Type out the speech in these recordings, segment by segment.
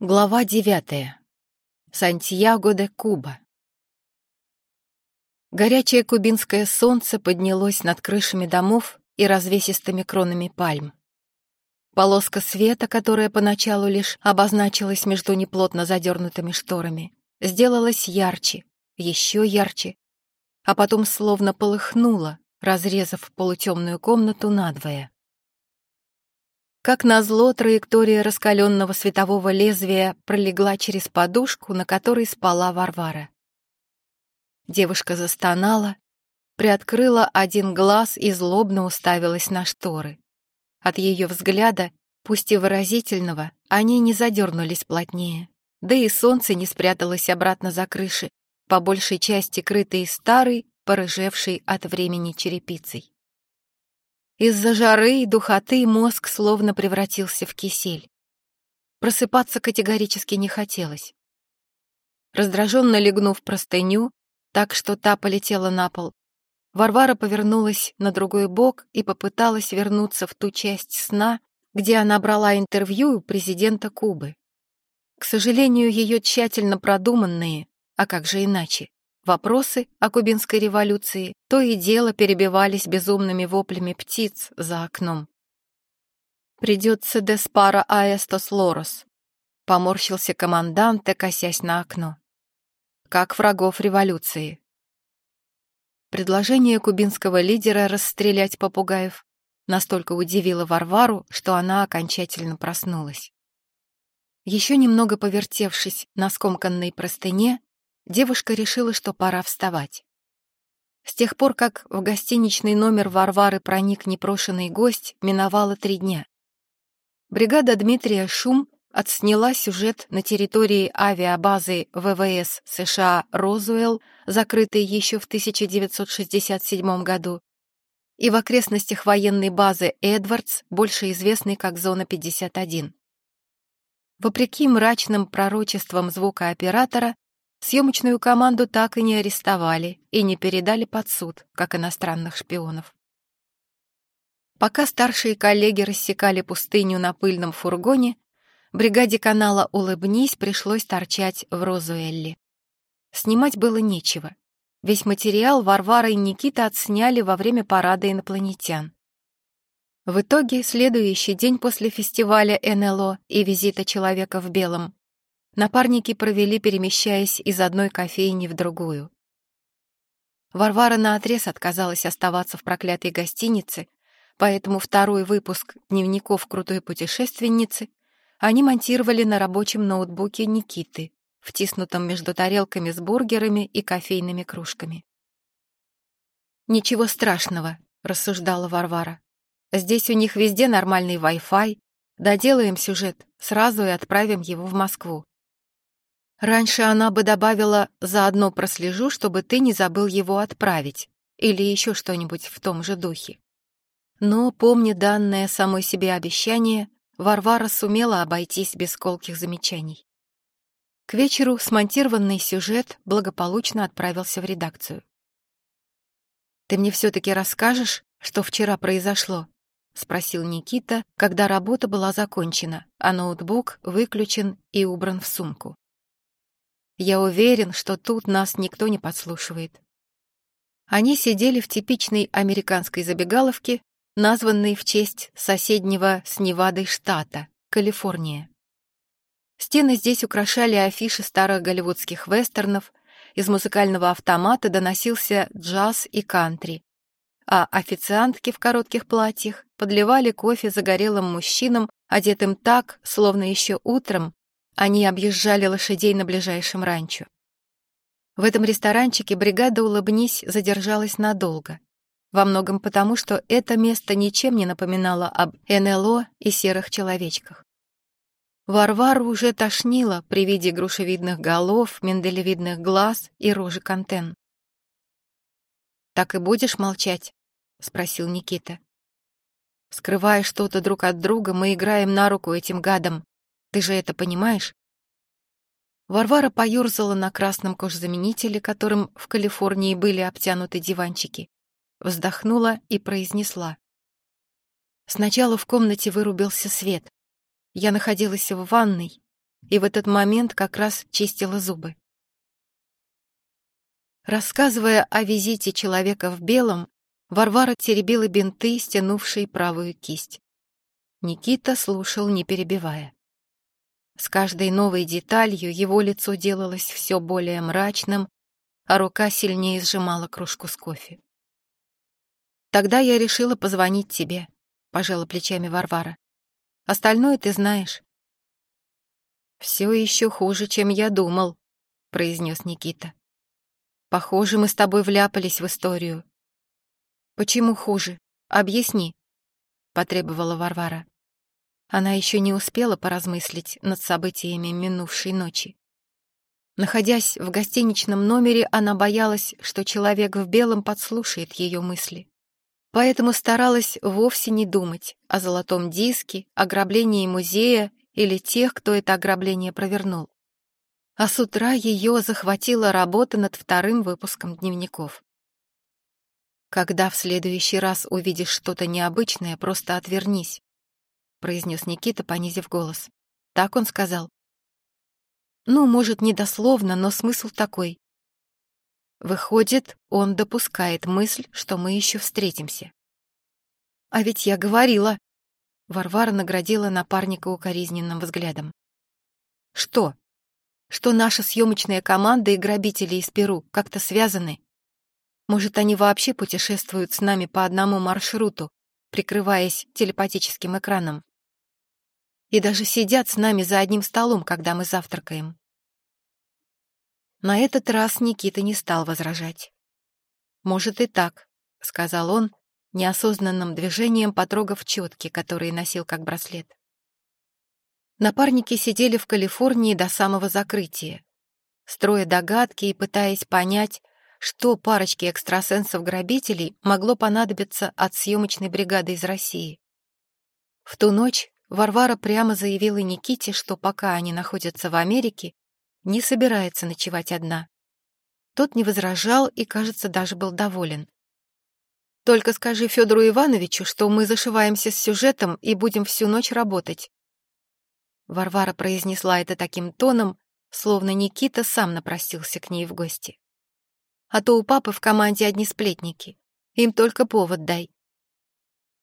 Глава девятая. Сантьяго де Куба. Горячее кубинское солнце поднялось над крышами домов и развесистыми кронами пальм. Полоска света, которая поначалу лишь обозначилась между неплотно задернутыми шторами, сделалась ярче, еще ярче, а потом словно полыхнула, разрезав полутемную комнату надвое. Как назло, траектория раскаленного светового лезвия пролегла через подушку, на которой спала Варвара. Девушка застонала, приоткрыла один глаз и злобно уставилась на шторы. От ее взгляда, пусть и выразительного, они не задернулись плотнее, да и солнце не спряталось обратно за крыши, по большей части крытой старой, порыжевшей от времени черепицей. Из-за жары и духоты мозг словно превратился в кисель. Просыпаться категорически не хотелось. Раздраженно легнув простыню, так что та полетела на пол, Варвара повернулась на другой бок и попыталась вернуться в ту часть сна, где она брала интервью у президента Кубы. К сожалению, ее тщательно продуманные, а как же иначе, Вопросы о кубинской революции то и дело перебивались безумными воплями птиц за окном. «Придется деспара аэстос лорос», — поморщился командант, косясь на окно. «Как врагов революции». Предложение кубинского лидера расстрелять попугаев настолько удивило Варвару, что она окончательно проснулась. Еще немного повертевшись на скомканной простыне, девушка решила, что пора вставать. С тех пор, как в гостиничный номер Варвары проник непрошенный гость, миновало три дня. Бригада Дмитрия Шум отсняла сюжет на территории авиабазы ВВС США «Розуэлл», закрытой еще в 1967 году, и в окрестностях военной базы «Эдвардс», больше известной как «Зона 51». Вопреки мрачным пророчествам звукооператора, Съемочную команду так и не арестовали и не передали под суд, как иностранных шпионов. Пока старшие коллеги рассекали пустыню на пыльном фургоне, бригаде канала «Улыбнись» пришлось торчать в Розуэлле. Снимать было нечего. Весь материал Варвара и Никита отсняли во время парада инопланетян. В итоге, следующий день после фестиваля НЛО и визита Человека в белом Напарники провели, перемещаясь из одной кофейни в другую. Варвара наотрез отказалась оставаться в проклятой гостинице, поэтому второй выпуск дневников крутой путешественницы они монтировали на рабочем ноутбуке Никиты, втиснутом между тарелками с бургерами и кофейными кружками. «Ничего страшного», — рассуждала Варвара. «Здесь у них везде нормальный Wi-Fi. Доделаем сюжет, сразу и отправим его в Москву. Раньше она бы добавила «заодно прослежу, чтобы ты не забыл его отправить» или еще что-нибудь в том же духе. Но, помня данное самой себе обещание, Варвара сумела обойтись без колких замечаний. К вечеру смонтированный сюжет благополучно отправился в редакцию. «Ты мне все-таки расскажешь, что вчера произошло?» — спросил Никита, когда работа была закончена, а ноутбук выключен и убран в сумку. Я уверен, что тут нас никто не подслушивает. Они сидели в типичной американской забегаловке, названной в честь соседнего с Невадой штата, Калифорния. Стены здесь украшали афиши старых голливудских вестернов, из музыкального автомата доносился джаз и кантри, а официантки в коротких платьях подливали кофе загорелым мужчинам, одетым так, словно еще утром они объезжали лошадей на ближайшем ранчо. В этом ресторанчике бригада «Улыбнись» задержалась надолго. Во многом потому, что это место ничем не напоминало об НЛО и серых человечках. Варвару уже тошнило при виде грушевидных голов, миндалевидных глаз и рожи контен. «Так и будешь молчать?» — спросил Никита. «Скрывая что-то друг от друга, мы играем на руку этим гадам. Ты же это понимаешь?» Варвара поёрзала на красном кожзаменителе, которым в Калифорнии были обтянуты диванчики, вздохнула и произнесла. Сначала в комнате вырубился свет. Я находилась в ванной, и в этот момент как раз чистила зубы. Рассказывая о визите человека в белом, Варвара теребила бинты, стянувшие правую кисть. Никита слушал, не перебивая. С каждой новой деталью его лицо делалось все более мрачным, а рука сильнее сжимала кружку с кофе. «Тогда я решила позвонить тебе», — пожала плечами Варвара. «Остальное ты знаешь». «Все еще хуже, чем я думал», — произнес Никита. «Похоже, мы с тобой вляпались в историю». «Почему хуже? Объясни», — потребовала Варвара. Она еще не успела поразмыслить над событиями минувшей ночи. Находясь в гостиничном номере, она боялась, что человек в белом подслушает ее мысли. Поэтому старалась вовсе не думать о золотом диске, ограблении музея или тех, кто это ограбление провернул. А с утра ее захватила работа над вторым выпуском дневников. «Когда в следующий раз увидишь что-то необычное, просто отвернись», произнес Никита, понизив голос. Так он сказал. Ну, может, не дословно, но смысл такой. Выходит, он допускает мысль, что мы еще встретимся. А ведь я говорила. Варвара наградила напарника укоризненным взглядом. Что? Что наша съемочная команда и грабители из Перу как-то связаны? Может, они вообще путешествуют с нами по одному маршруту, прикрываясь телепатическим экраном? И даже сидят с нами за одним столом, когда мы завтракаем. На этот раз Никита не стал возражать. «Может и так», — сказал он, неосознанным движением потрогав четки, которые носил как браслет. Напарники сидели в Калифорнии до самого закрытия, строя догадки и пытаясь понять, что парочке экстрасенсов-грабителей могло понадобиться от съемочной бригады из России. В ту ночь Варвара прямо заявила Никите, что пока они находятся в Америке, не собирается ночевать одна. Тот не возражал и, кажется, даже был доволен. «Только скажи Федору Ивановичу, что мы зашиваемся с сюжетом и будем всю ночь работать». Варвара произнесла это таким тоном, словно Никита сам напросился к ней в гости. «А то у папы в команде одни сплетники. Им только повод дай.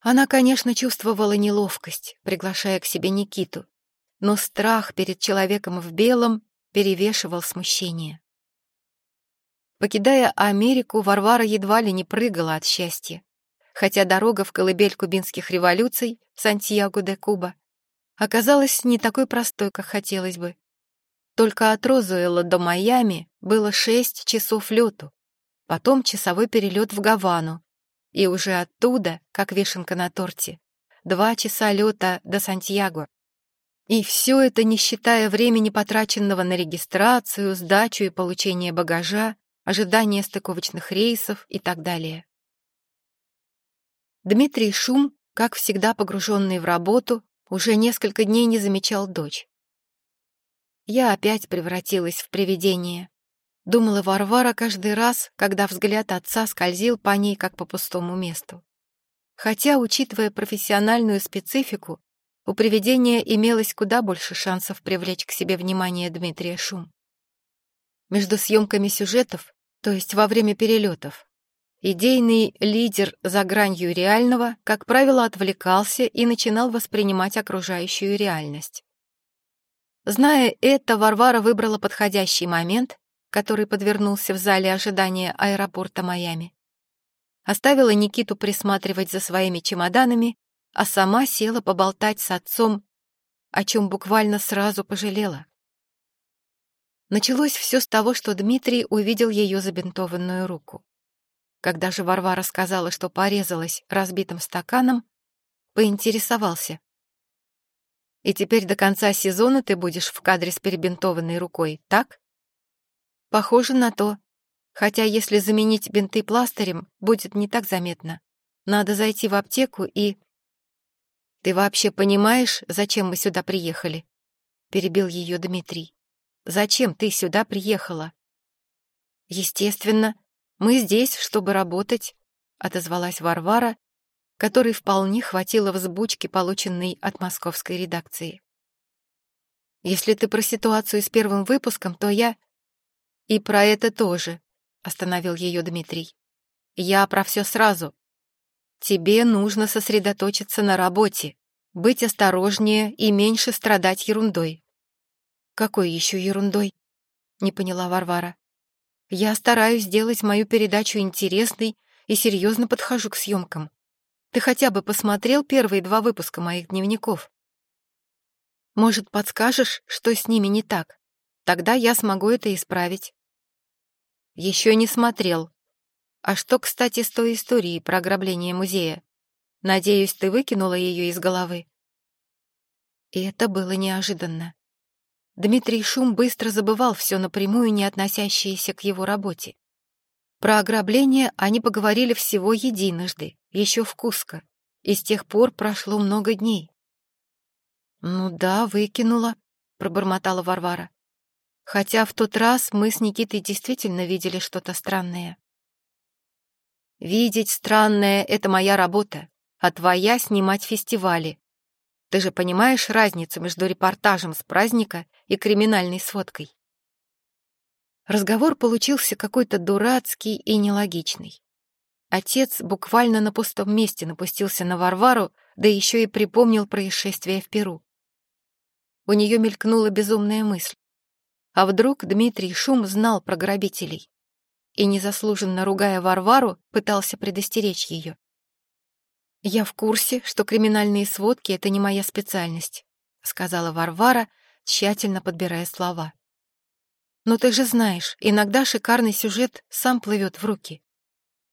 Она, конечно, чувствовала неловкость, приглашая к себе Никиту, но страх перед человеком в белом перевешивал смущение. Покидая Америку, Варвара едва ли не прыгала от счастья, хотя дорога в колыбель кубинских революций, Сантьяго-де-Куба, оказалась не такой простой, как хотелось бы. Только от Розуэлла до Майами было шесть часов лету, потом часовой перелет в Гавану, и уже оттуда, как вишенка на торте, два часа лета до Сантьяго. И все это не считая времени, потраченного на регистрацию, сдачу и получение багажа, ожидание стыковочных рейсов и так далее. Дмитрий Шум, как всегда погруженный в работу, уже несколько дней не замечал дочь. Я опять превратилась в привидение. Думала Варвара каждый раз, когда взгляд отца скользил по ней, как по пустому месту. Хотя, учитывая профессиональную специфику, у привидения имелось куда больше шансов привлечь к себе внимание Дмитрия Шум. Между съемками сюжетов, то есть во время перелетов, идейный лидер за гранью реального, как правило, отвлекался и начинал воспринимать окружающую реальность. Зная это, Варвара выбрала подходящий момент который подвернулся в зале ожидания аэропорта Майами. Оставила Никиту присматривать за своими чемоданами, а сама села поболтать с отцом, о чем буквально сразу пожалела. Началось все с того, что Дмитрий увидел ее забинтованную руку. Когда же Варвара сказала, что порезалась разбитым стаканом, поинтересовался. «И теперь до конца сезона ты будешь в кадре с перебинтованной рукой, так?» Похоже на то. Хотя если заменить бинты пластырем, будет не так заметно. Надо зайти в аптеку и... «Ты вообще понимаешь, зачем мы сюда приехали?» Перебил ее Дмитрий. «Зачем ты сюда приехала?» «Естественно, мы здесь, чтобы работать», — отозвалась Варвара, которой вполне хватило взбучки, полученной от московской редакции. Если ты про ситуацию с первым выпуском, то я... И про это тоже, остановил ее Дмитрий. Я про все сразу. Тебе нужно сосредоточиться на работе, быть осторожнее и меньше страдать ерундой. Какой еще ерундой? Не поняла Варвара. Я стараюсь сделать мою передачу интересной и серьезно подхожу к съемкам. Ты хотя бы посмотрел первые два выпуска моих дневников? Может, подскажешь, что с ними не так? Тогда я смогу это исправить. Еще не смотрел. А что, кстати, с той историей про ограбление музея? Надеюсь, ты выкинула ее из головы? И это было неожиданно. Дмитрий Шум быстро забывал все напрямую не относящееся к его работе. Про ограбление они поговорили всего единожды, еще в Куско, и с тех пор прошло много дней. «Ну да, выкинула», — пробормотала Варвара. «Хотя в тот раз мы с Никитой действительно видели что-то странное». «Видеть странное — это моя работа, а твоя — снимать фестивали. Ты же понимаешь разницу между репортажем с праздника и криминальной сводкой?» Разговор получился какой-то дурацкий и нелогичный. Отец буквально на пустом месте напустился на Варвару, да еще и припомнил происшествие в Перу. У нее мелькнула безумная мысль. А вдруг Дмитрий Шум знал про грабителей? И, незаслуженно ругая Варвару, пытался предостеречь ее. «Я в курсе, что криминальные сводки — это не моя специальность», — сказала Варвара, тщательно подбирая слова. «Но ты же знаешь, иногда шикарный сюжет сам плывет в руки.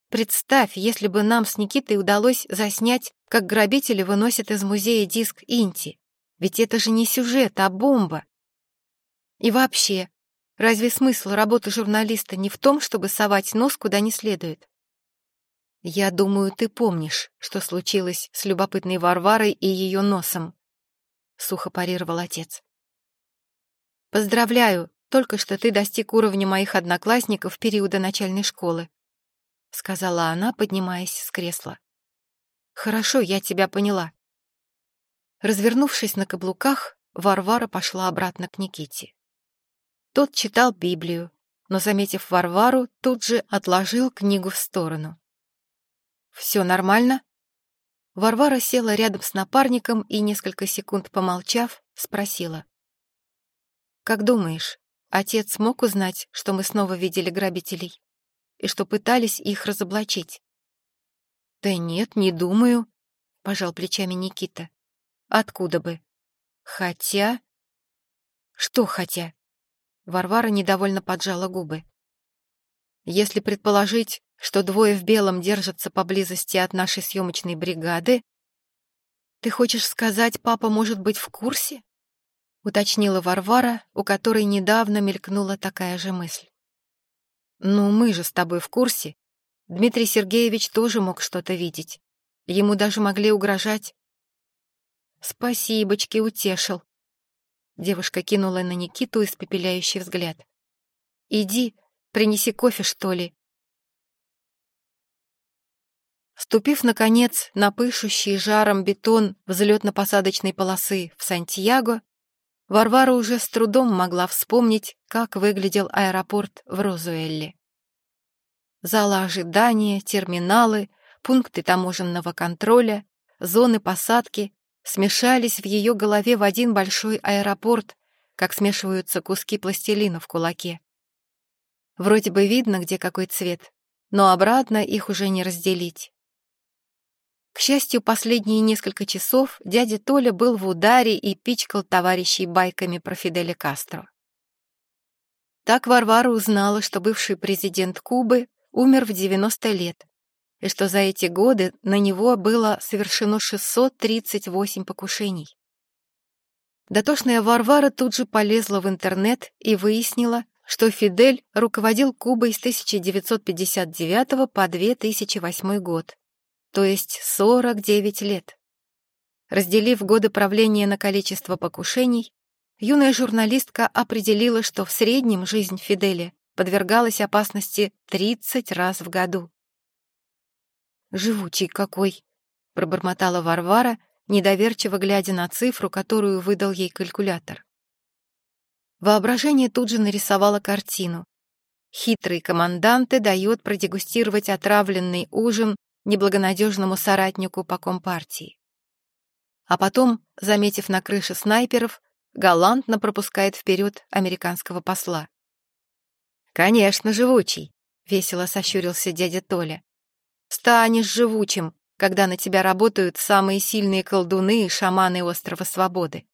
Представь, если бы нам с Никитой удалось заснять, как грабители выносят из музея диск Инти. Ведь это же не сюжет, а бомба. И вообще, разве смысл работы журналиста не в том, чтобы совать нос куда не следует? Я думаю, ты помнишь, что случилось с любопытной Варварой и ее носом, сухо парировал отец. Поздравляю, только что ты достиг уровня моих одноклассников периода начальной школы, сказала она, поднимаясь с кресла. Хорошо, я тебя поняла. Развернувшись на каблуках, Варвара пошла обратно к Никите. Тот читал Библию, но, заметив Варвару, тут же отложил книгу в сторону. «Все нормально?» Варвара села рядом с напарником и, несколько секунд помолчав, спросила. «Как думаешь, отец мог узнать, что мы снова видели грабителей и что пытались их разоблачить?» «Да нет, не думаю», — пожал плечами Никита. Откуда бы? Хотя... Что хотя? Варвара недовольно поджала губы. Если предположить, что двое в белом держатся поблизости от нашей съемочной бригады, ты хочешь сказать, папа может быть в курсе? Уточнила Варвара, у которой недавно мелькнула такая же мысль. Ну, мы же с тобой в курсе. Дмитрий Сергеевич тоже мог что-то видеть. Ему даже могли угрожать. «Спасибочки, утешил». Девушка кинула на Никиту испепеляющий взгляд. «Иди, принеси кофе, что ли». Ступив, наконец, на пышущий жаром бетон взлетно-посадочной полосы в Сантьяго, Варвара уже с трудом могла вспомнить, как выглядел аэропорт в Розуэлле. Залы ожидания, терминалы, пункты таможенного контроля, зоны посадки смешались в ее голове в один большой аэропорт, как смешиваются куски пластилина в кулаке. Вроде бы видно, где какой цвет, но обратно их уже не разделить. К счастью, последние несколько часов дядя Толя был в ударе и пичкал товарищей байками про Фиделя Кастро. Так Варвара узнала, что бывший президент Кубы умер в 90 лет, и что за эти годы на него было совершено 638 покушений. Дотошная Варвара тут же полезла в интернет и выяснила, что Фидель руководил Кубой с 1959 по 2008 год, то есть 49 лет. Разделив годы правления на количество покушений, юная журналистка определила, что в среднем жизнь Фиделя подвергалась опасности 30 раз в году. «Живучий какой!» — пробормотала Варвара, недоверчиво глядя на цифру, которую выдал ей калькулятор. Воображение тут же нарисовало картину. Хитрый команданты дает продегустировать отравленный ужин неблагонадежному соратнику по компартии. А потом, заметив на крыше снайперов, галантно пропускает вперед американского посла. «Конечно, живучий», — весело сощурился дядя Толя. «Станешь живучим, когда на тебя работают самые сильные колдуны и шаманы острова Свободы».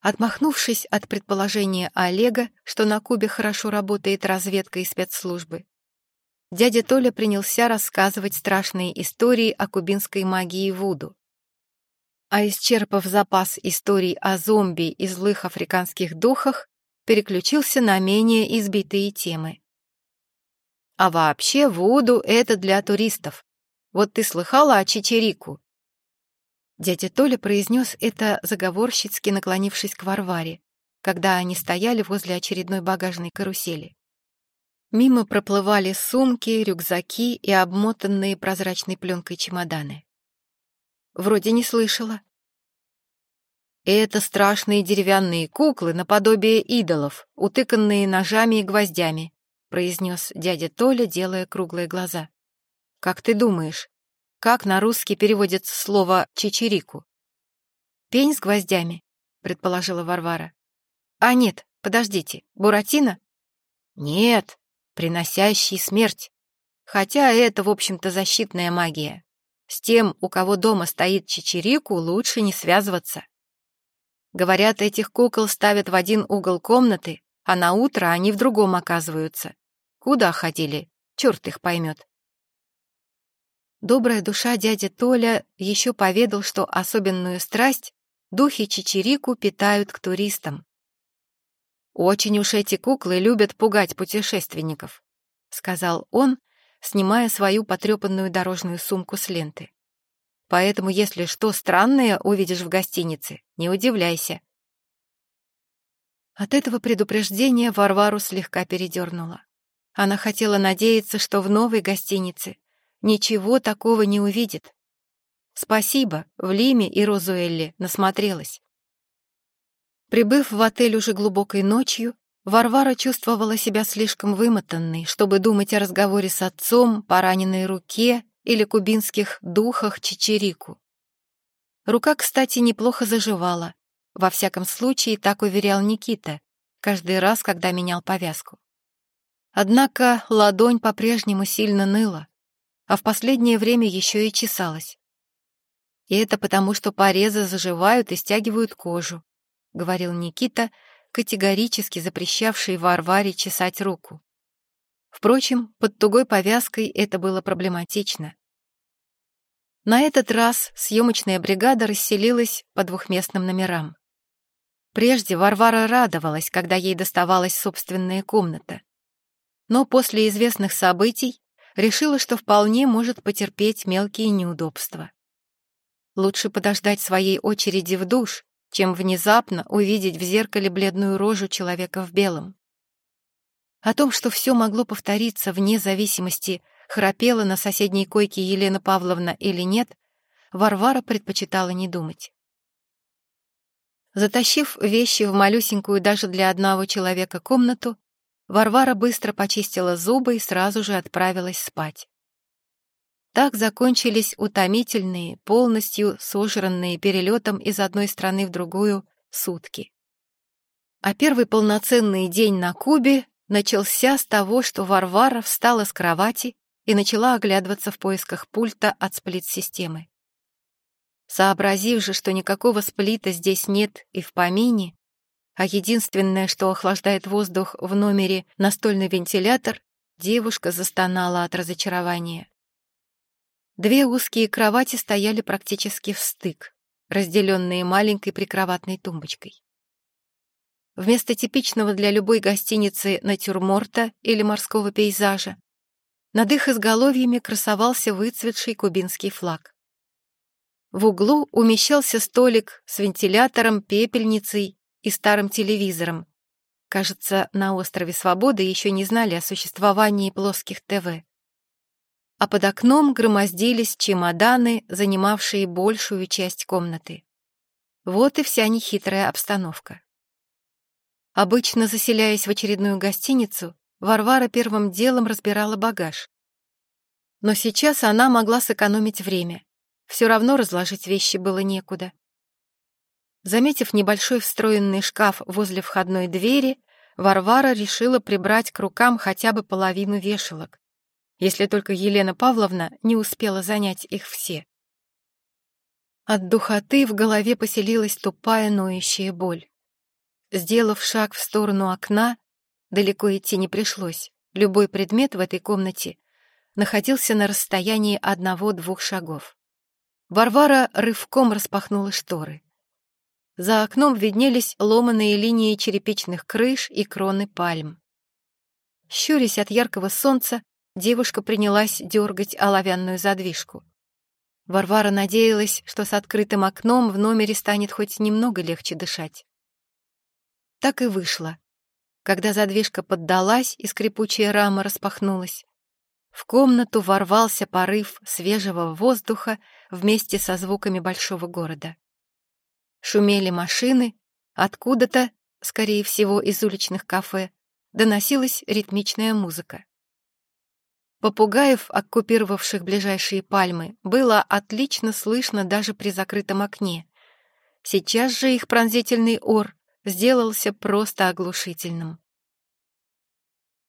Отмахнувшись от предположения Олега, что на Кубе хорошо работает разведка и спецслужбы, дядя Толя принялся рассказывать страшные истории о кубинской магии Вуду. А исчерпав запас историй о зомби и злых африканских духах, переключился на менее избитые темы. А вообще Вуду — это для туристов. Вот ты слыхала о Чичерику? Дядя Толя произнес это заговорщицки, наклонившись к Варваре, когда они стояли возле очередной багажной карусели. Мимо проплывали сумки, рюкзаки и обмотанные прозрачной пленкой чемоданы. Вроде не слышала. Это страшные деревянные куклы наподобие идолов, утыканные ножами и гвоздями, произнес дядя Толя, делая круглые глаза. Как ты думаешь, как на русский переводится слово «чечерику»?» «Пень с гвоздями», — предположила Варвара. «А нет, подождите, Буратино?» «Нет, приносящий смерть. Хотя это, в общем-то, защитная магия. С тем, у кого дома стоит чечерику, лучше не связываться. Говорят, этих кукол ставят в один угол комнаты, а на утро они в другом оказываются. Куда ходили? Черт их поймет. Добрая душа дядя Толя еще поведал, что особенную страсть духи Чичирику питают к туристам. «Очень уж эти куклы любят пугать путешественников», — сказал он, снимая свою потрепанную дорожную сумку с ленты. «Поэтому, если что странное увидишь в гостинице, не удивляйся». От этого предупреждения Варвару слегка передернула. Она хотела надеяться, что в новой гостинице ничего такого не увидит. Спасибо, в Лиме и Розуэлле насмотрелась. Прибыв в отель уже глубокой ночью, Варвара чувствовала себя слишком вымотанной, чтобы думать о разговоре с отцом, пораненной руке или кубинских духах Чичерику. Рука, кстати, неплохо заживала. Во всяком случае, так уверял Никита, каждый раз, когда менял повязку. Однако ладонь по-прежнему сильно ныла а в последнее время еще и чесалась. И это потому, что порезы заживают и стягивают кожу, говорил Никита, категорически запрещавший Варваре чесать руку. Впрочем, под тугой повязкой это было проблематично. На этот раз съемочная бригада расселилась по двухместным номерам. Прежде Варвара радовалась, когда ей доставалась собственная комната. Но после известных событий решила, что вполне может потерпеть мелкие неудобства. Лучше подождать своей очереди в душ, чем внезапно увидеть в зеркале бледную рожу человека в белом. О том, что все могло повториться вне зависимости, храпела на соседней койке Елена Павловна или нет, Варвара предпочитала не думать. Затащив вещи в малюсенькую даже для одного человека комнату, Варвара быстро почистила зубы и сразу же отправилась спать. Так закончились утомительные, полностью сожранные перелетом из одной страны в другую сутки. А первый полноценный день на Кубе начался с того, что Варвара встала с кровати и начала оглядываться в поисках пульта от сплит-системы. Сообразив же, что никакого сплита здесь нет и в помине, а единственное, что охлаждает воздух в номере — настольный вентилятор, девушка застонала от разочарования. Две узкие кровати стояли практически в стык, разделенные маленькой прикроватной тумбочкой. Вместо типичного для любой гостиницы натюрморта или морского пейзажа над их изголовьями красовался выцветший кубинский флаг. В углу умещался столик с вентилятором, пепельницей и старым телевизором. Кажется, на острове Свободы еще не знали о существовании плоских ТВ. А под окном громоздились чемоданы, занимавшие большую часть комнаты. Вот и вся нехитрая обстановка. Обычно, заселяясь в очередную гостиницу, Варвара первым делом разбирала багаж. Но сейчас она могла сэкономить время. Все равно разложить вещи было некуда. Заметив небольшой встроенный шкаф возле входной двери, Варвара решила прибрать к рукам хотя бы половину вешалок, если только Елена Павловна не успела занять их все. От духоты в голове поселилась тупая ноющая боль. Сделав шаг в сторону окна, далеко идти не пришлось. Любой предмет в этой комнате находился на расстоянии одного-двух шагов. Варвара рывком распахнула шторы. За окном виднелись ломаные линии черепичных крыш и кроны пальм. Щурясь от яркого солнца, девушка принялась дергать оловянную задвижку. Варвара надеялась, что с открытым окном в номере станет хоть немного легче дышать. Так и вышло. Когда задвижка поддалась и скрипучая рама распахнулась, в комнату ворвался порыв свежего воздуха вместе со звуками большого города. Шумели машины, откуда-то, скорее всего, из уличных кафе, доносилась ритмичная музыка. Попугаев, оккупировавших ближайшие пальмы, было отлично слышно даже при закрытом окне. Сейчас же их пронзительный ор сделался просто оглушительным.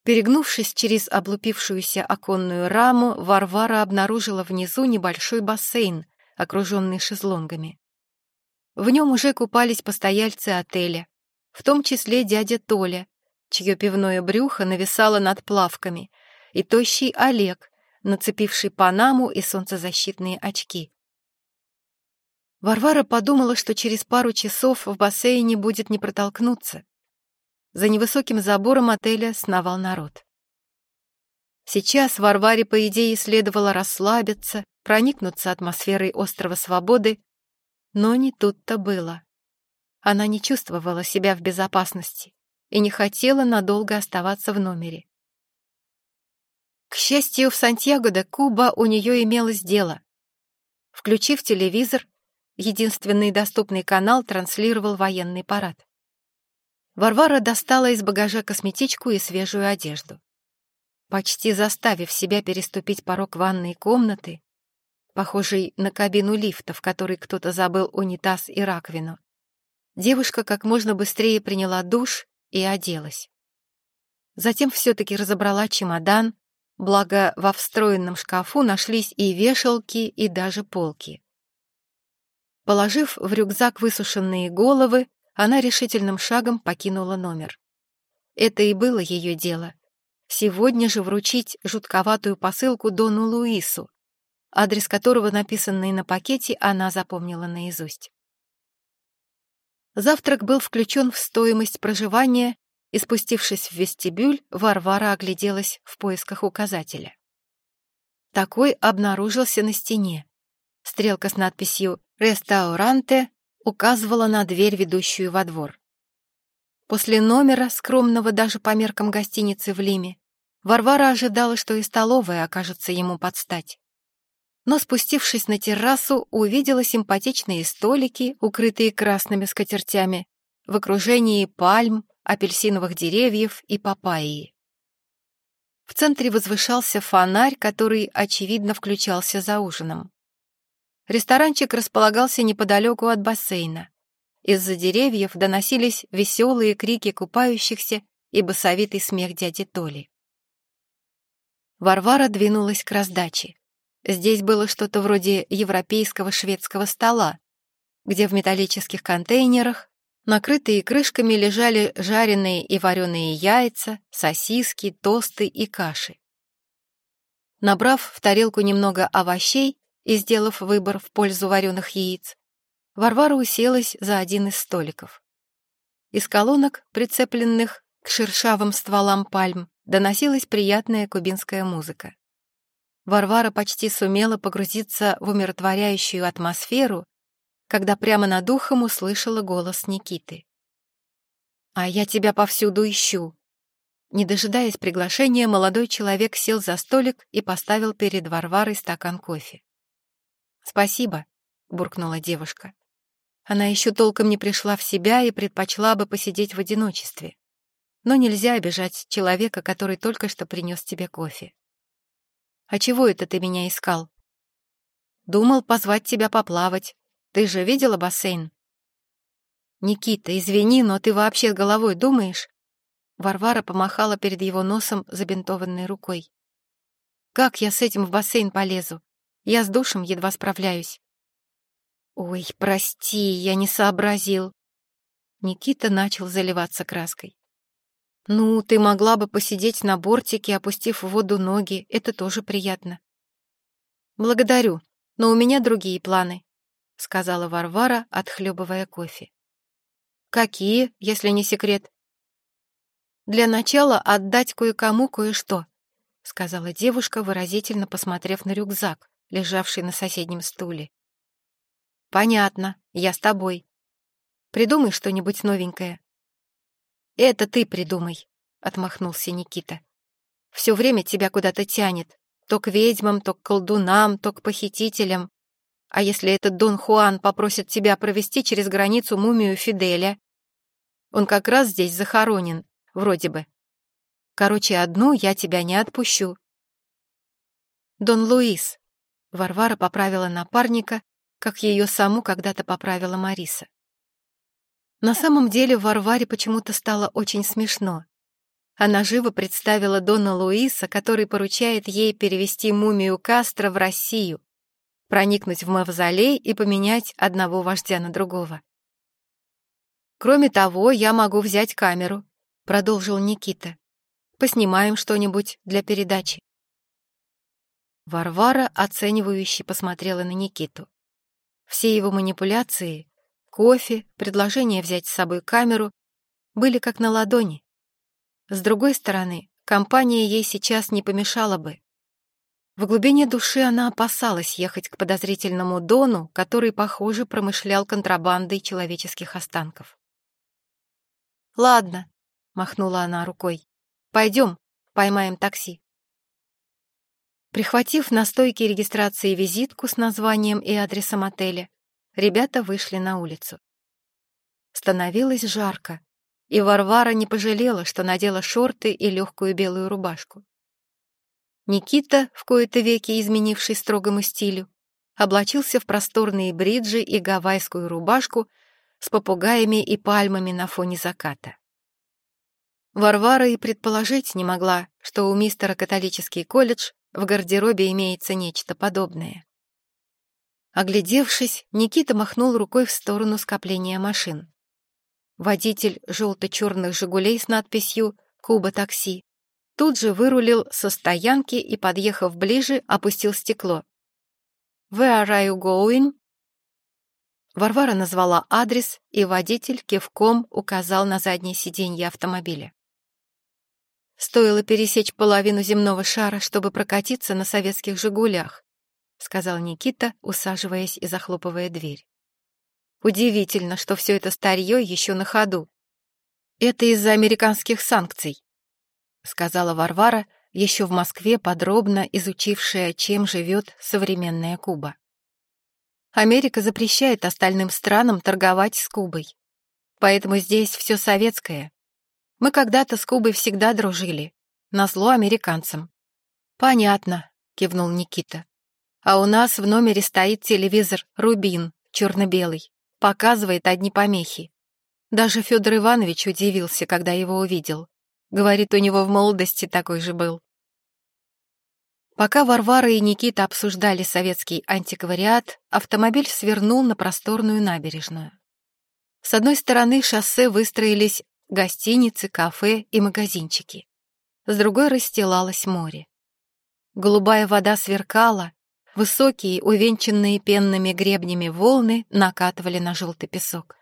Перегнувшись через облупившуюся оконную раму, Варвара обнаружила внизу небольшой бассейн, окруженный шезлонгами. В нем уже купались постояльцы отеля, в том числе дядя Толя, чье пивное брюхо нависало над плавками, и тощий Олег, нацепивший панаму и солнцезащитные очки. Варвара подумала, что через пару часов в бассейне будет не протолкнуться. За невысоким забором отеля сновал народ. Сейчас Варваре, по идее, следовало расслабиться, проникнуться атмосферой острова свободы, но не тут-то было. Она не чувствовала себя в безопасности и не хотела надолго оставаться в номере. К счастью, в Сантьяго де Куба у нее имелось дело. Включив телевизор, единственный доступный канал транслировал военный парад. Варвара достала из багажа косметичку и свежую одежду. Почти заставив себя переступить порог ванной комнаты, похожей на кабину лифта, в которой кто-то забыл унитаз и раковину, девушка как можно быстрее приняла душ и оделась. Затем все-таки разобрала чемодан, благо во встроенном шкафу нашлись и вешалки, и даже полки. Положив в рюкзак высушенные головы, она решительным шагом покинула номер. Это и было ее дело. Сегодня же вручить жутковатую посылку Дону Луису, адрес которого, написанный на пакете, она запомнила наизусть. Завтрак был включен в стоимость проживания, и, спустившись в вестибюль, Варвара огляделась в поисках указателя. Такой обнаружился на стене. Стрелка с надписью «Рестауранте» указывала на дверь, ведущую во двор. После номера, скромного даже по меркам гостиницы в Лиме, Варвара ожидала, что и столовая окажется ему под стать. Но, спустившись на террасу, увидела симпатичные столики, укрытые красными скатертями, в окружении пальм, апельсиновых деревьев и папайи. В центре возвышался фонарь, который, очевидно, включался за ужином. Ресторанчик располагался неподалеку от бассейна. Из-за деревьев доносились веселые крики купающихся и басовитый смех дяди Толи. Варвара двинулась к раздаче. Здесь было что-то вроде европейского шведского стола, где в металлических контейнерах, накрытые крышками, лежали жареные и вареные яйца, сосиски, тосты и каши. Набрав в тарелку немного овощей, и, сделав выбор в пользу вареных яиц, Варвара уселась за один из столиков. Из колонок, прицепленных к шершавым стволам пальм, доносилась приятная кубинская музыка. Варвара почти сумела погрузиться в умиротворяющую атмосферу, когда прямо над ухом услышала голос Никиты. «А я тебя повсюду ищу». Не дожидаясь приглашения, молодой человек сел за столик и поставил перед Варварой стакан кофе. «Спасибо», — буркнула девушка. Она еще толком не пришла в себя и предпочла бы посидеть в одиночестве. Но нельзя обижать человека, который только что принес тебе кофе. «А чего это ты меня искал?» «Думал позвать тебя поплавать. Ты же видела бассейн?» «Никита, извини, но ты вообще головой думаешь?» Варвара помахала перед его носом забинтованной рукой. «Как я с этим в бассейн полезу? Я с душем едва справляюсь». «Ой, прости, я не сообразил». Никита начал заливаться краской. «Ну, ты могла бы посидеть на бортике, опустив в воду ноги, это тоже приятно». «Благодарю, но у меня другие планы», — сказала Варвара, отхлебывая кофе. «Какие, если не секрет?» «Для начала отдать кое-кому кое-что», — сказала девушка, выразительно посмотрев на рюкзак, лежавший на соседнем стуле. «Понятно, я с тобой. Придумай что-нибудь новенькое». «Это ты придумай», — отмахнулся Никита. «Все время тебя куда-то тянет. То к ведьмам, то к колдунам, то к похитителям. А если этот Дон Хуан попросит тебя провести через границу мумию Фиделя? Он как раз здесь захоронен, вроде бы. Короче, одну я тебя не отпущу. Дон Луис. Варвара поправила напарника, как ее саму когда-то поправила Мариса. На самом деле Варваре почему-то стало очень смешно. Она живо представила Дона Луиса, который поручает ей перевести мумию Кастро в Россию, проникнуть в мавзолей и поменять одного вождя на другого. «Кроме того, я могу взять камеру», — продолжил Никита. «Поснимаем что-нибудь для передачи». Варвара оценивающе посмотрела на Никиту. Все его манипуляции, кофе, предложение взять с собой камеру были как на ладони. С другой стороны, компания ей сейчас не помешала бы. В глубине души она опасалась ехать к подозрительному Дону, который, похоже, промышлял контрабандой человеческих останков. «Ладно», — махнула она рукой, — «пойдем, поймаем такси». Прихватив на стойке регистрации визитку с названием и адресом отеля, ребята вышли на улицу. Становилось жарко, и Варвара не пожалела, что надела шорты и легкую белую рубашку. Никита, в кои-то веки изменивший строгому стилю, облачился в просторные бриджи и гавайскую рубашку с попугаями и пальмами на фоне заката. Варвара и предположить не могла, что у мистера католический колледж в гардеробе имеется нечто подобное. Оглядевшись, Никита махнул рукой в сторону скопления машин. Водитель желто-черных «Жигулей» с надписью «Куба такси» Тут же вырулил со стоянки и, подъехав ближе, опустил стекло. «Where are you going?» Варвара назвала адрес, и водитель кивком указал на заднее сиденье автомобиля. «Стоило пересечь половину земного шара, чтобы прокатиться на советских «Жигулях», сказал Никита, усаживаясь и захлопывая дверь. «Удивительно, что все это старье еще на ходу. Это из-за американских санкций. — сказала Варвара, еще в Москве подробно изучившая, чем живет современная Куба. Америка запрещает остальным странам торговать с Кубой. Поэтому здесь все советское. Мы когда-то с Кубой всегда дружили. Назло американцам. «Понятно», — кивнул Никита. «А у нас в номере стоит телевизор «Рубин», черно-белый. Показывает одни помехи. Даже Федор Иванович удивился, когда его увидел. Говорит, у него в молодости такой же был. Пока Варвара и Никита обсуждали советский антиквариат, автомобиль свернул на просторную набережную. С одной стороны шоссе выстроились гостиницы, кафе и магазинчики. С другой расстилалось море. Голубая вода сверкала, высокие, увенчанные пенными гребнями волны накатывали на желтый песок.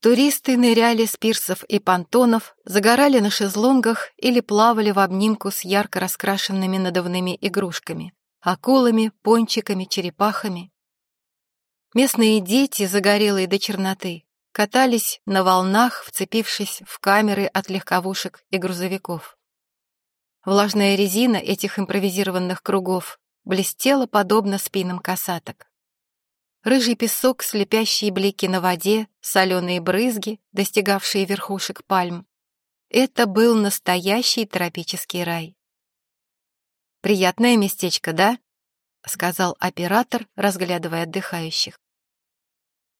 Туристы ныряли с пирсов и понтонов, загорали на шезлонгах или плавали в обнимку с ярко раскрашенными надувными игрушками, акулами, пончиками, черепахами. Местные дети, загорелые до черноты, катались на волнах, вцепившись в камеры от легковушек и грузовиков. Влажная резина этих импровизированных кругов блестела подобно спинам касаток. Рыжий песок, слепящие блики на воде, соленые брызги, достигавшие верхушек пальм. Это был настоящий тропический рай. «Приятное местечко, да?» — сказал оператор, разглядывая отдыхающих.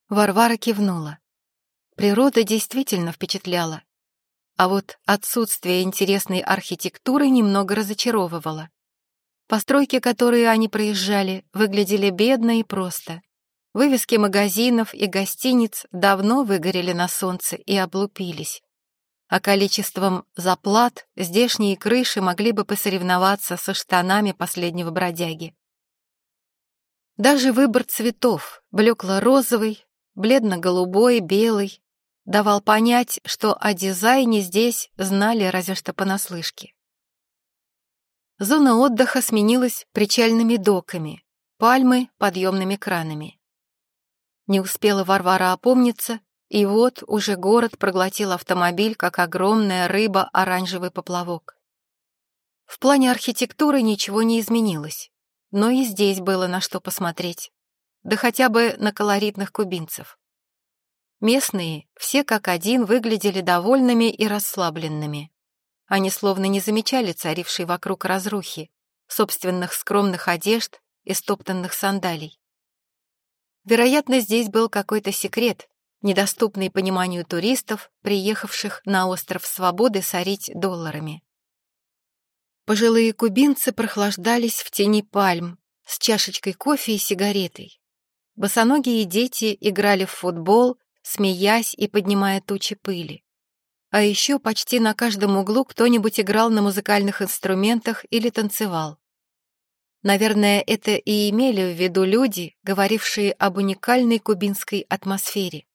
Варвара кивнула. Природа действительно впечатляла. А вот отсутствие интересной архитектуры немного разочаровывало. Постройки, которые они проезжали, выглядели бедно и просто. Вывески магазинов и гостиниц давно выгорели на солнце и облупились. А количеством заплат здешние крыши могли бы посоревноваться со штанами последнего бродяги. Даже выбор цветов, блекло-розовый, бледно-голубой, белый, давал понять, что о дизайне здесь знали разве что понаслышке. Зона отдыха сменилась причальными доками, пальмы — подъемными кранами. Не успела Варвара опомниться, и вот уже город проглотил автомобиль, как огромная рыба оранжевый поплавок. В плане архитектуры ничего не изменилось, но и здесь было на что посмотреть, да хотя бы на колоритных кубинцев. Местные, все как один, выглядели довольными и расслабленными. Они словно не замечали царившей вокруг разрухи, собственных скромных одежд и стоптанных сандалий. Вероятно, здесь был какой-то секрет, недоступный пониманию туристов, приехавших на остров Свободы сорить долларами. Пожилые кубинцы прохлаждались в тени пальм с чашечкой кофе и сигаретой. Босоногие дети играли в футбол, смеясь и поднимая тучи пыли. А еще почти на каждом углу кто-нибудь играл на музыкальных инструментах или танцевал. Наверное, это и имели в виду люди, говорившие об уникальной кубинской атмосфере.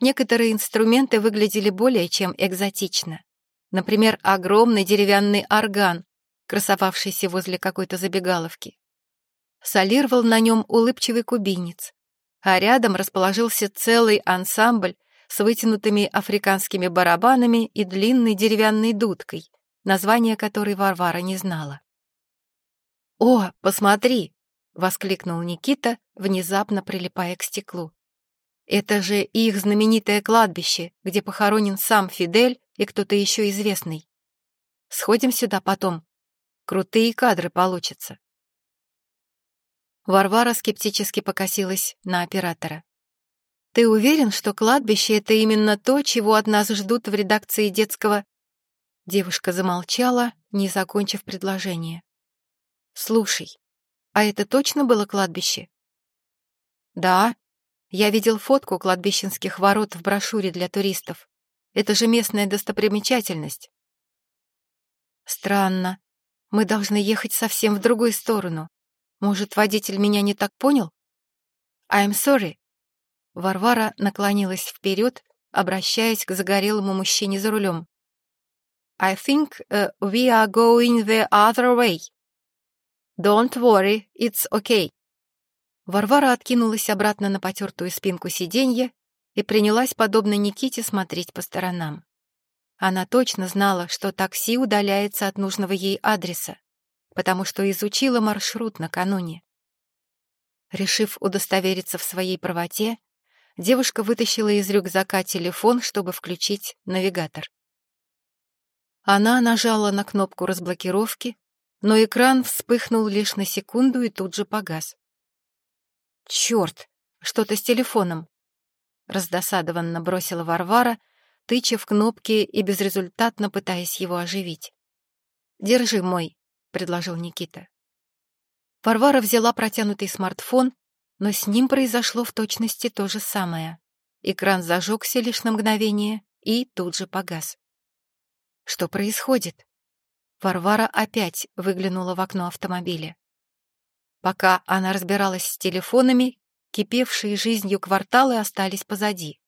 Некоторые инструменты выглядели более чем экзотично. Например, огромный деревянный орган, красовавшийся возле какой-то забегаловки. Солировал на нем улыбчивый кубинец, а рядом расположился целый ансамбль с вытянутыми африканскими барабанами и длинной деревянной дудкой, название которой Варвара не знала. «О, посмотри!» — воскликнул Никита, внезапно прилипая к стеклу. «Это же их знаменитое кладбище, где похоронен сам Фидель и кто-то еще известный. Сходим сюда потом. Крутые кадры получатся». Варвара скептически покосилась на оператора. «Ты уверен, что кладбище — это именно то, чего от нас ждут в редакции детского...» Девушка замолчала, не закончив предложение. «Слушай, а это точно было кладбище?» «Да. Я видел фотку кладбищенских ворот в брошюре для туристов. Это же местная достопримечательность». «Странно. Мы должны ехать совсем в другую сторону. Может, водитель меня не так понял?» «I'm sorry». Варвара наклонилась вперед, обращаясь к загорелому мужчине за рулем. «I think uh, we are going the other way». «Don't worry, it's okay». Варвара откинулась обратно на потертую спинку сиденья и принялась, подобно Никите, смотреть по сторонам. Она точно знала, что такси удаляется от нужного ей адреса, потому что изучила маршрут накануне. Решив удостовериться в своей правоте, девушка вытащила из рюкзака телефон, чтобы включить навигатор. Она нажала на кнопку разблокировки, но экран вспыхнул лишь на секунду и тут же погас. «Черт, что-то с телефоном!» Раздосадованно бросила Варвара, тыча в кнопки и безрезультатно пытаясь его оживить. «Держи мой», — предложил Никита. Варвара взяла протянутый смартфон, но с ним произошло в точности то же самое. Экран зажегся лишь на мгновение и тут же погас. Что происходит? Варвара опять выглянула в окно автомобиля. Пока она разбиралась с телефонами, кипевшие жизнью кварталы остались позади.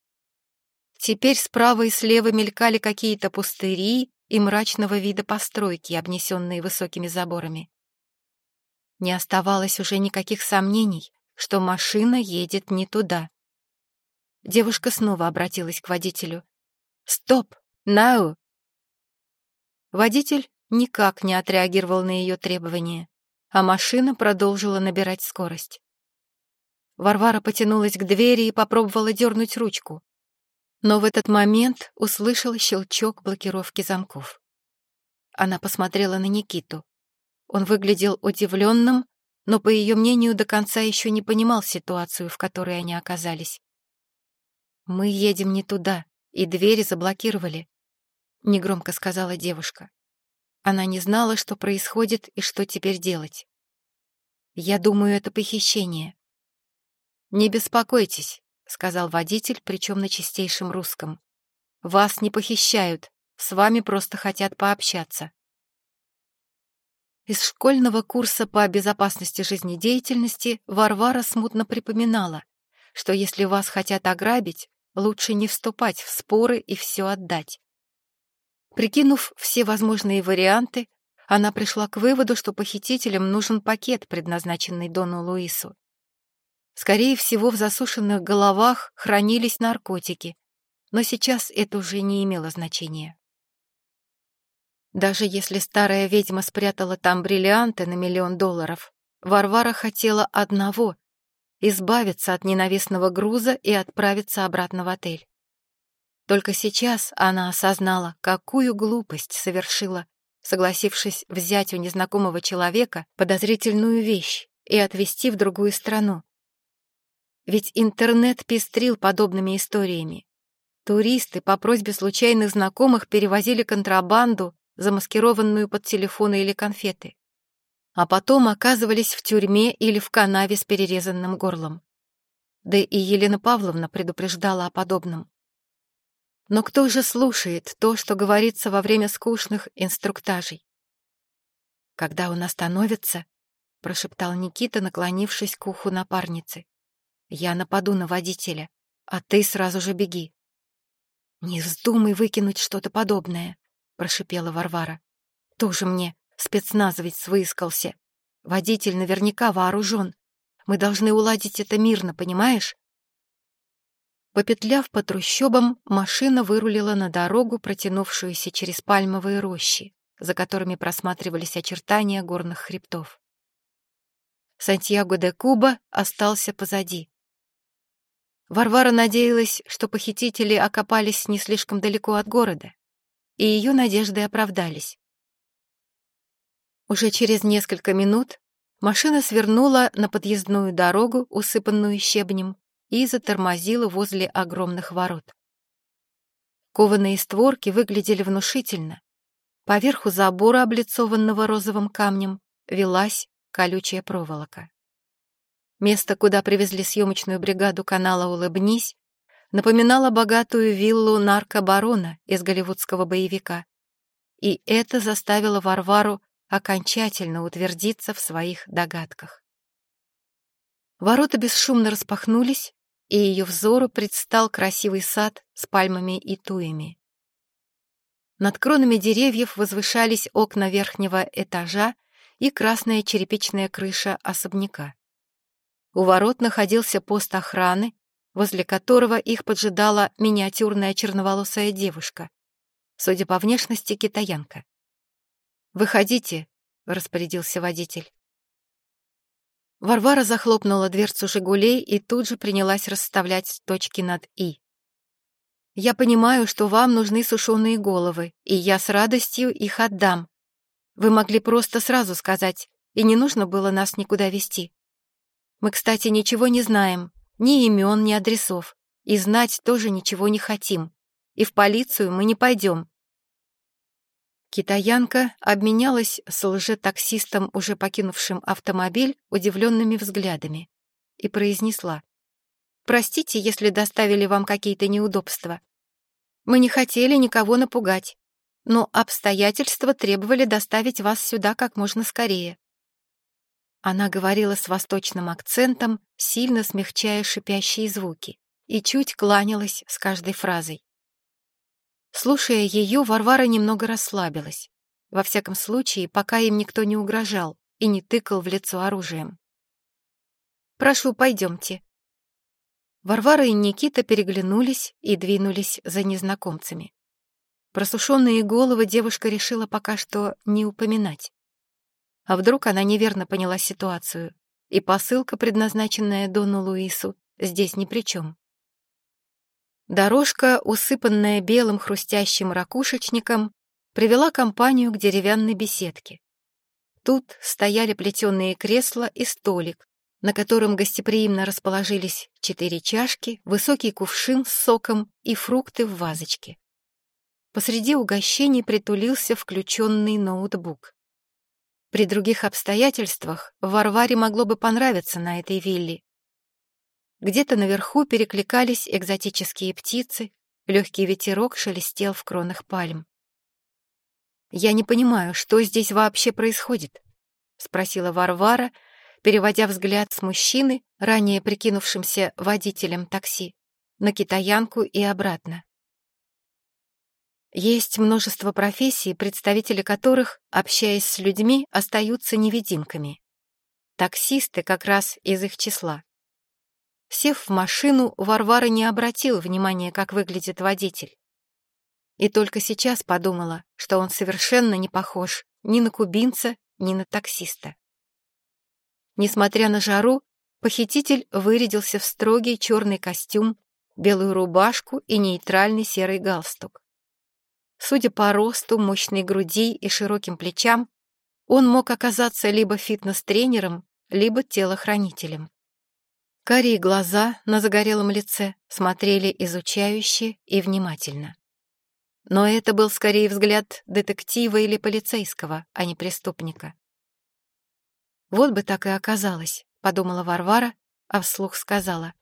Теперь справа и слева мелькали какие-то пустыри и мрачного вида постройки, обнесенные высокими заборами. Не оставалось уже никаких сомнений, что машина едет не туда. Девушка снова обратилась к водителю. «Стоп! Нау!» Водитель никак не отреагировал на ее требования, а машина продолжила набирать скорость. Варвара потянулась к двери и попробовала дернуть ручку. Но в этот момент услышала щелчок блокировки замков. Она посмотрела на Никиту. Он выглядел удивленным, но, по ее мнению, до конца еще не понимал ситуацию, в которой они оказались. «Мы едем не туда, и двери заблокировали», — негромко сказала девушка. Она не знала, что происходит и что теперь делать. «Я думаю, это похищение». «Не беспокойтесь», — сказал водитель, причем на чистейшем русском. «Вас не похищают, с вами просто хотят пообщаться». Из школьного курса по безопасности жизнедеятельности Варвара смутно припоминала, что если вас хотят ограбить, лучше не вступать в споры и все отдать. Прикинув все возможные варианты, она пришла к выводу, что похитителям нужен пакет, предназначенный Дону Луису. Скорее всего, в засушенных головах хранились наркотики, но сейчас это уже не имело значения. Даже если старая ведьма спрятала там бриллианты на миллион долларов, Варвара хотела одного — избавиться от ненавистного груза и отправиться обратно в отель. Только сейчас она осознала, какую глупость совершила, согласившись взять у незнакомого человека подозрительную вещь и отвезти в другую страну, ведь интернет пестрил подобными историями. Туристы по просьбе случайных знакомых перевозили контрабанду, замаскированную под телефоны или конфеты. А потом оказывались в тюрьме или в канаве с перерезанным горлом. Да и Елена Павловна предупреждала о подобном. Но кто же слушает то, что говорится во время скучных инструктажей? «Когда он остановится», — прошептал Никита, наклонившись к уху напарницы, я нападу на водителя, а ты сразу же беги. Не вздумай выкинуть что-то подобное, прошипела Варвара. Тоже мне спецназовец выискался. Водитель наверняка вооружен. Мы должны уладить это мирно, понимаешь? Попетляв по трущобам, машина вырулила на дорогу, протянувшуюся через пальмовые рощи, за которыми просматривались очертания горных хребтов. Сантьяго де Куба остался позади. Варвара надеялась, что похитители окопались не слишком далеко от города, и ее надежды оправдались. Уже через несколько минут машина свернула на подъездную дорогу, усыпанную щебнем, и затормозила возле огромных ворот. Кованые створки выглядели внушительно. Поверху забора, облицованного розовым камнем, велась колючая проволока. Место, куда привезли съемочную бригаду канала «Улыбнись», напоминало богатую виллу наркобарона из голливудского боевика. И это заставило Варвару окончательно утвердиться в своих догадках. Ворота бесшумно распахнулись, и ее взору предстал красивый сад с пальмами и туями. Над кронами деревьев возвышались окна верхнего этажа и красная черепичная крыша особняка. У ворот находился пост охраны, возле которого их поджидала миниатюрная черноволосая девушка, судя по внешности, китаянка. «Выходите», — распорядился водитель. Варвара захлопнула дверцу «Жигулей» и тут же принялась расставлять точки над «и». «Я понимаю, что вам нужны сушеные головы, и я с радостью их отдам. Вы могли просто сразу сказать, и не нужно было нас никуда вести. Мы, кстати, ничего не знаем, ни имен, ни адресов, и знать тоже ничего не хотим. И в полицию мы не пойдем. Китаянка обменялась с лжетаксистом, уже покинувшим автомобиль, удивленными взглядами и произнесла. «Простите, если доставили вам какие-то неудобства. Мы не хотели никого напугать, но обстоятельства требовали доставить вас сюда как можно скорее. Она говорила с восточным акцентом, сильно смягчая шипящие звуки, и чуть кланялась с каждой фразой. Слушая ее, Варвара немного расслабилась. Во всяком случае, пока им никто не угрожал и не тыкал в лицо оружием. «Прошу, пойдемте». Варвара и Никита переглянулись и двинулись за незнакомцами. Просушенные головы девушка решила пока что не упоминать. А вдруг она неверно поняла ситуацию и посылка, предназначенная Дону Луису, здесь ни при чем. Дорожка, усыпанная белым хрустящим ракушечником, привела компанию к деревянной беседке. Тут стояли плетеные кресла и столик, на котором гостеприимно расположились четыре чашки, высокий кувшин с соком и фрукты в вазочке. Посреди угощений притулился включенный ноутбук. При других обстоятельствах Варваре могло бы понравиться на этой вилле. Где-то наверху перекликались экзотические птицы, легкий ветерок шелестел в кронах пальм. «Я не понимаю, что здесь вообще происходит?» — спросила Варвара, переводя взгляд с мужчины, ранее прикинувшимся водителем такси, на китаянку и обратно. Есть множество профессий, представители которых, общаясь с людьми, остаются невидимками. Таксисты как раз из их числа. Сев в машину, Варвара не обратила внимания, как выглядит водитель. И только сейчас подумала, что он совершенно не похож ни на кубинца, ни на таксиста. Несмотря на жару, похититель вырядился в строгий черный костюм, белую рубашку и нейтральный серый галстук. Судя по росту, мощной груди и широким плечам, он мог оказаться либо фитнес-тренером, либо телохранителем. Карие глаза на загорелом лице смотрели изучающе и внимательно. Но это был скорее взгляд детектива или полицейского, а не преступника. «Вот бы так и оказалось», — подумала Варвара, а вслух сказала.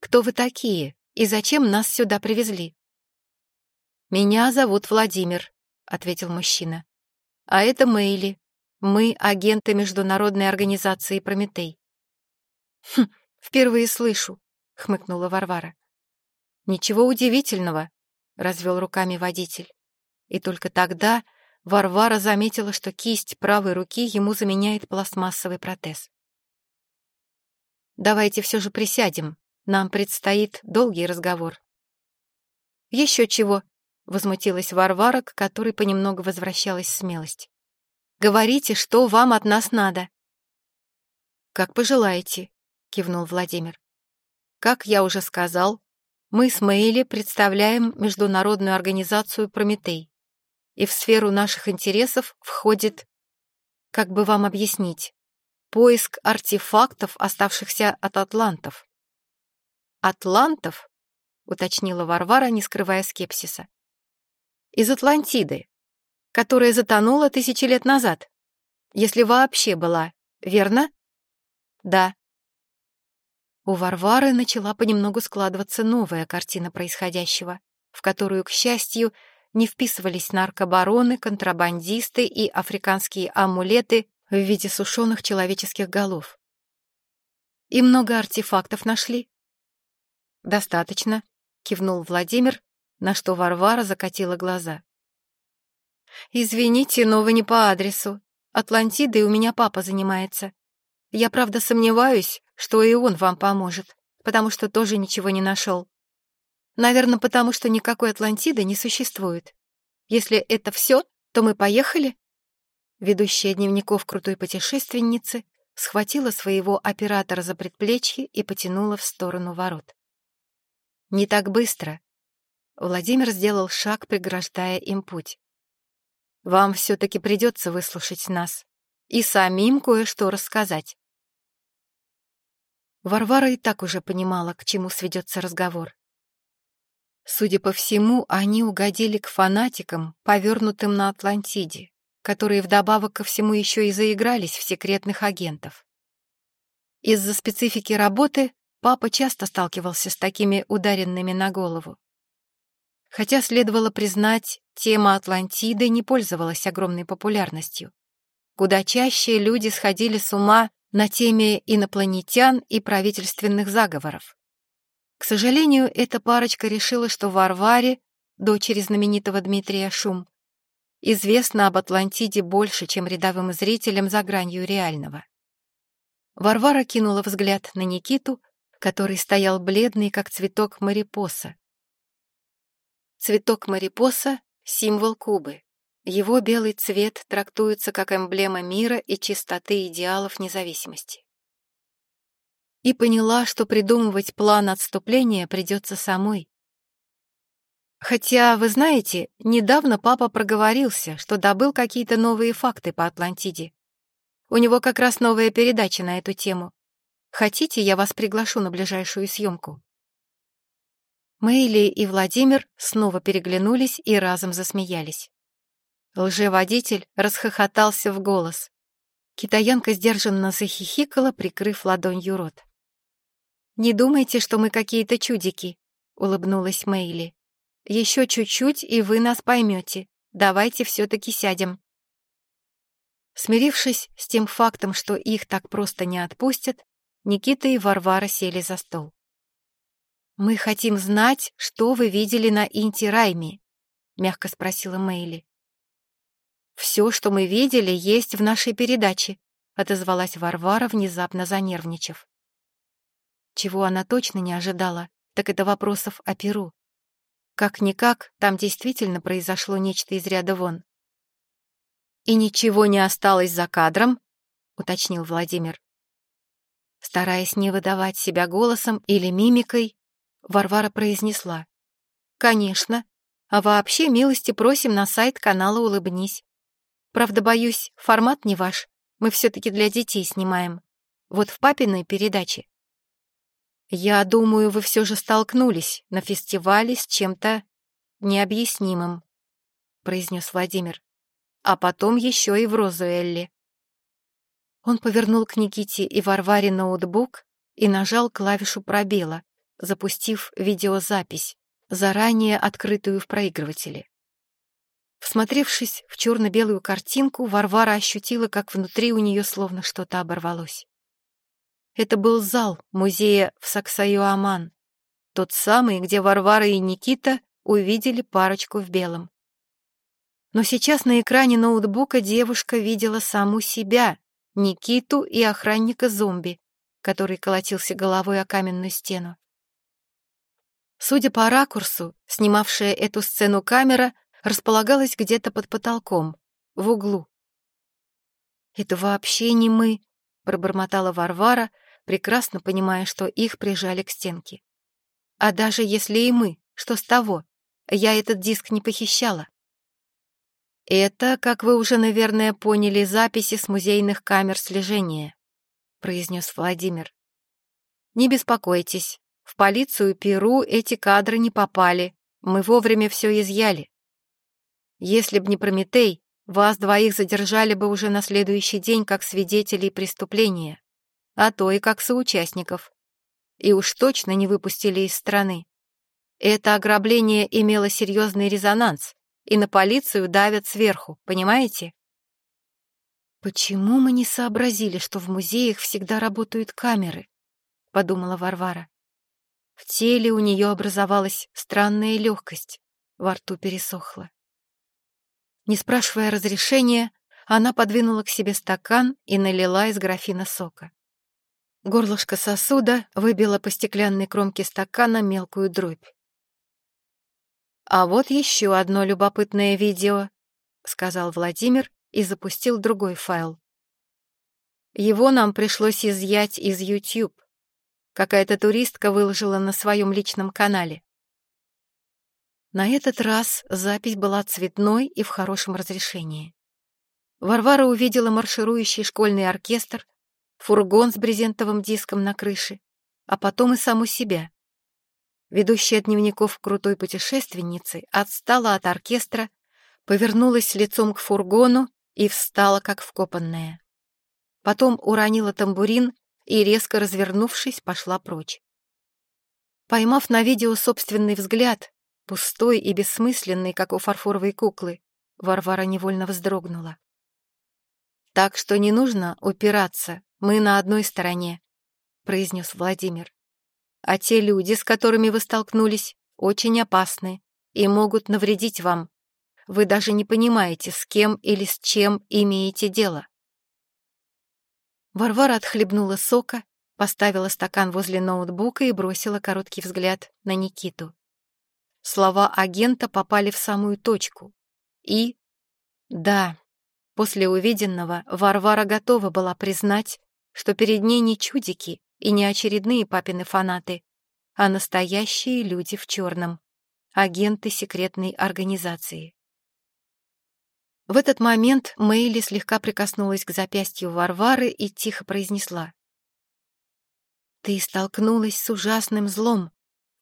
«Кто вы такие и зачем нас сюда привезли?» «Меня зовут Владимир», — ответил мужчина. «А это Мэйли. Мы агенты международной организации «Прометей». «Хм, впервые слышу», — хмыкнула Варвара. «Ничего удивительного», — развел руками водитель. И только тогда Варвара заметила, что кисть правой руки ему заменяет пластмассовый протез. «Давайте все же присядем. Нам предстоит долгий разговор». «Еще чего», — возмутилась Варвара, к которой понемногу возвращалась смелость. «Говорите, что вам от нас надо». «Как пожелаете», — кивнул Владимир. «Как я уже сказал, мы с Мэйли представляем международную организацию «Прометей», и в сферу наших интересов входит, как бы вам объяснить, поиск артефактов, оставшихся от атлантов». «Атлантов?» — уточнила Варвара, не скрывая скепсиса из Атлантиды, которая затонула тысячи лет назад, если вообще была, верно? Да. У Варвары начала понемногу складываться новая картина происходящего, в которую, к счастью, не вписывались наркобароны, контрабандисты и африканские амулеты в виде сушеных человеческих голов. И много артефактов нашли? Достаточно, кивнул Владимир, на что Варвара закатила глаза. «Извините, но вы не по адресу. Атлантидой у меня папа занимается. Я, правда, сомневаюсь, что и он вам поможет, потому что тоже ничего не нашел. Наверное, потому что никакой Атлантиды не существует. Если это все, то мы поехали?» Ведущая дневников крутой путешественницы схватила своего оператора за предплечье и потянула в сторону ворот. «Не так быстро», Владимир сделал шаг, преграждая им путь. «Вам все-таки придется выслушать нас и самим кое-что рассказать». Варвара и так уже понимала, к чему сведется разговор. Судя по всему, они угодили к фанатикам, повернутым на Атлантиде, которые вдобавок ко всему еще и заигрались в секретных агентов. Из-за специфики работы папа часто сталкивался с такими ударенными на голову. Хотя, следовало признать, тема Атлантиды не пользовалась огромной популярностью. Куда чаще люди сходили с ума на теме инопланетян и правительственных заговоров. К сожалению, эта парочка решила, что Варваре, дочери знаменитого Дмитрия Шум, известно об Атлантиде больше, чем рядовым зрителям за гранью реального. Варвара кинула взгляд на Никиту, который стоял бледный, как цветок марипоса, Цветок марипоса — символ Кубы. Его белый цвет трактуется как эмблема мира и чистоты идеалов независимости. и поняла, что придумывать план отступления придется самой. Хотя, вы знаете, недавно папа проговорился, что добыл какие-то новые факты по Атлантиде. У него как раз новая передача на эту тему. Хотите, я вас приглашу на ближайшую съемку?» Мэйли и Владимир снова переглянулись и разом засмеялись. Лжеводитель расхохотался в голос. Китаянка сдержанно захихикала, прикрыв ладонью рот. «Не думайте, что мы какие-то чудики», — улыбнулась Мэйли. Еще чуть-чуть, и вы нас поймете. Давайте все-таки сядем». Смирившись с тем фактом, что их так просто не отпустят, Никита и Варвара сели за стол. «Мы хотим знать, что вы видели на Инти-Райме», — мягко спросила Мэйли. «Все, что мы видели, есть в нашей передаче», — отозвалась Варвара, внезапно занервничав. Чего она точно не ожидала, так это вопросов о Перу. Как-никак, там действительно произошло нечто из ряда вон. «И ничего не осталось за кадром?» — уточнил Владимир. Стараясь не выдавать себя голосом или мимикой, Варвара произнесла. «Конечно. А вообще милости просим на сайт канала «Улыбнись». Правда, боюсь, формат не ваш. Мы все-таки для детей снимаем. Вот в папиной передаче я думаю, вы все же столкнулись на фестивале с чем-то необъяснимым, произнес Владимир. А потом еще и в Розуэлле. Он повернул к Никите и Варваре ноутбук и нажал клавишу пробела, запустив видеозапись, заранее открытую в проигрывателе. Всмотревшись в черно-белую картинку, Варвара ощутила, как внутри у нее словно что-то оборвалось. Это был зал музея в Саксаюаман, тот самый, где Варвара и Никита увидели парочку в белом. Но сейчас на экране ноутбука девушка видела саму себя, Никиту и охранника-зомби, который колотился головой о каменную стену. Судя по ракурсу, снимавшая эту сцену камера располагалась где-то под потолком, в углу. «Это вообще не мы», — пробормотала Варвара, прекрасно понимая, что их прижали к стенке. А даже если и мы, что с того? Я этот диск не похищала. Это, как вы уже, наверное, поняли, записи с музейных камер слежения, произнес Владимир. Не беспокойтесь, в полицию Перу эти кадры не попали, мы вовремя все изъяли. Если б не Прометей, вас двоих задержали бы уже на следующий день как свидетелей преступления а то и как соучастников. И уж точно не выпустили из страны. Это ограбление имело серьезный резонанс, и на полицию давят сверху, понимаете? «Почему мы не сообразили, что в музеях всегда работают камеры?» — подумала Варвара. В теле у нее образовалась странная легкость, во рту пересохла. Не спрашивая разрешения, она подвинула к себе стакан и налила из графина сока. Горлышко сосуда выбило по стеклянной кромке стакана мелкую дробь. «А вот еще одно любопытное видео», — сказал Владимир и запустил другой файл. Его нам пришлось изъять из YouTube. Какая-то туристка выложила на своем личном канале. На этот раз запись была цветной и в хорошем разрешении. Варвара увидела марширующий школьный оркестр, фургон с брезентовым диском на крыше, а потом и саму себя. Ведущая дневников крутой путешественницы отстала от оркестра, повернулась лицом к фургону и встала, как вкопанная. Потом уронила тамбурин и, резко развернувшись, пошла прочь. Поймав на видео собственный взгляд, пустой и бессмысленный, как у фарфоровой куклы, Варвара невольно вздрогнула. Так что не нужно упираться мы на одной стороне», — произнес Владимир. «А те люди, с которыми вы столкнулись, очень опасны и могут навредить вам. Вы даже не понимаете, с кем или с чем имеете дело». Варвара отхлебнула сока, поставила стакан возле ноутбука и бросила короткий взгляд на Никиту. Слова агента попали в самую точку. И... Да, после увиденного Варвара готова была признать, что перед ней не чудики и не очередные папины фанаты, а настоящие люди в черном, агенты секретной организации. В этот момент Мэйли слегка прикоснулась к запястью Варвары и тихо произнесла. «Ты столкнулась с ужасным злом.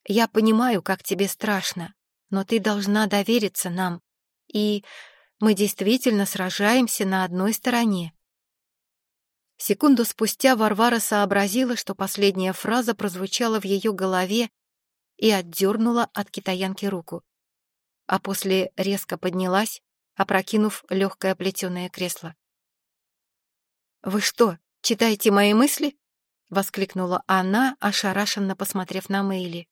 Я понимаю, как тебе страшно, но ты должна довериться нам. И мы действительно сражаемся на одной стороне». Секунду спустя Варвара сообразила, что последняя фраза прозвучала в ее голове и отдернула от китаянки руку. А после резко поднялась, опрокинув легкое плетеное кресло. «Вы что, читаете мои мысли?» — воскликнула она, ошарашенно посмотрев на Мэйли.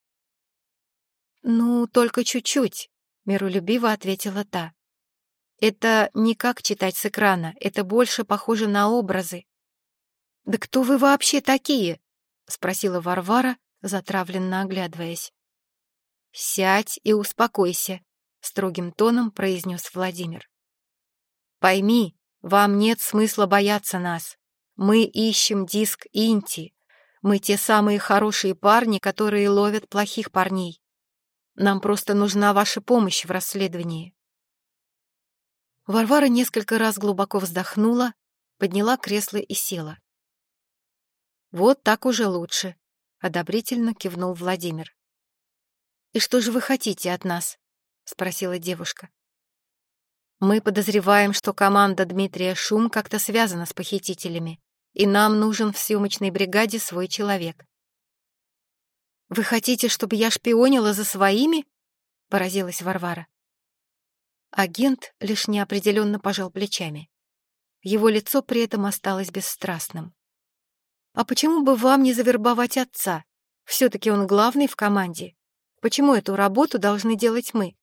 «Ну, только чуть-чуть», — миролюбиво ответила та. «Это не как читать с экрана, это больше похоже на образы». «Да кто вы вообще такие?» — спросила Варвара, затравленно оглядываясь. «Сядь и успокойся», — строгим тоном произнес Владимир. «Пойми, вам нет смысла бояться нас. Мы ищем диск Инти. Мы те самые хорошие парни, которые ловят плохих парней. Нам просто нужна ваша помощь в расследовании». Варвара несколько раз глубоко вздохнула, подняла кресло и села. «Вот так уже лучше», — одобрительно кивнул Владимир. «И что же вы хотите от нас?» — спросила девушка. «Мы подозреваем, что команда Дмитрия Шум как-то связана с похитителями, и нам нужен в съемочной бригаде свой человек». «Вы хотите, чтобы я шпионила за своими?» — поразилась Варвара. Агент лишь неопределенно пожал плечами. Его лицо при этом осталось бесстрастным. «А почему бы вам не завербовать отца? Все-таки он главный в команде. Почему эту работу должны делать мы?»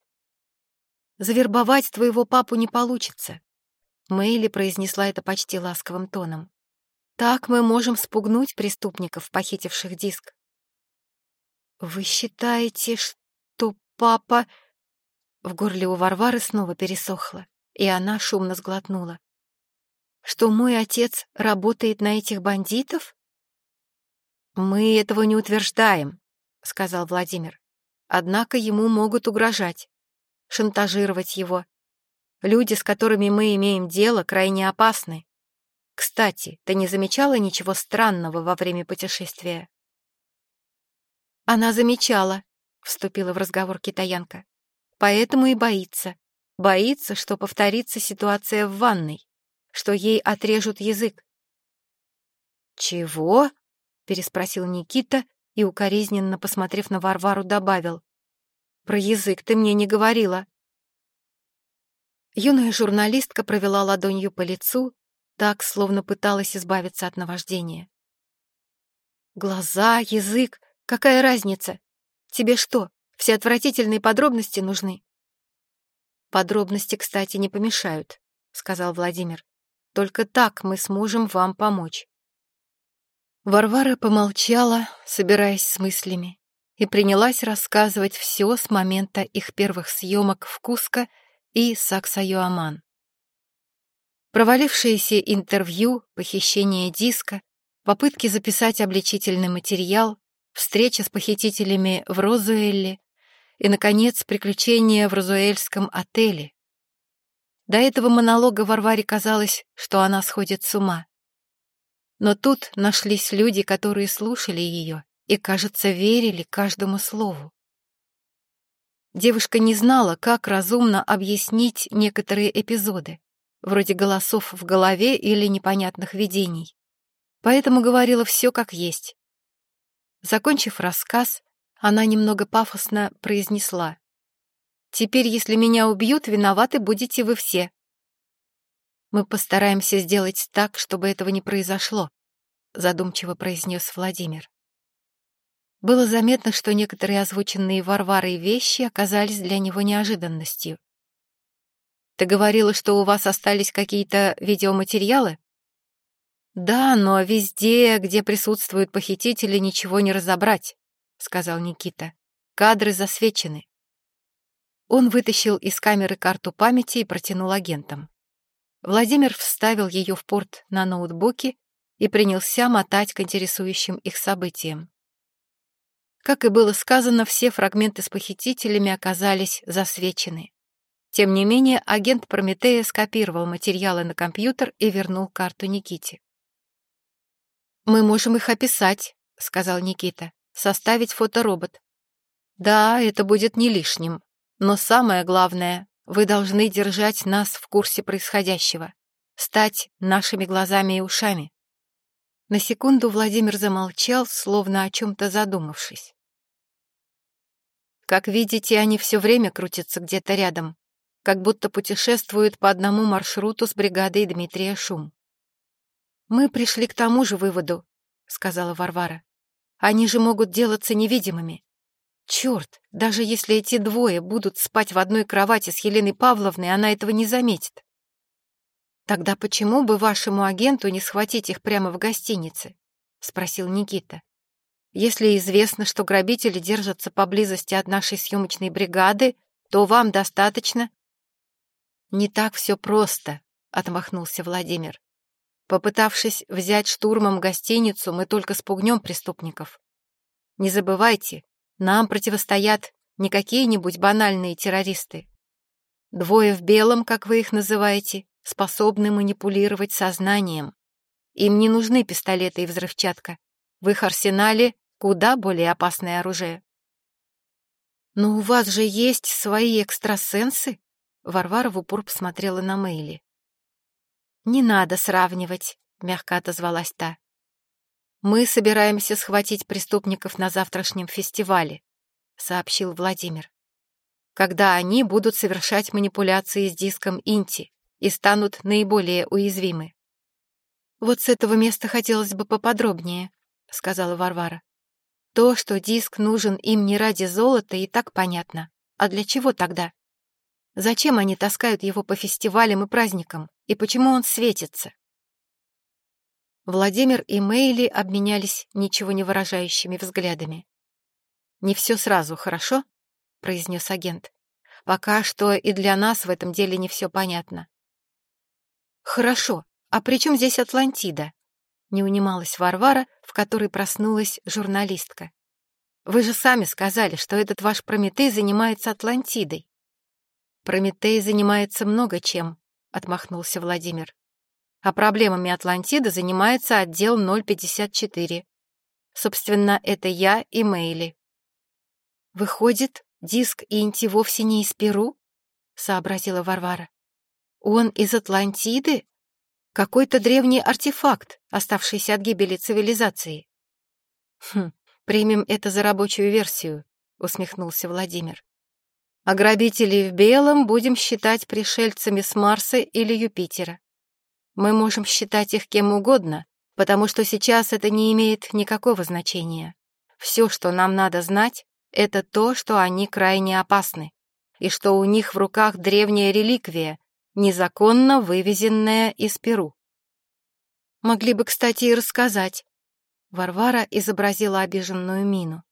Завербовать твоего папу не получится. Мэйли произнесла это почти ласковым тоном. Так мы можем спугнуть преступников, похитивших диск. Вы считаете, что папа... В горле у Варвары снова пересохло, и она шумно сглотнула. Что мой отец работает на этих бандитов? Мы этого не утверждаем, сказал Владимир. Однако ему могут угрожать шантажировать его. Люди, с которыми мы имеем дело, крайне опасны. Кстати, ты не замечала ничего странного во время путешествия? Она замечала, вступила в разговор китаянка. Поэтому и боится. Боится, что повторится ситуация в ванной, что ей отрежут язык. «Чего?» — переспросил Никита и, укоризненно посмотрев на Варвару, добавил. Про язык ты мне не говорила. Юная журналистка провела ладонью по лицу, так, словно пыталась избавиться от наваждения. Глаза, язык, какая разница? Тебе что, все отвратительные подробности нужны? Подробности, кстати, не помешают, сказал Владимир. Только так мы сможем вам помочь. Варвара помолчала, собираясь с мыслями и принялась рассказывать все с момента их первых съемок в Куско и Саксайоаман. Провалившиеся интервью, похищение диска, попытки записать обличительный материал, встреча с похитителями в Розуэлле и, наконец, приключения в Розуэльском отеле. До этого монолога Варваре казалось, что она сходит с ума. Но тут нашлись люди, которые слушали ее и, кажется, верили каждому слову. Девушка не знала, как разумно объяснить некоторые эпизоды, вроде голосов в голове или непонятных видений, поэтому говорила все как есть. Закончив рассказ, она немного пафосно произнесла. «Теперь, если меня убьют, виноваты будете вы все. Мы постараемся сделать так, чтобы этого не произошло», задумчиво произнес Владимир. Было заметно, что некоторые озвученные Варварой вещи оказались для него неожиданностью. «Ты говорила, что у вас остались какие-то видеоматериалы?» «Да, но везде, где присутствуют похитители, ничего не разобрать», — сказал Никита. «Кадры засвечены». Он вытащил из камеры карту памяти и протянул агентам. Владимир вставил ее в порт на ноутбуке и принялся мотать к интересующим их событиям. Как и было сказано, все фрагменты с похитителями оказались засвечены. Тем не менее, агент Прометея скопировал материалы на компьютер и вернул карту Никите. «Мы можем их описать», — сказал Никита, — «составить фоторобот». «Да, это будет не лишним. Но самое главное, вы должны держать нас в курсе происходящего, стать нашими глазами и ушами». На секунду Владимир замолчал, словно о чем-то задумавшись. Как видите, они все время крутятся где-то рядом, как будто путешествуют по одному маршруту с бригадой Дмитрия Шум. «Мы пришли к тому же выводу», — сказала Варвара. «Они же могут делаться невидимыми. Черт, даже если эти двое будут спать в одной кровати с Еленой Павловной, она этого не заметит. Тогда почему бы вашему агенту не схватить их прямо в гостинице? Спросил Никита. Если известно, что грабители держатся поблизости от нашей съемочной бригады, то вам достаточно «Не так все просто», — отмахнулся Владимир. «Попытавшись взять штурмом гостиницу, мы только спугнем преступников. Не забывайте, нам противостоят не какие-нибудь банальные террористы. Двое в белом, как вы их называете, способны манипулировать сознанием. Им не нужны пистолеты и взрывчатка. В их арсенале куда более опасное оружие. «Но у вас же есть свои экстрасенсы?» Варвара в упор посмотрела на Мэйли. «Не надо сравнивать», — мягко отозвалась та. «Мы собираемся схватить преступников на завтрашнем фестивале», — сообщил Владимир. «Когда они будут совершать манипуляции с диском Инти и станут наиболее уязвимы». «Вот с этого места хотелось бы поподробнее», — сказала Варвара. «То, что диск нужен им не ради золота, и так понятно. А для чего тогда?» Зачем они таскают его по фестивалям и праздникам? И почему он светится? Владимир и Мэйли обменялись ничего не выражающими взглядами. «Не все сразу, хорошо?» — произнес агент. «Пока что и для нас в этом деле не все понятно». «Хорошо. А при чем здесь Атлантида?» — не унималась Варвара, в которой проснулась журналистка. «Вы же сами сказали, что этот ваш Прометей занимается Атлантидой». «Прометей занимается много чем», — отмахнулся Владимир. «А проблемами Атлантиды занимается отдел 054. Собственно, это я и Мейли». «Выходит, диск Инти вовсе не из Перу?» — сообразила Варвара. «Он из Атлантиды? Какой-то древний артефакт, оставшийся от гибели цивилизации». «Хм, примем это за рабочую версию», — усмехнулся Владимир а грабителей в белом будем считать пришельцами с Марса или Юпитера. Мы можем считать их кем угодно, потому что сейчас это не имеет никакого значения. Все, что нам надо знать, это то, что они крайне опасны, и что у них в руках древняя реликвия, незаконно вывезенная из Перу. Могли бы, кстати, и рассказать. Варвара изобразила обиженную мину.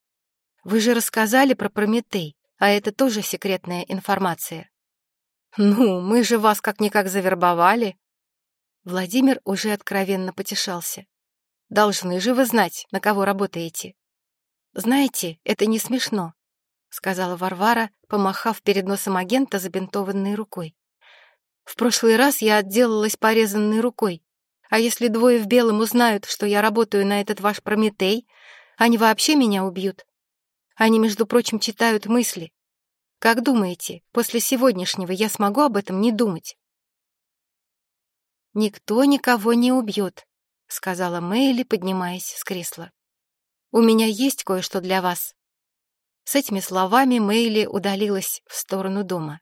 Вы же рассказали про Прометей. А это тоже секретная информация. Ну, мы же вас как-никак завербовали. Владимир уже откровенно потешался. Должны же вы знать, на кого работаете. Знаете, это не смешно, сказала Варвара, помахав перед носом агента забинтованной рукой. В прошлый раз я отделалась порезанной рукой. А если двое в белом узнают, что я работаю на этот ваш Прометей, они вообще меня убьют. Они, между прочим, читают мысли. Как думаете, после сегодняшнего я смогу об этом не думать? «Никто никого не убьет», — сказала Мэйли, поднимаясь с кресла. «У меня есть кое-что для вас». С этими словами Мэйли удалилась в сторону дома.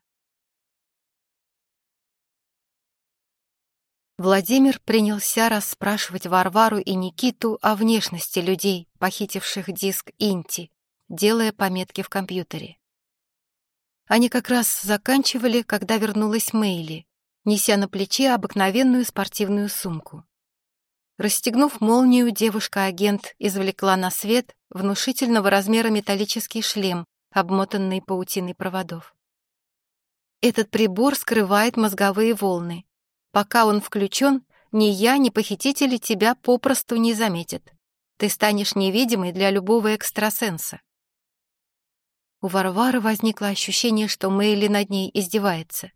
Владимир принялся расспрашивать Варвару и Никиту о внешности людей, похитивших диск Инти делая пометки в компьютере. Они как раз заканчивали, когда вернулась Мэйли, неся на плече обыкновенную спортивную сумку. Расстегнув молнию, девушка-агент извлекла на свет внушительного размера металлический шлем, обмотанный паутиной проводов. Этот прибор скрывает мозговые волны. Пока он включен, ни я, ни похитители тебя попросту не заметят. Ты станешь невидимой для любого экстрасенса. У Варвары возникло ощущение, что Мэйли над ней издевается.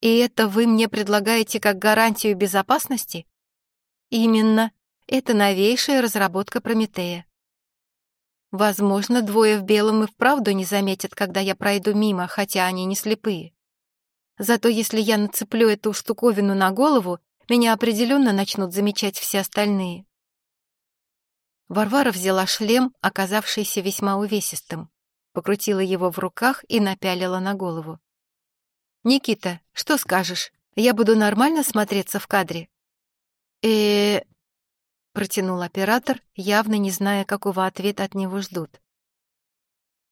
«И это вы мне предлагаете как гарантию безопасности?» «Именно. Это новейшая разработка Прометея. Возможно, двое в белом и вправду не заметят, когда я пройду мимо, хотя они не слепые. Зато если я нацеплю эту штуковину на голову, меня определенно начнут замечать все остальные. Варвара взяла шлем, оказавшийся весьма увесистым, покрутила его в руках и напялила на голову. «Никита, что скажешь? Я буду нормально смотреться в кадре?» э протянул оператор, явно не зная, какого ответа от него ждут.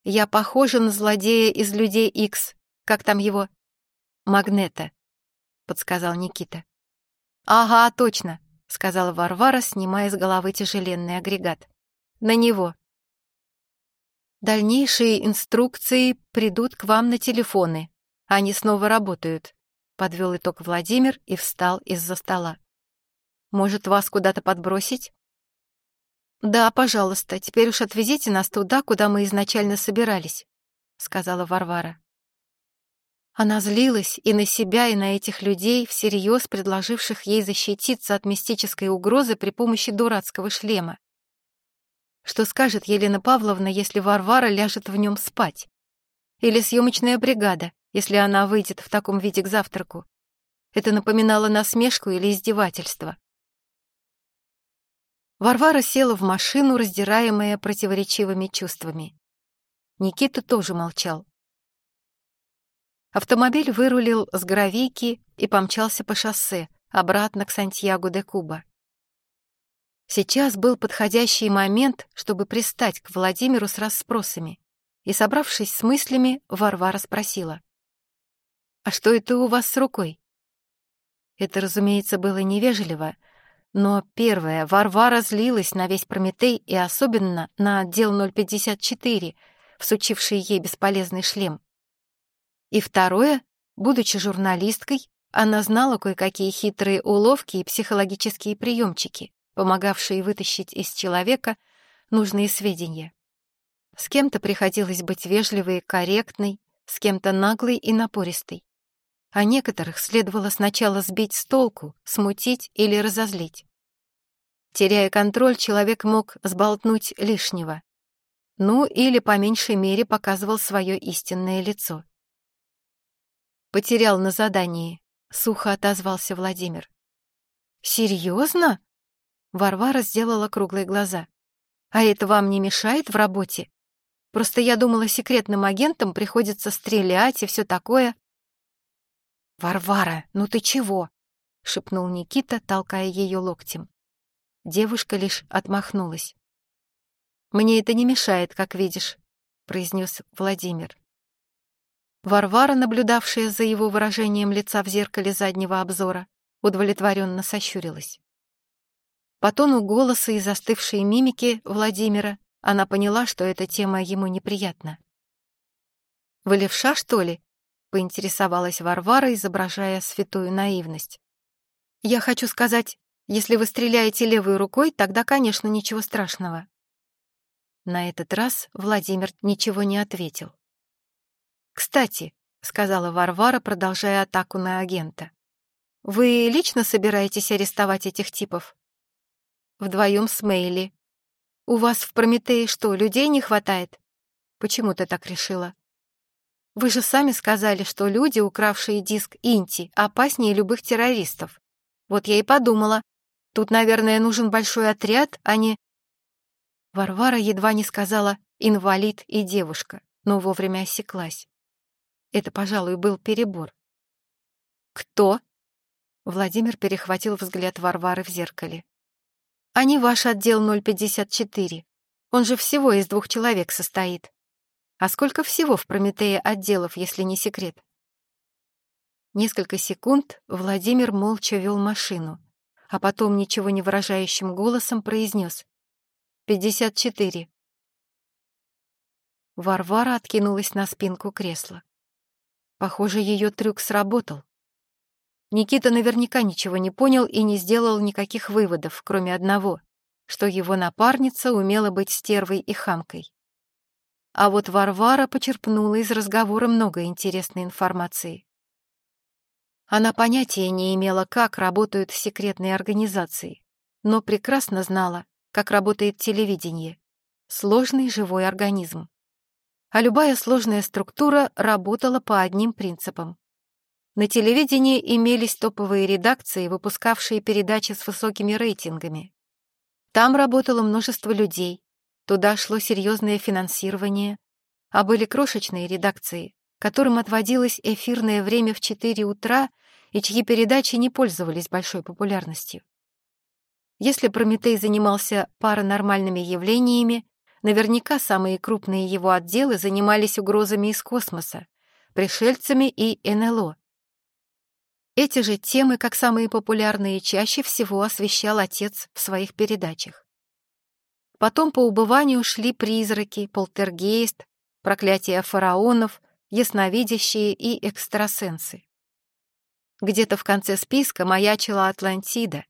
«Я похожа на злодея из «Людей Икс». Как там его?» «Магнета», — подсказал Никита. «Ага, точно», — сказала Варвара, снимая с головы тяжеленный агрегат. «На него». «Дальнейшие инструкции придут к вам на телефоны. Они снова работают», — подвел итог Владимир и встал из-за стола. Может, вас куда-то подбросить?» «Да, пожалуйста, теперь уж отвезите нас туда, куда мы изначально собирались», — сказала Варвара. Она злилась и на себя, и на этих людей, всерьез предложивших ей защититься от мистической угрозы при помощи дурацкого шлема. Что скажет Елена Павловна, если Варвара ляжет в нем спать? Или съемочная бригада, если она выйдет в таком виде к завтраку? Это напоминало насмешку или издевательство. Варвара села в машину, раздираемая противоречивыми чувствами. Никита тоже молчал. Автомобиль вырулил с гравийки и помчался по шоссе, обратно к Сантьяго-де-Куба. Сейчас был подходящий момент, чтобы пристать к Владимиру с расспросами, и, собравшись с мыслями, Варвара спросила. «А что это у вас с рукой?» Это, разумеется, было невежливо, но первое, Варвара злилась на весь Прометей и особенно на отдел 054, всучивший ей бесполезный шлем. И второе, будучи журналисткой, она знала кое-какие хитрые уловки и психологические приемчики, помогавшие вытащить из человека нужные сведения. С кем-то приходилось быть вежливой и корректной, с кем-то наглой и напористой а некоторых следовало сначала сбить с толку, смутить или разозлить. Теряя контроль, человек мог сболтнуть лишнего. Ну, или по меньшей мере показывал свое истинное лицо. «Потерял на задании», — сухо отозвался Владимир. «Серьезно?» Варвара сделала круглые глаза. «А это вам не мешает в работе? Просто я думала, секретным агентам приходится стрелять и все такое. «Варвара, ну ты чего?» — шепнул Никита, толкая ее локтем. Девушка лишь отмахнулась. «Мне это не мешает, как видишь», — произнес Владимир. Варвара, наблюдавшая за его выражением лица в зеркале заднего обзора, удовлетворенно сощурилась. По тону голоса и застывшей мимики Владимира она поняла, что эта тема ему неприятна. «Вы левша, что ли?» — поинтересовалась Варвара, изображая святую наивность. «Я хочу сказать, если вы стреляете левой рукой, тогда, конечно, ничего страшного». На этот раз Владимир ничего не ответил. «Кстати», — сказала Варвара, продолжая атаку на агента, «вы лично собираетесь арестовать этих типов?» «Вдвоем с Мейли. У вас в Прометее что, людей не хватает?» «Почему ты так решила?» Вы же сами сказали, что люди, укравшие диск Инти, опаснее любых террористов. Вот я и подумала. Тут, наверное, нужен большой отряд, а не... Варвара едва не сказала «инвалид» и «девушка», но вовремя осеклась. Это, пожалуй, был перебор. «Кто?» Владимир перехватил взгляд Варвары в зеркале. «Они ваш отдел 054. Он же всего из двух человек состоит». А сколько всего в Прометее отделов, если не секрет? Несколько секунд Владимир молча вел машину, а потом ничего не выражающим голосом произнес. «Пятьдесят четыре». Варвара откинулась на спинку кресла. Похоже, ее трюк сработал. Никита наверняка ничего не понял и не сделал никаких выводов, кроме одного, что его напарница умела быть стервой и хамкой. А вот Варвара почерпнула из разговора много интересной информации. Она понятия не имела, как работают секретные организации, но прекрасно знала, как работает телевидение. Сложный живой организм. А любая сложная структура работала по одним принципам. На телевидении имелись топовые редакции, выпускавшие передачи с высокими рейтингами. Там работало множество людей, туда шло серьезное финансирование, а были крошечные редакции, которым отводилось эфирное время в 4 утра и чьи передачи не пользовались большой популярностью. Если Прометей занимался паранормальными явлениями, наверняка самые крупные его отделы занимались угрозами из космоса, пришельцами и НЛО. Эти же темы, как самые популярные, чаще всего освещал отец в своих передачах. Потом по убыванию шли призраки, полтергейст, проклятия фараонов, ясновидящие и экстрасенсы. Где-то в конце списка маячила Атлантида.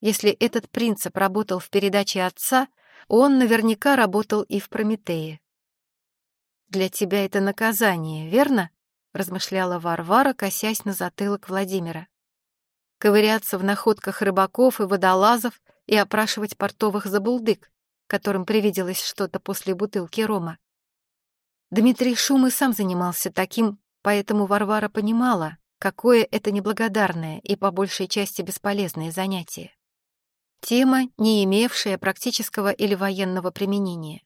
Если этот принцип работал в передаче отца, он наверняка работал и в Прометее. «Для тебя это наказание, верно?» — размышляла Варвара, косясь на затылок Владимира. Ковыряться в находках рыбаков и водолазов и опрашивать портовых забулдык, которым привиделось что-то после бутылки рома. Дмитрий Шум и сам занимался таким, поэтому Варвара понимала, какое это неблагодарное и по большей части бесполезное занятие. Тема, не имевшая практического или военного применения.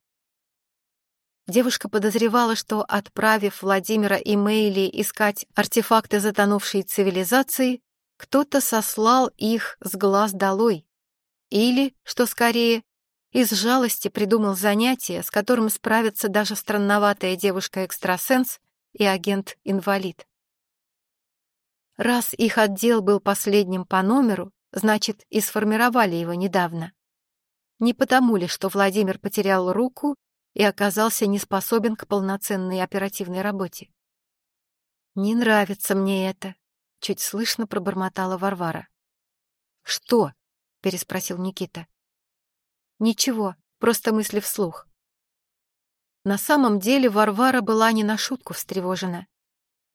Девушка подозревала, что, отправив Владимира и Мэйли искать артефакты затонувшей цивилизации, кто-то сослал их с глаз долой. Или, что скорее, из жалости придумал занятие, с которым справится даже странноватая девушка-экстрасенс и агент-инвалид. Раз их отдел был последним по номеру, значит, и сформировали его недавно. Не потому ли, что Владимир потерял руку и оказался не способен к полноценной оперативной работе. «Не нравится мне это», — чуть слышно пробормотала Варвара. «Что?» — переспросил Никита. «Ничего, просто мысли вслух». На самом деле Варвара была не на шутку встревожена.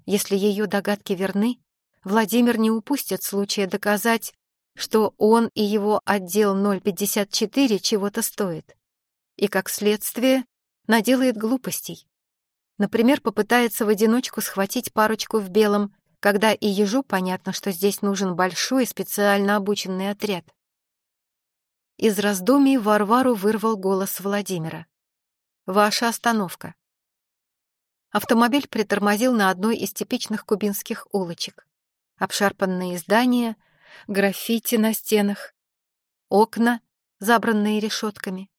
Если ее догадки верны, Владимир не упустит случая доказать, что он и его отдел 054 чего-то стоит и, как следствие, наделает глупостей. Например, попытается в одиночку схватить парочку в белом, когда и ежу понятно, что здесь нужен большой специально обученный отряд. Из раздумий Варвару вырвал голос Владимира. «Ваша остановка». Автомобиль притормозил на одной из типичных кубинских улочек. Обшарпанные здания, граффити на стенах, окна, забранные решетками.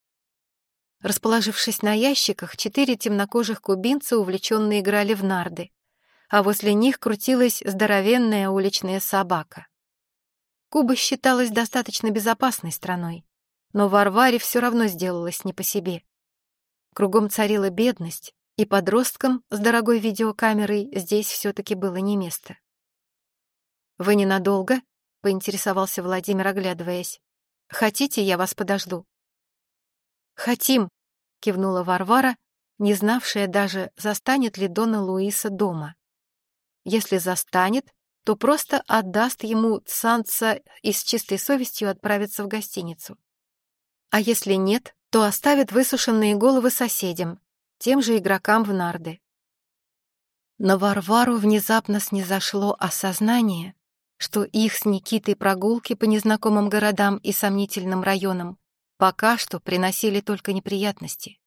Расположившись на ящиках, четыре темнокожих кубинца увлеченно играли в нарды, а возле них крутилась здоровенная уличная собака. Куба считалась достаточно безопасной страной, но Варваре все равно сделалось не по себе. Кругом царила бедность, и подросткам с дорогой видеокамерой здесь все-таки было не место. «Вы ненадолго?» — поинтересовался Владимир, оглядываясь. «Хотите, я вас подожду?» «Хотим», — кивнула Варвара, не знавшая даже, застанет ли Дона Луиса дома. Если застанет, то просто отдаст ему Санса и с чистой совестью отправится в гостиницу. А если нет, то оставит высушенные головы соседям, тем же игрокам в нарды. На Варвару внезапно снизошло осознание, что их с Никитой прогулки по незнакомым городам и сомнительным районам Пока что приносили только неприятности.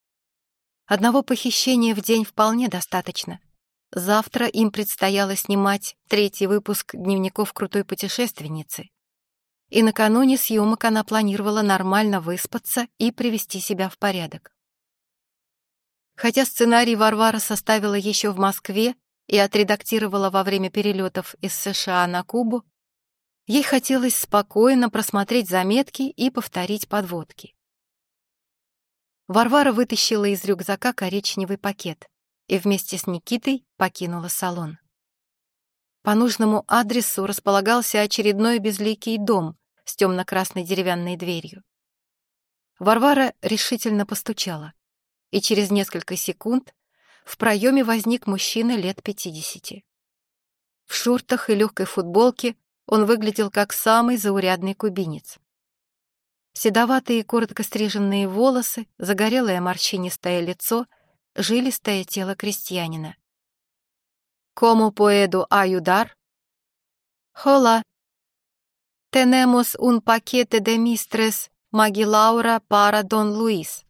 Одного похищения в день вполне достаточно. Завтра им предстояло снимать третий выпуск дневников крутой путешественницы. И накануне съемок она планировала нормально выспаться и привести себя в порядок. Хотя сценарий Варвара составила еще в Москве и отредактировала во время перелетов из США на Кубу, Ей хотелось спокойно просмотреть заметки и повторить подводки. Варвара вытащила из рюкзака коричневый пакет и вместе с Никитой покинула салон. По нужному адресу располагался очередной безликий дом с темно-красной деревянной дверью. Варвара решительно постучала, и через несколько секунд в проеме возник мужчина лет пятидесяти. В шортах и легкой футболке он выглядел как самый заурядный кубинец. Седоватые коротко стриженные волосы, загорелое морщинистое лицо, жилистое тело крестьянина. «Кому поеду аюдар?» «Хола. Tenemos un paquete de mistres Маги Лаура пара Дон Луис.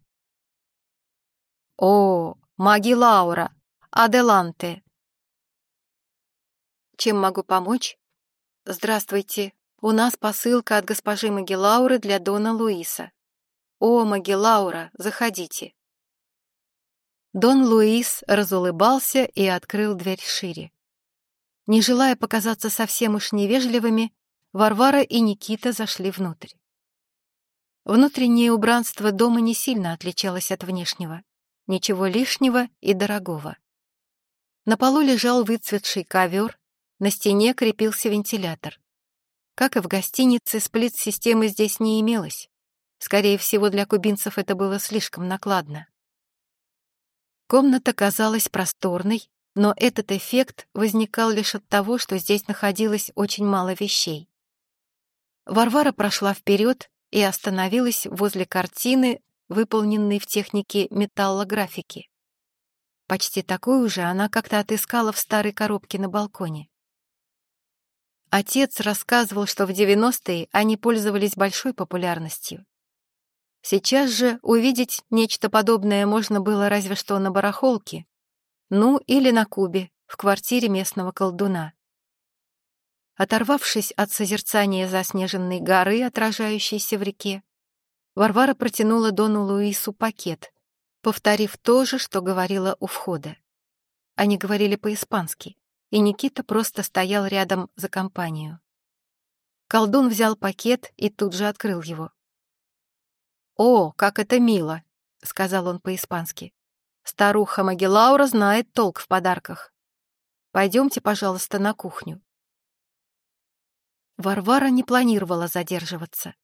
О, Маги Лаура, аделанте. Чем могу помочь? Здравствуйте. У нас посылка от госпожи Магелауры для Дона Луиса. О, Магелаура, заходите. Дон Луис разулыбался и открыл дверь шире. Не желая показаться совсем уж невежливыми, Варвара и Никита зашли внутрь. Внутреннее убранство дома не сильно отличалось от внешнего. Ничего лишнего и дорогого. На полу лежал выцветший ковер, на стене крепился вентилятор. Как и в гостинице, сплит-системы здесь не имелось. Скорее всего, для кубинцев это было слишком накладно. Комната казалась просторной, но этот эффект возникал лишь от того, что здесь находилось очень мало вещей. Варвара прошла вперед и остановилась возле картины, выполненной в технике металлографики. Почти такую же она как-то отыскала в старой коробке на балконе. Отец рассказывал, что в 90-е они пользовались большой популярностью. Сейчас же увидеть нечто подобное можно было разве что на барахолке, ну или на Кубе, в квартире местного колдуна. Оторвавшись от созерцания заснеженной горы, отражающейся в реке, Варвара протянула Дону Луису пакет, повторив то же, что говорила у входа. Они говорили по-испански, и Никита просто стоял рядом за компанию. Колдун взял пакет и тут же открыл его. «О, как это мило!» — сказал он по-испански. «Старуха Магеллаура знает толк в подарках. Пойдемте, пожалуйста, на кухню. Варвара не планировала задерживаться,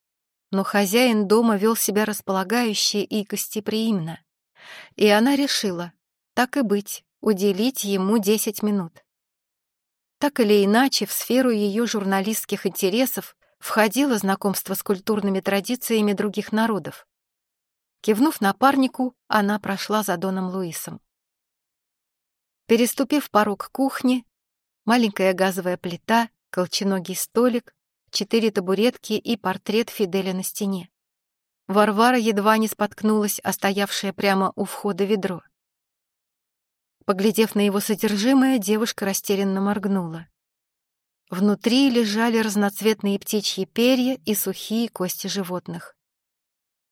но хозяин дома вел себя располагающе и гостеприимно, и она решила, так и быть, уделить ему 10 минут. Так или иначе, в сферу ее журналистских интересов входило знакомство с культурными традициями других народов. Кивнув напарнику, она прошла за Доном Луисом. Переступив порог кухни, маленькая газовая плита, колченогий столик, четыре табуретки и портрет Фиделя на стене. Варвара едва не споткнулась, о стоявшее прямо у входа ведро. Поглядев на его содержимое, девушка растерянно моргнула. Внутри лежали разноцветные птичьи перья и сухие кости животных.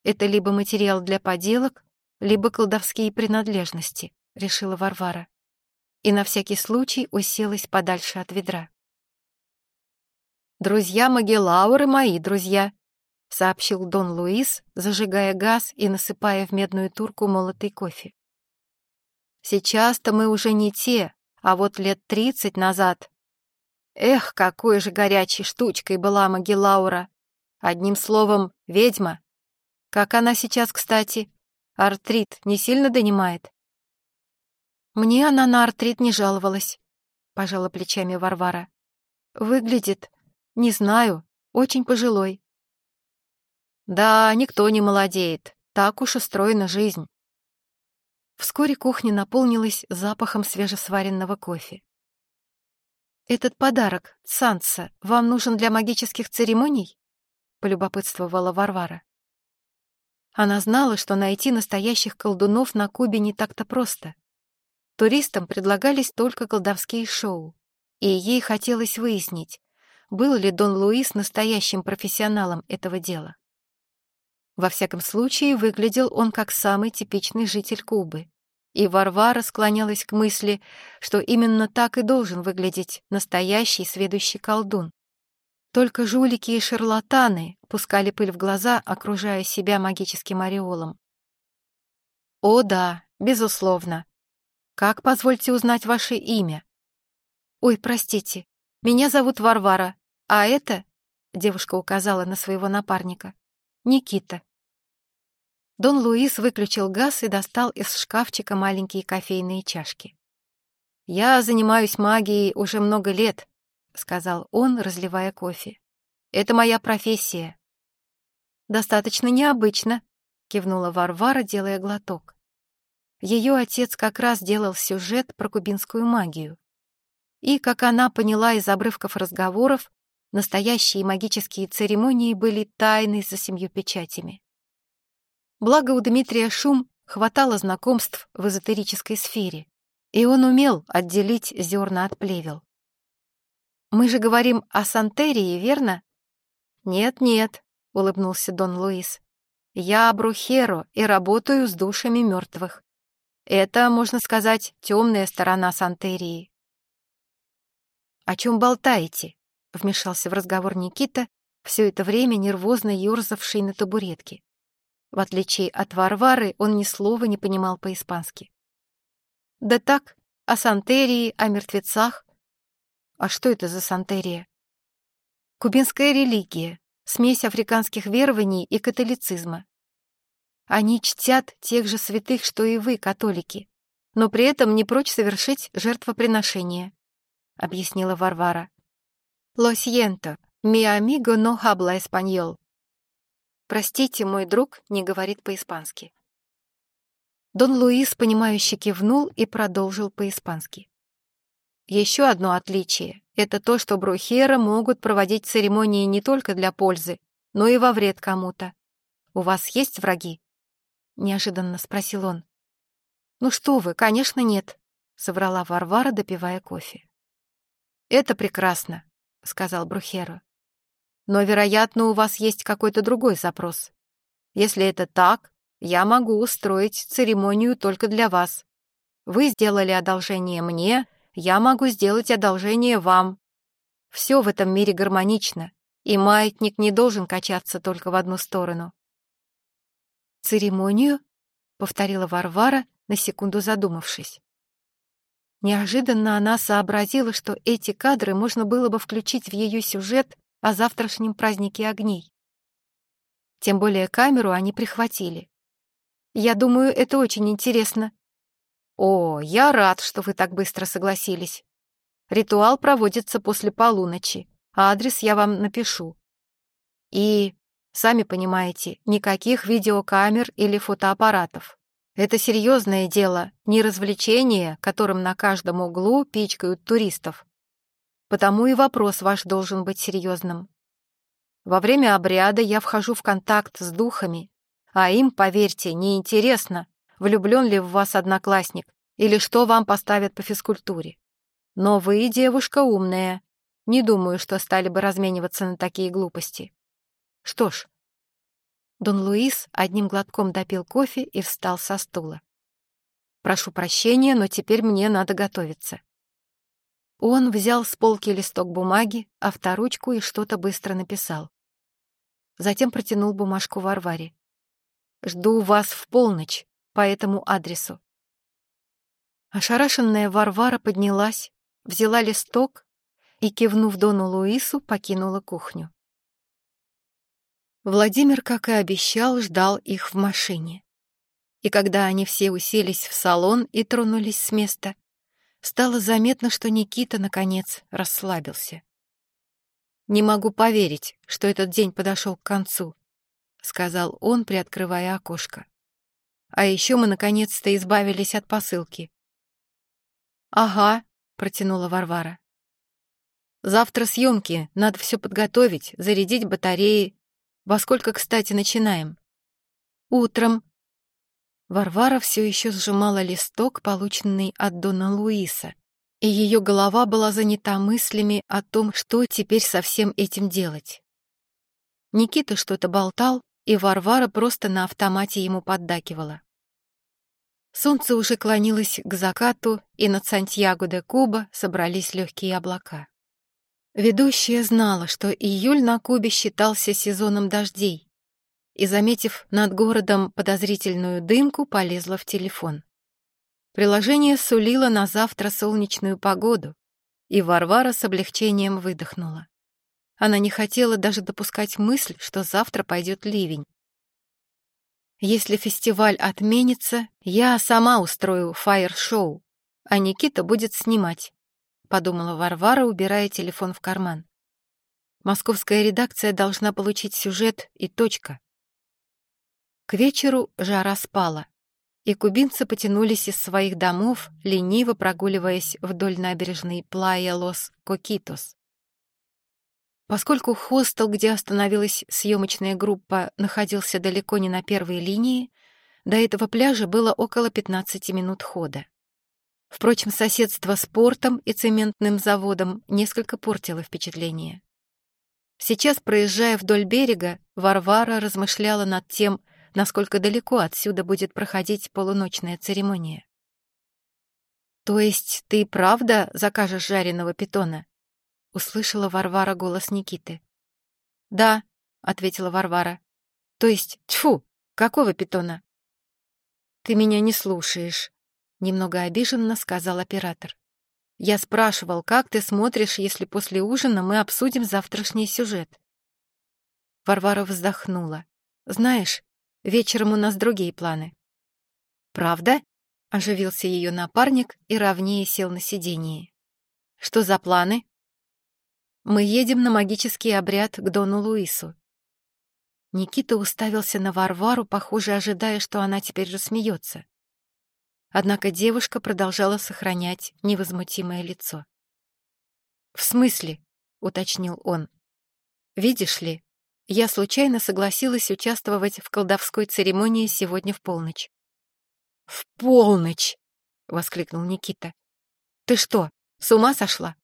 Это либо материал для поделок, либо колдовские принадлежности, решила Варвара. И на всякий случай уселась подальше от ведра. «Друзья Магеллауры мои друзья», — сообщил Дон Луис, зажигая газ и насыпая в медную турку молотый кофе. «Сейчас-то мы уже не те, а вот лет тридцать назад. Эх, какой же горячей штучкой была Магеллаура! Одним словом, ведьма. Как она сейчас, кстати? Артрит не сильно донимает?» «Мне она на артрит не жаловалась», — пожала плечами Варвара. «Выглядит, не знаю, очень пожилой. Да, никто не молодеет, так уж устроена жизнь. Вскоре кухня наполнилась запахом свежесваренного кофе. «Этот подарок, Санса, вам нужен для магических церемоний?» — полюбопытствовала Варвара. Она знала, что найти настоящих колдунов на Кубе не так-то просто. Туристам предлагались только колдовские шоу, и ей хотелось выяснить, был ли Дон Луис настоящим профессионалом этого дела. Во всяком случае, выглядел он как самый типичный житель Кубы. И Варвара склонялась к мысли, что именно так и должен выглядеть настоящий сведущий колдун. Только жулики и шарлатаны пускали пыль в глаза, окружая себя магическим ореолом. «О да, безусловно. Как, позвольте узнать ваше имя?» «Ой, простите, Меня зовут Варвара, а это...» — девушка указала на своего напарника. «Никита». Дон Луис выключил газ и достал из шкафчика маленькие кофейные чашки. «Я занимаюсь магией уже много лет», — сказал он, разливая кофе. «Это моя профессия». «Достаточно необычно», — кивнула Варвара, делая глоток. Ее отец как раз делал сюжет про кубинскую магию. И, как она поняла из обрывков разговоров, настоящие магические церемонии были тайны за семью печатями. Благо у Дмитрия Шум хватало знакомств в эзотерической сфере, и он умел отделить зерна от плевел. «Мы же говорим о Сантерии, верно?» «Нет-нет», — улыбнулся Дон Луис. «Я Брухеро и работаю с душами мертвых. Это, можно сказать, темная сторона Сантерии». «О чем болтаете?» — вмешался в разговор Никита, все это время нервозно ерзавший на табуретке. В отличие от Варвары, он ни слова не понимал по-испански. «Да так, о сантерии, о мертвецах». «А что это за сантерия?» «Кубинская религия, смесь африканских верований и католицизма. Они чтят тех же святых, что и вы, католики, но при этом не прочь совершить жертвоприношение», — объяснила Варвара. «Lo siento, mi amigo no habla español». «Простите, мой друг не говорит по-испански». Дон Луис, понимающе кивнул и продолжил по-испански. Еще одно отличие — это то, что брухеры могут проводить церемонии не только для пользы, но и во вред кому-то. «У вас есть враги?» — неожиданно спросил он. «Ну что вы, конечно, нет», — соврала Варвара, допивая кофе. «Это прекрасно», — сказал Брухеро. Но, вероятно, у вас есть какой-то другой запрос. Если это так, я могу устроить церемонию только для вас. Вы сделали одолжение мне, я могу сделать одолжение вам. Все в этом мире гармонично, и маятник не должен качаться только в одну сторону. «Церемонию?» — повторила Варвара, на секунду задумавшись. Неожиданно она сообразила, что эти кадры можно было бы включить в ее сюжет о завтрашнем празднике огней. Тем более камеру они прихватили. Я думаю, это очень интересно. О, я рад, что вы так быстро согласились. Ритуал проводится после полуночи, а адрес я вам напишу. И, сами понимаете, никаких видеокамер или фотоаппаратов. Это серьезное дело, не развлечение, которым на каждом углу пичкают туристов. Потому и вопрос ваш должен быть серьезным. Во время обряда я вхожу в контакт с духами, а им, поверьте, неинтересно, влюблен ли в вас одноклассник или что вам поставят по физкультуре. Но вы девушка умная. Не думаю, что стали бы размениваться на такие глупости. Что ж, Дон Луис одним глотком допил кофе и встал со стула. «Прошу прощения, но теперь мне надо готовиться. Он взял с полки листок бумаги, авторучку и что-то быстро написал. Затем протянул бумажку Варваре. «Жду вас в полночь по этому адресу». Ошарашенная Варвара поднялась, взяла листок и, кивнув Дону Луису, покинула кухню. Владимир, как и обещал, ждал их в машине. И когда они все уселись в салон и тронулись с места, стало заметно, что Никита, наконец, расслабился. «Не могу поверить, что этот день подошел к концу», — сказал он, приоткрывая окошко. «А еще мы, наконец-то, избавились от посылки». «Ага», — протянула Варвара. «Завтра съемки, надо все подготовить, зарядить батареи. Во сколько, кстати, начинаем?» «Утром», Варвара все еще сжимала листок, полученный от Дона Луиса, и ее голова была занята мыслями о том, что теперь со всем этим делать. Никита что-то болтал, и Варвара просто на автомате ему поддакивала. Солнце уже клонилось к закату, и над Сантьяго де Куба собрались легкие облака. Ведущая знала, что июль на Кубе считался сезоном дождей, и, заметив над городом подозрительную дымку, полезла в телефон. Приложение сулило на завтра солнечную погоду, и Варвара с облегчением выдохнула. Она не хотела даже допускать мысль, что завтра пойдет ливень. Если фестиваль отменится, я сама устрою фаер-шоу, а Никита будет снимать, подумала Варвара, убирая телефон в карман. Московская редакция должна получить сюжет и точка. К вечеру жара спала, и кубинцы потянулись из своих домов, лениво прогуливаясь вдоль набережной Плая Лос Кокитос. Поскольку хостел, где остановилась съемочная группа, находился далеко не на первой линии, до этого пляжа было около 15 минут хода. Впрочем, соседство с портом и цементным заводом несколько портило впечатление. Сейчас, проезжая вдоль берега, Варвара размышляла над тем, насколько далеко отсюда будет проходить полуночная церемония. «То есть ты правда закажешь жареного питона?» — услышала Варвара голос Никиты. «Да», — ответила Варвара. «То есть, тьфу, какого питона?» «Ты меня не слушаешь», — немного обиженно сказал оператор. «Я спрашивал, как ты смотришь, если после ужина мы обсудим завтрашний сюжет?» Варвара вздохнула. «Знаешь, Вечером у нас другие планы». «Правда?» — оживился ее напарник и ровнее сел на сиденье. «Что за планы?» «Мы едем на магический обряд к Дону Луису». Никита уставился на Варвару, похоже, ожидая, что она теперь рассмеется. Однако девушка продолжала сохранять невозмутимое лицо. «В смысле?» — уточнил он. «Видишь ли, я случайно согласилась участвовать в колдовской церемонии сегодня в полночь. «В полночь!» — воскликнул Никита. «Ты что, с ума сошла?»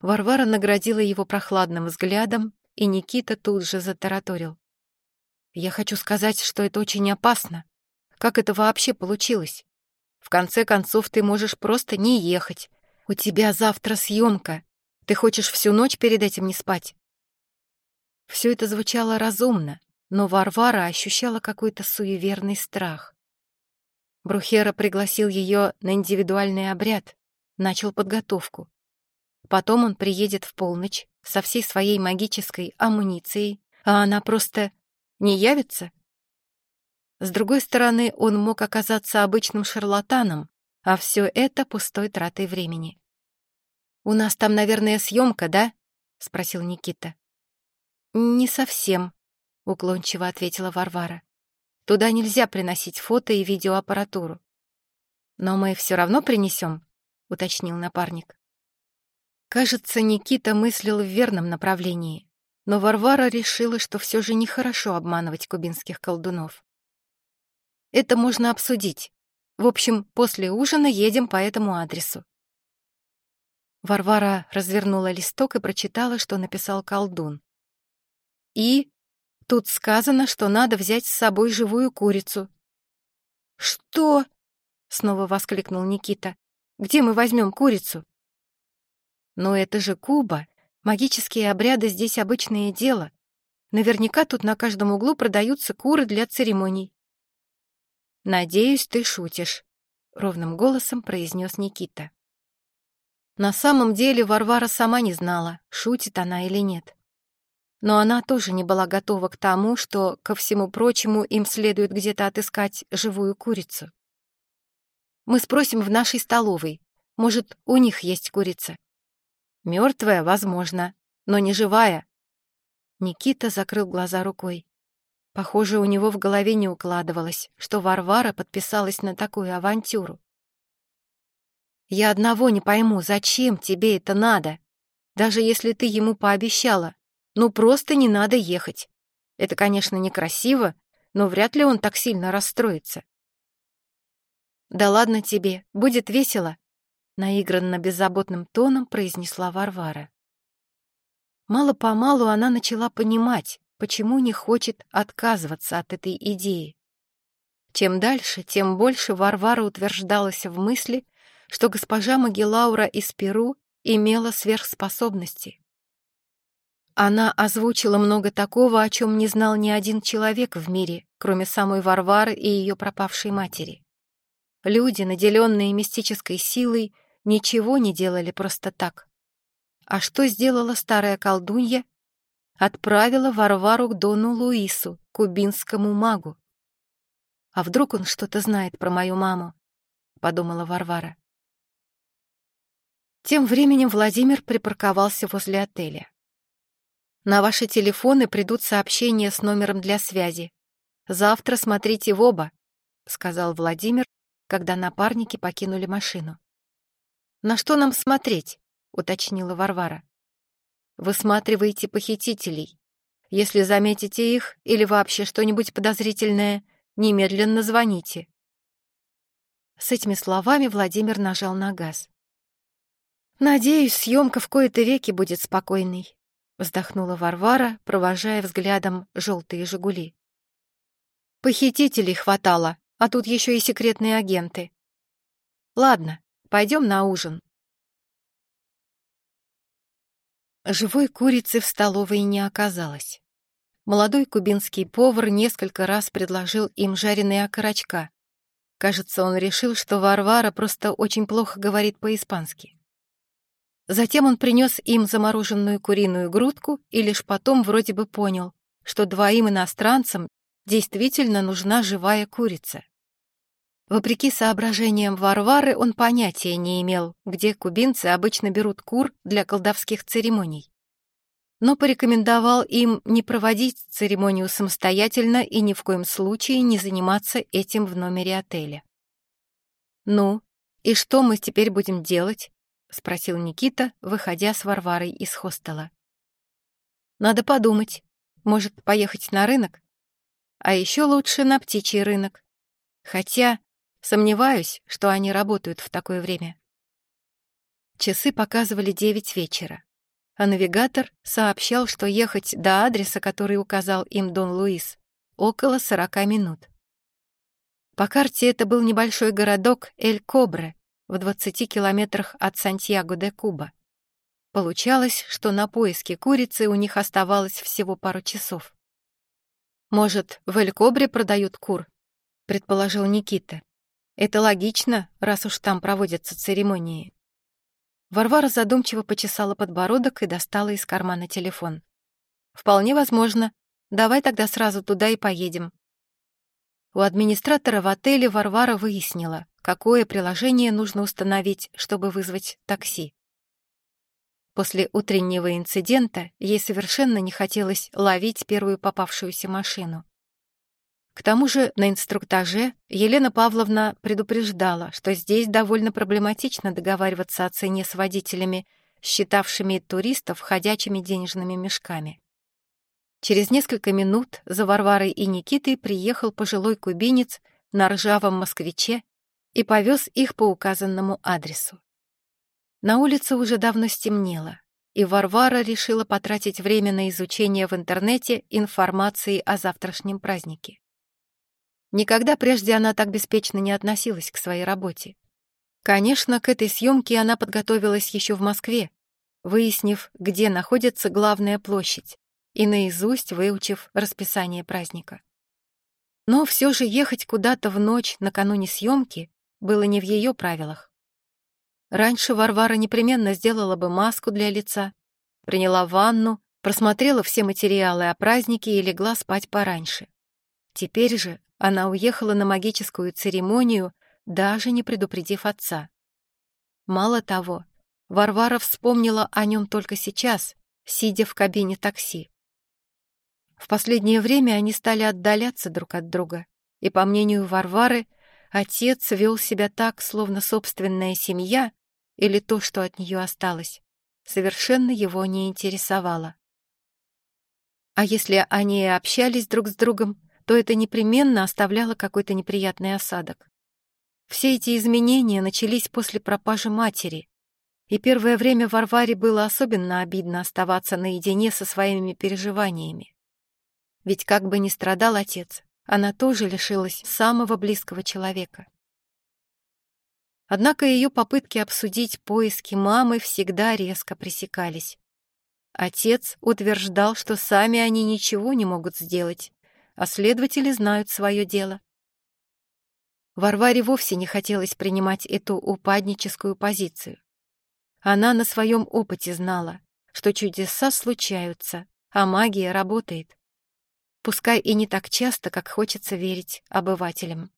Варвара наградила его прохладным взглядом, и Никита тут же затараторил. «Я хочу сказать, что это очень опасно. Как это вообще получилось? В конце концов, ты можешь просто не ехать. У тебя завтра съемка. Ты хочешь всю ночь перед этим не спать? Все это звучало разумно, но Варвара ощущала какой-то суеверный страх. Брухера пригласил ее на индивидуальный обряд, начал подготовку. Потом он приедет в полночь со всей своей магической амуницией, а она просто не явится? С другой стороны, он мог оказаться обычным шарлатаном, а все это пустой тратой времени. «У нас там, наверное, съемка, да?» — спросил Никита. «Не совсем», — уклончиво ответила Варвара. «Туда нельзя приносить фото и видеоаппаратуру». «Но мы все равно принесем», — уточнил напарник. Кажется, Никита мыслил в верном направлении, но Варвара решила, что все же нехорошо обманывать кубинских колдунов. «Это можно обсудить. В общем, после ужина едем по этому адресу». Варвара развернула листок и прочитала, что написал колдун. И тут сказано, что надо взять с собой живую курицу. «Что?» — снова воскликнул Никита. «Где мы возьмем курицу?» «Но это же Куба. Магические обряды здесь обычное дело. Наверняка тут на каждом углу продаются куры для церемоний». «Надеюсь, ты шутишь», — ровным голосом произнес Никита. На самом деле Варвара сама не знала, шутит она или нет но она тоже не была готова к тому, что, ко всему прочему, им следует где-то отыскать живую курицу. Мы спросим в нашей столовой. Может, у них есть курица? Мертвая, возможно, но не живая. Никита закрыл глаза рукой. Похоже, у него в голове не укладывалось, что Варвара подписалась на такую авантюру. «Я одного не пойму, зачем тебе это надо? Даже если ты ему пообещала, ну, просто не надо ехать. Это, конечно, некрасиво, но вряд ли он так сильно расстроится. «Да ладно тебе, будет весело», — наигранно беззаботным тоном произнесла Варвара. Мало-помалу она начала понимать, почему не хочет отказываться от этой идеи. Чем дальше, тем больше Варвара утверждалась в мысли, что госпожа Магеллаура из Перу имела сверхспособности. Она озвучила много такого, о чем не знал ни один человек в мире, кроме самой Варвары и ее пропавшей матери. Люди, наделенные мистической силой, ничего не делали просто так. А что сделала старая колдунья? Отправила Варвару к Дону Луису, кубинскому магу. «А вдруг он что-то знает про мою маму?» — подумала Варвара. Тем временем Владимир припарковался возле отеля. На ваши телефоны придут сообщения с номером для связи. Завтра смотрите в оба, сказал Владимир, когда напарники покинули машину. На что нам смотреть? уточнила Варвара. Высматривайте похитителей. Если заметите их или вообще что-нибудь подозрительное, немедленно звоните. С этими словами Владимир нажал на газ. «Надеюсь, съемка в кои-то веки будет спокойной», — вздохнула Варвара, провожая взглядом желтые «Жигули». «Похитителей хватало, а тут еще и секретные агенты. Ладно, пойдем на ужин». Живой курицы в столовой не оказалось. Молодой кубинский повар несколько раз предложил им жареные окорочка. Кажется, он решил, что Варвара просто очень плохо говорит по-испански. Затем он принес им замороженную куриную грудку и лишь потом вроде бы понял, что двоим иностранцам действительно нужна живая курица. Вопреки соображениям Варвары, он понятия не имел, где кубинцы обычно берут кур для колдовских церемоний. Но порекомендовал им не проводить церемонию самостоятельно и ни в коем случае не заниматься этим в номере отеля. «Ну, и что мы теперь будем делать?» — спросил Никита, выходя с Варварой из хостела. «Надо подумать. Может, поехать на рынок? А еще лучше на птичий рынок. Хотя сомневаюсь, что они работают в такое время». Часы показывали девять вечера, а навигатор сообщал, что ехать до адреса, который указал им Дон Луис, около сорока минут. По карте это был небольшой городок Эль-Кобре, в 20 километрах от Сантьяго-де-Куба. Получалось, что на поиски курицы у них оставалось всего пару часов. «Может, в Элькобре продают кур?» — предположил Никита. «Это логично, раз уж там проводятся церемонии». Варвара задумчиво почесала подбородок и достала из кармана телефон. «Вполне возможно. Давай тогда сразу туда и поедем». У администратора в отеле Варвара выяснила, какое приложение нужно установить, чтобы вызвать такси. После утреннего инцидента ей совершенно не хотелось ловить первую попавшуюся машину. К тому же на инструктаже Елена Павловна предупреждала, что здесь довольно проблематично договариваться о цене с водителями, считавшими туристов ходячими денежными мешками. Через несколько минут за Варварой и Никитой приехал пожилой кубинец на ржавом москвиче и повез их по указанному адресу. На улице уже давно стемнело, и Варвара решила потратить время на изучение в интернете информации о завтрашнем празднике. Никогда прежде она так беспечно не относилась к своей работе. Конечно, к этой съемке она подготовилась еще в Москве, выяснив, где находится главная площадь, и наизусть выучив расписание праздника. Но все же ехать куда-то в ночь накануне съемки было не в ее правилах. Раньше Варвара непременно сделала бы маску для лица, приняла ванну, просмотрела все материалы о празднике и легла спать пораньше. Теперь же она уехала на магическую церемонию, даже не предупредив отца. Мало того, Варвара вспомнила о нем только сейчас, сидя в кабине такси. В последнее время они стали отдаляться друг от друга, и, по мнению Варвары, Отец вел себя так, словно собственная семья или то, что от нее осталось, совершенно его не интересовало. А если они общались друг с другом, то это непременно оставляло какой-то неприятный осадок. Все эти изменения начались после пропажи матери, и первое время Варваре было особенно обидно оставаться наедине со своими переживаниями. Ведь как бы ни страдал отец, она тоже лишилась самого близкого человека. Однако ее попытки обсудить поиски мамы всегда резко пресекались. Отец утверждал, что сами они ничего не могут сделать, а следователи знают свое дело. Варваре вовсе не хотелось принимать эту упадническую позицию. Она на своем опыте знала, что чудеса случаются, а магия работает. Пускай и не так часто, как хочется верить обывателям.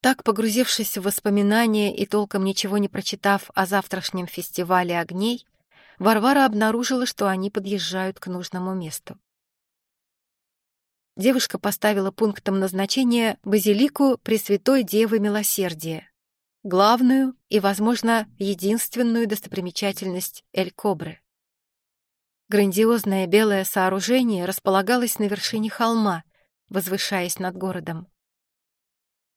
Так, погрузившись в воспоминания и толком ничего не прочитав о завтрашнем фестивале огней, Варвара обнаружила, что они подъезжают к нужному месту. Девушка поставила пунктом назначения базилику Пресвятой Девы Милосердия, главную и, возможно, единственную достопримечательность Эль-Кобры. Грандиозное белое сооружение располагалось на вершине холма, возвышаясь над городом.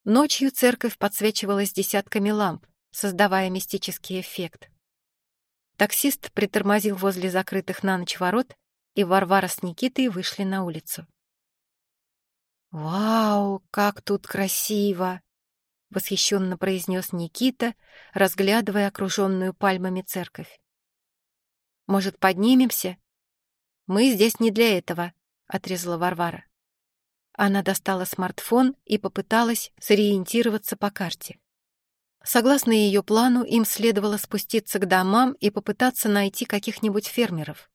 Ночью церковь подсвечивалась десятками ламп, создавая мистический эффект. Таксист притормозил возле закрытых на ночь ворот, и Варвара с Никитой вышли на улицу. «Вау, как тут красиво!» — восхищенно произнес Никита, разглядывая окруженную пальмами церковь. «Может, поднимемся?» «Мы здесь не для этого», — отрезала Варвара. Она достала смартфон и попыталась сориентироваться по карте. Согласно ее плану, им следовало спуститься к домам и попытаться найти каких-нибудь фермеров.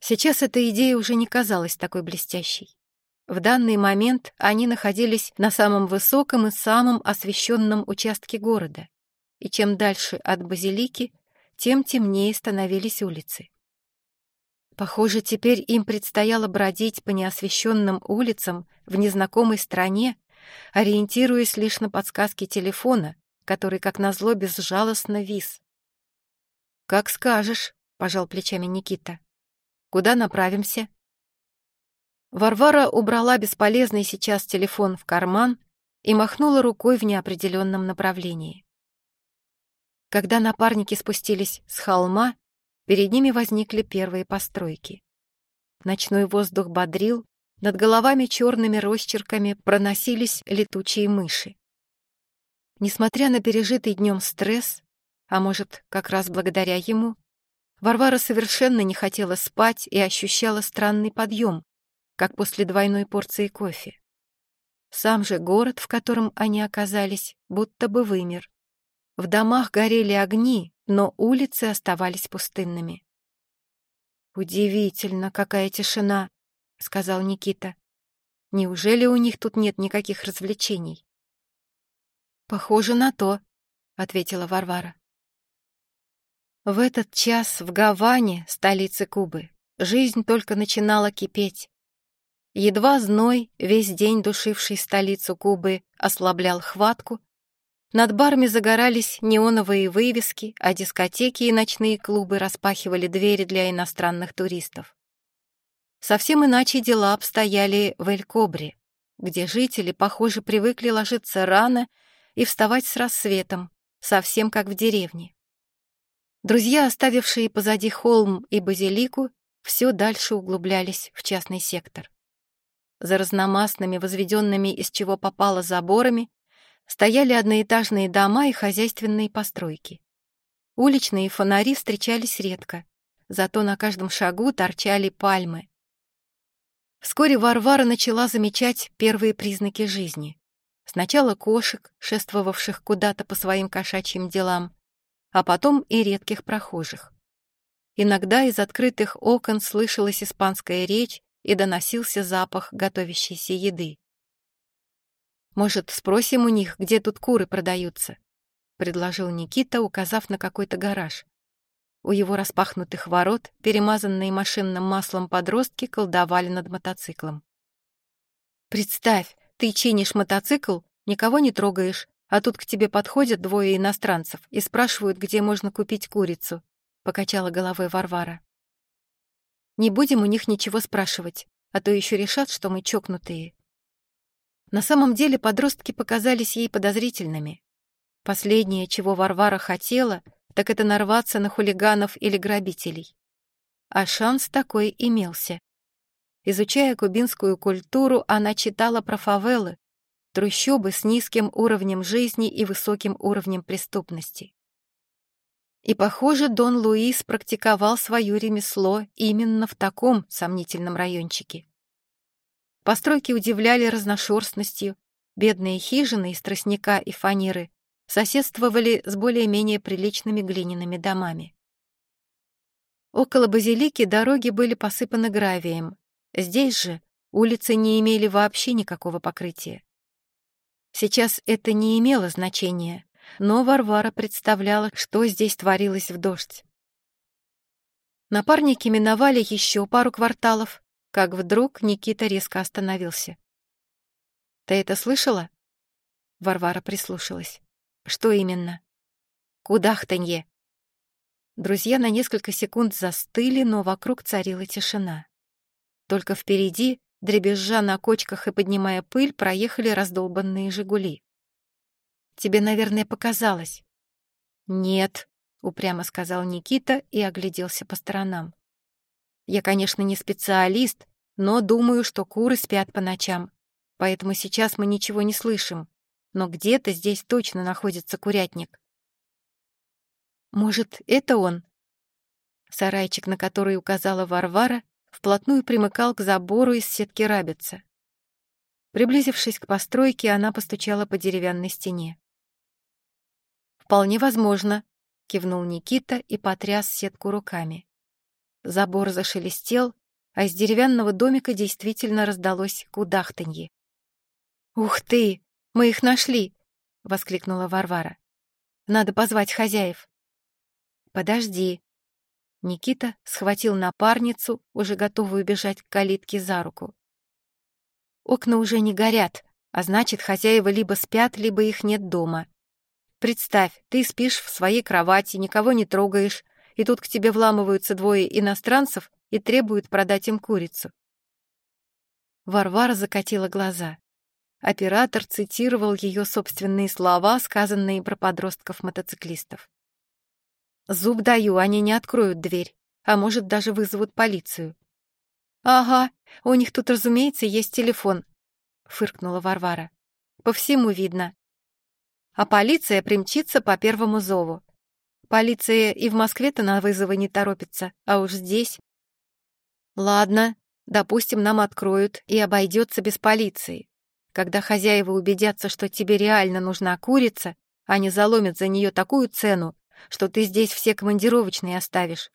Сейчас эта идея уже не казалась такой блестящей. В данный момент они находились на самом высоком и самом освещенном участке города, и чем дальше от базилики, тем темнее становились улицы. Похоже, теперь им предстояло бродить по неосвещенным улицам в незнакомой стране, ориентируясь лишь на подсказки телефона, который, как назло, безжалостно вис. «Как скажешь», — пожал плечами Никита. «Куда направимся?» Варвара убрала бесполезный сейчас телефон в карман и махнула рукой в неопределенном направлении. Когда напарники спустились с холма, перед ними возникли первые постройки. Ночной воздух бодрил, над головами черными росчерками проносились летучие мыши. Несмотря на пережитый днем стресс, а может, как раз благодаря ему, Варвара совершенно не хотела спать и ощущала странный подъем, как после двойной порции кофе. Сам же город, в котором они оказались, будто бы вымер. В домах горели огни, но улицы оставались пустынными. «Удивительно, какая тишина», — сказал Никита. «Неужели у них тут нет никаких развлечений?» «Похоже на то», — ответила Варвара. В этот час в Гаване, столице Кубы, жизнь только начинала кипеть. Едва зной, весь день душивший столицу Кубы, ослаблял хватку. Над барами загорались неоновые вывески, а дискотеки и ночные клубы распахивали двери для иностранных туристов. Совсем иначе дела обстояли в Эль-Кобре, где жители, похоже, привыкли ложиться рано и вставать с рассветом, совсем как в деревне. Друзья, оставившие позади холм и базилику, все дальше углублялись в частный сектор. За разномастными, возведенными из чего попало заборами, стояли одноэтажные дома и хозяйственные постройки. Уличные фонари встречались редко, зато на каждом шагу торчали пальмы. Вскоре Варвара начала замечать первые признаки жизни. Сначала кошек, шествовавших куда-то по своим кошачьим делам, а потом и редких прохожих. Иногда из открытых окон слышалась испанская речь и доносился запах готовящейся еды. «Может, спросим у них, где тут куры продаются?» — предложил Никита, указав на какой-то гараж. У его распахнутых ворот, перемазанные машинным маслом подростки, колдовали над мотоциклом. «Представь, ты чинишь мотоцикл, никого не трогаешь, а тут к тебе подходят двое иностранцев и спрашивают, где можно купить курицу», — покачала головой Варвара. Не будем у них ничего спрашивать, а то еще решат, что мы чокнутые. На самом деле подростки показались ей подозрительными. Последнее, чего Варвара хотела, так это нарваться на хулиганов или грабителей. А шанс такой имелся. Изучая кубинскую культуру, она читала про фавелы, трущобы с низким уровнем жизни и высоким уровнем преступности. И, похоже, Дон Луис практиковал свое ремесло именно в таком сомнительном райончике. Постройки удивляли разношерстностью, Бедные хижины из тростника и фанеры соседствовали с более-менее приличными глиняными домами. Около базилики дороги были посыпаны гравием. Здесь же улицы не имели вообще никакого покрытия. Сейчас это не имело значения, но Варвара представляла, что здесь творилось в дождь. Напарники миновали еще пару кварталов, как вдруг Никита резко остановился. «Ты это слышала?» Варвара прислушалась. «Что именно?» «Кудахтанье!» Друзья на несколько секунд застыли, но вокруг царила тишина. Только впереди, дребезжа на кочках и поднимая пыль, проехали раздолбанные «Жигули». «Тебе, наверное, показалось». «Нет», — упрямо сказал Никита и огляделся по сторонам. «Я, конечно, не специалист, но думаю, что куры спят по ночам, поэтому сейчас мы ничего не слышим, но где-то здесь точно находится курятник». Может, это он? Сарайчик, на который указала Варвара, вплотную примыкал к забору из сетки рабица. Приблизившись к постройке, она постучала по деревянной стене. «Вполне возможно», — кивнул Никита и потряс сетку руками. Забор зашелестел, а из деревянного домика действительно раздалось кудахтанье. «Ух ты! Мы их нашли!» — воскликнула Варвара. «Надо позвать хозяев». «Подожди». Никита схватил напарницу, уже готовую бежать к калитке за руку. Окна уже не горят, а значит, хозяева либо спят, либо их нет дома. Представь, ты спишь в своей кровати, никого не трогаешь, и тут к тебе вламываются двое иностранцев и требуют продать им курицу. Варвара закатила глаза. Оператор цитировал ее собственные слова, сказанные про подростков-мотоциклистов. Зуб даю, они не откроют дверь, а может, даже вызовут полицию. «Ага, у них тут, разумеется, есть телефон», — фыркнула Варвара. «По всему видно. А полиция примчится по первому зову. Полиция и в Москве-то на вызовы не торопится, а уж здесь...» «Ладно, допустим, нам откроют, и обойдется без полиции. Когда хозяева убедятся, что тебе реально нужна курица, они заломят за нее такую цену, что ты здесь все командировочные оставишь.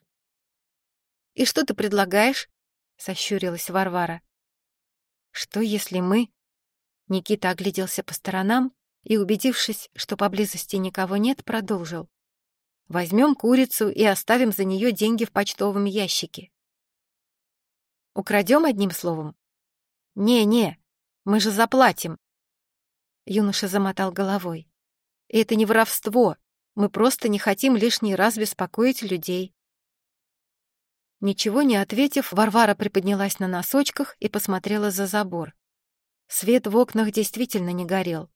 «И что ты предлагаешь?» — сощурилась Варвара. «Что, если мы...» Никита огляделся по сторонам и, убедившись, что поблизости никого нет, продолжил. «Возьмем курицу и оставим за нее деньги в почтовом ящике». «Украдем одним словом?» «Не-не, мы же заплатим». Юноша замотал головой. «Это не воровство, мы просто не хотим лишний раз беспокоить людей». Ничего не ответив, Варвара приподнялась на носочках и посмотрела за забор. Свет в окнах действительно не горел.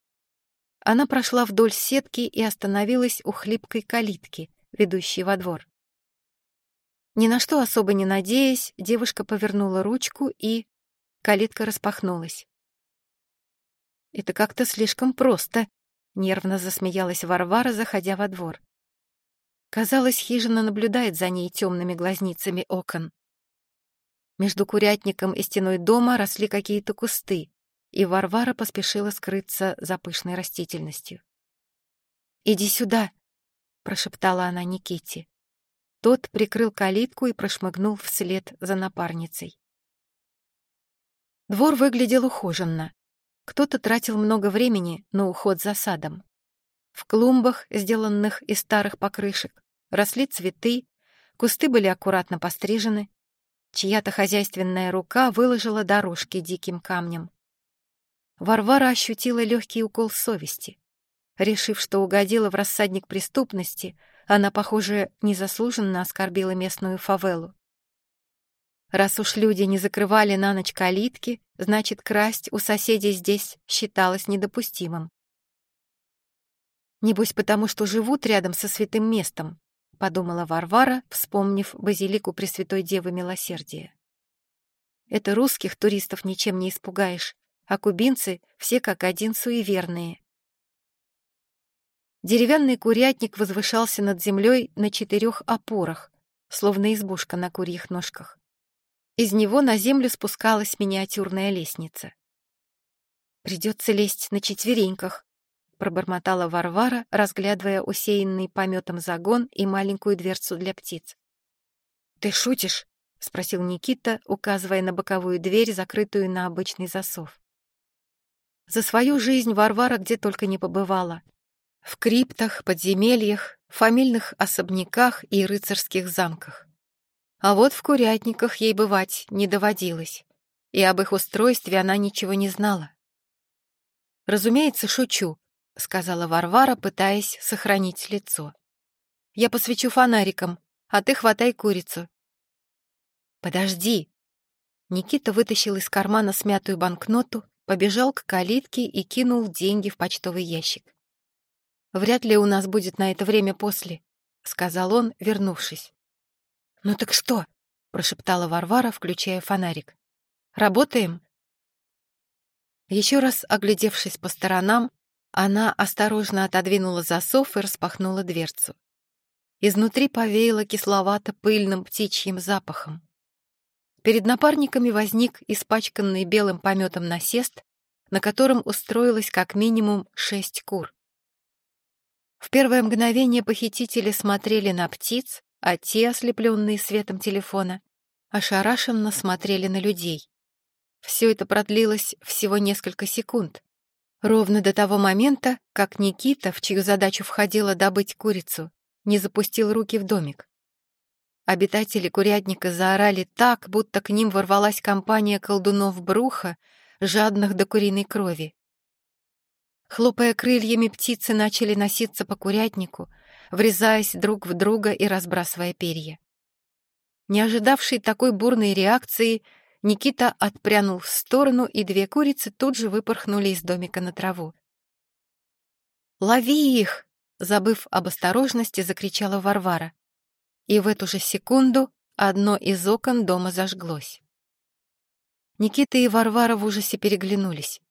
Она прошла вдоль сетки и остановилась у хлипкой калитки, ведущей во двор. Ни на что особо не надеясь, девушка повернула ручку и... Калитка распахнулась. «Это как-то слишком просто», Нервно засмеялась Варвара, заходя во двор. Казалось, хижина наблюдает за ней темными глазницами окон. Между курятником и стеной дома росли какие-то кусты, и Варвара поспешила скрыться за пышной растительностью. «Иди сюда!» — прошептала она Никите. Тот прикрыл калитку и прошмыгнул вслед за напарницей. Двор выглядел ухоженно. Кто-то тратил много времени на уход за садом. В клумбах, сделанных из старых покрышек, росли цветы, кусты были аккуратно пострижены, чья-то хозяйственная рука выложила дорожки диким камнем. Варвара ощутила легкий укол совести. Решив, что угодила в рассадник преступности, она, похоже, незаслуженно оскорбила местную фавелу. Раз уж люди не закрывали на ночь калитки, значит, красть у соседей здесь считалось недопустимым. «Небось, потому что живут рядом со святым местом», — подумала Варвара, вспомнив базилику Пресвятой Девы Милосердия. «Это русских туристов ничем не испугаешь, а кубинцы все как один суеверные». Деревянный курятник возвышался над землей на четырех опорах, словно избушка на курьих ножках. Из него на землю спускалась миниатюрная лестница. Придется лезть на четвереньках, пробормотала Варвара, разглядывая усеянный пометом загон и маленькую дверцу для птиц. «Ты шутишь?» — спросил Никита, указывая на боковую дверь, закрытую на обычный засов. За свою жизнь Варвара где только не побывала. В криптах, подземельях, фамильных особняках и рыцарских замках. А вот в курятниках ей бывать не доводилось, и об их устройстве она ничего не знала. «Разумеется, шучу», — сказала Варвара, пытаясь сохранить лицо. «Я посвечу фонариком, а ты хватай курицу». «Подожди!» Никита вытащил из кармана смятую банкноту, побежал к калитке и кинул деньги в почтовый ящик. «Вряд ли у нас будет на это время после», — сказал он, вернувшись. «Ну так что?» — прошептала Варвара, включая фонарик. «Работаем?» Еще раз оглядевшись по сторонам, она осторожно отодвинула засов и распахнула дверцу. Изнутри повеяло кисловато-пыльным птичьим запахом. Перед напарниками возник испачканный белым пометом насест, на котором устроилось как минимум шесть кур. В первое мгновение похитители смотрели на птиц, а те, ослепленные светом телефона, ошарашенно смотрели на людей. Все это продлилось всего несколько секунд. Ровно до того момента, как Никита, в чью задачу входило добыть курицу, не запустил руки в домик. Обитатели курятника заорали так, будто к ним ворвалась компания колдунов Бруха, жадных до куриной крови. Хлопая крыльями, птицы начали носиться по курятнику, врезаясь друг в друга и разбрасывая перья. Не ожидавший такой бурной реакции, Никита отпрянул в сторону, и две курицы тут же выпорхнули из домика на траву. «Лови их!» — забыв об осторожности, закричала Варвара. И в эту же секунду одно из окон дома зажглось. Никита и Варвара в ужасе переглянулись.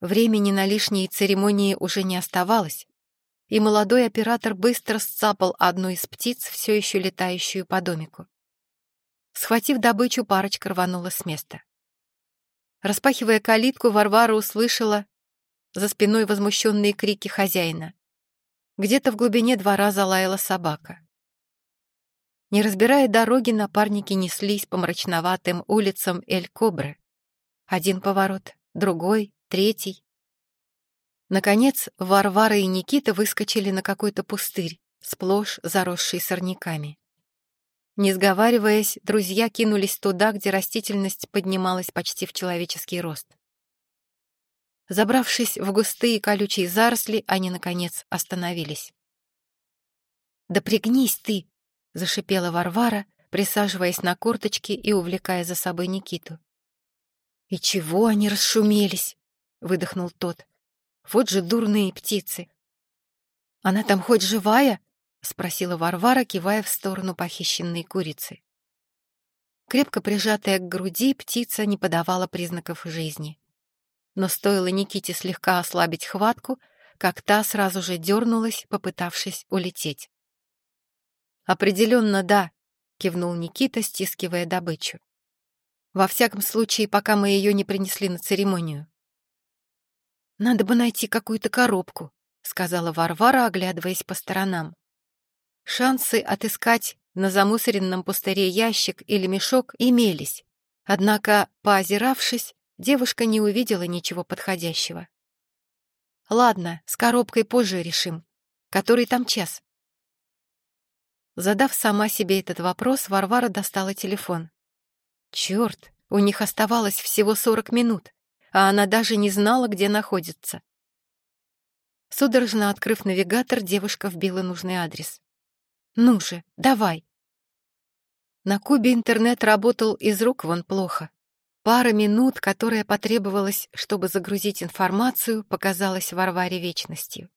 Времени на лишние церемонии уже не оставалось, и молодой оператор быстро сцапал одну из птиц, все еще летающую по домику. Схватив добычу, парочка рванула с места. Распахивая калитку, Варвара услышала за спиной возмущенные крики хозяина. Где-то в глубине двора залаяла собака. Не разбирая дороги, напарники неслись по мрачноватым улицам Эль-Кобры. Один поворот, другой, третий. Наконец, Варвара и Никита выскочили на какой-то пустырь, сплошь заросший сорняками. Не сговариваясь, друзья кинулись туда, где растительность поднималась почти в человеческий рост. Забравшись в густые колючие заросли, они, наконец, остановились. «Да пригнись ты!» — зашипела Варвара, присаживаясь на корточки и увлекая за собой Никиту. «И чего они расшумелись?» — выдохнул тот. «Вот же дурные птицы!» «Она там хоть живая?» — спросила Варвара, кивая в сторону похищенной курицы. Крепко прижатая к груди, птица не подавала признаков жизни. Но стоило Никите слегка ослабить хватку, как та сразу же дернулась, попытавшись улететь. «Определенно, да», — кивнул Никита, стискивая добычу. «Во всяком случае, пока мы ее не принесли на церемонию». «Надо бы найти какую-то коробку», — сказала Варвара, оглядываясь по сторонам. Шансы отыскать на замусоренном пустыре ящик или мешок имелись. Однако, поозиравшись, девушка не увидела ничего подходящего. «Ладно, с коробкой позже решим. Который там час?» Задав сама себе этот вопрос, Варвара достала телефон. Черт, у них оставалось всего сорок минут, а она даже не знала, где находится. Судорожно открыв навигатор, девушка вбила нужный адрес. Ну же, давай. На Кубе интернет работал из рук вон плохо. Пара минут, которая потребовалась, чтобы загрузить информацию, показалась Варваре вечностью.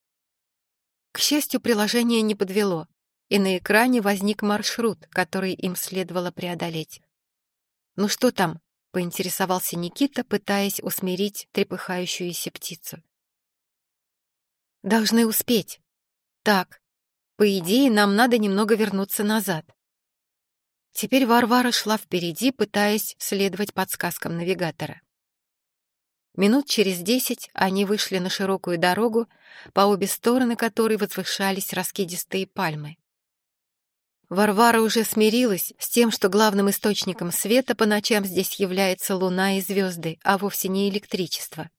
К счастью, приложение не подвело, и на экране возник маршрут, который им следовало преодолеть. «Ну что там?» — поинтересовался Никита, пытаясь усмирить трепыхающуюся птицу. «Должны успеть. Так, по идее, нам надо немного вернуться назад. Теперь Варвара шла впереди, пытаясь следовать подсказкам навигатора. Минут через десять они вышли на широкую дорогу, по обе стороны которой возвышались раскидистые пальмы. Варвара уже смирилась с тем, что главным источником света по ночам здесь является луна и звезды, а вовсе не электричество,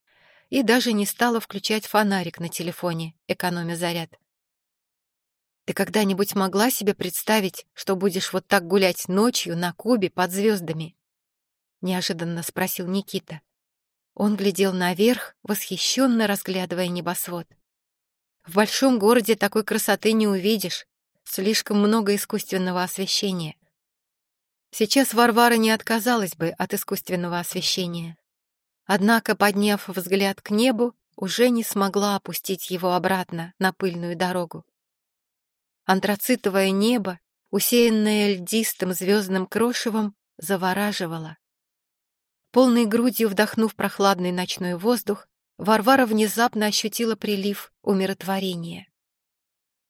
и даже не стала включать фонарик на телефоне, экономя заряд. «Ты когда-нибудь могла себе представить, что будешь вот так гулять ночью на Кубе под звездами?» — неожиданно спросил Никита. Он глядел наверх, восхищенно разглядывая небосвод. «В большом городе такой красоты не увидишь, Слишком много искусственного освещения. Сейчас Варвара не отказалась бы от искусственного освещения. Однако, подняв взгляд к небу, уже не смогла опустить его обратно на пыльную дорогу. Антрацитовое небо, усеянное льдистым звездным крошевом, завораживало. Полной грудью вдохнув прохладный ночной воздух, Варвара внезапно ощутила прилив умиротворения.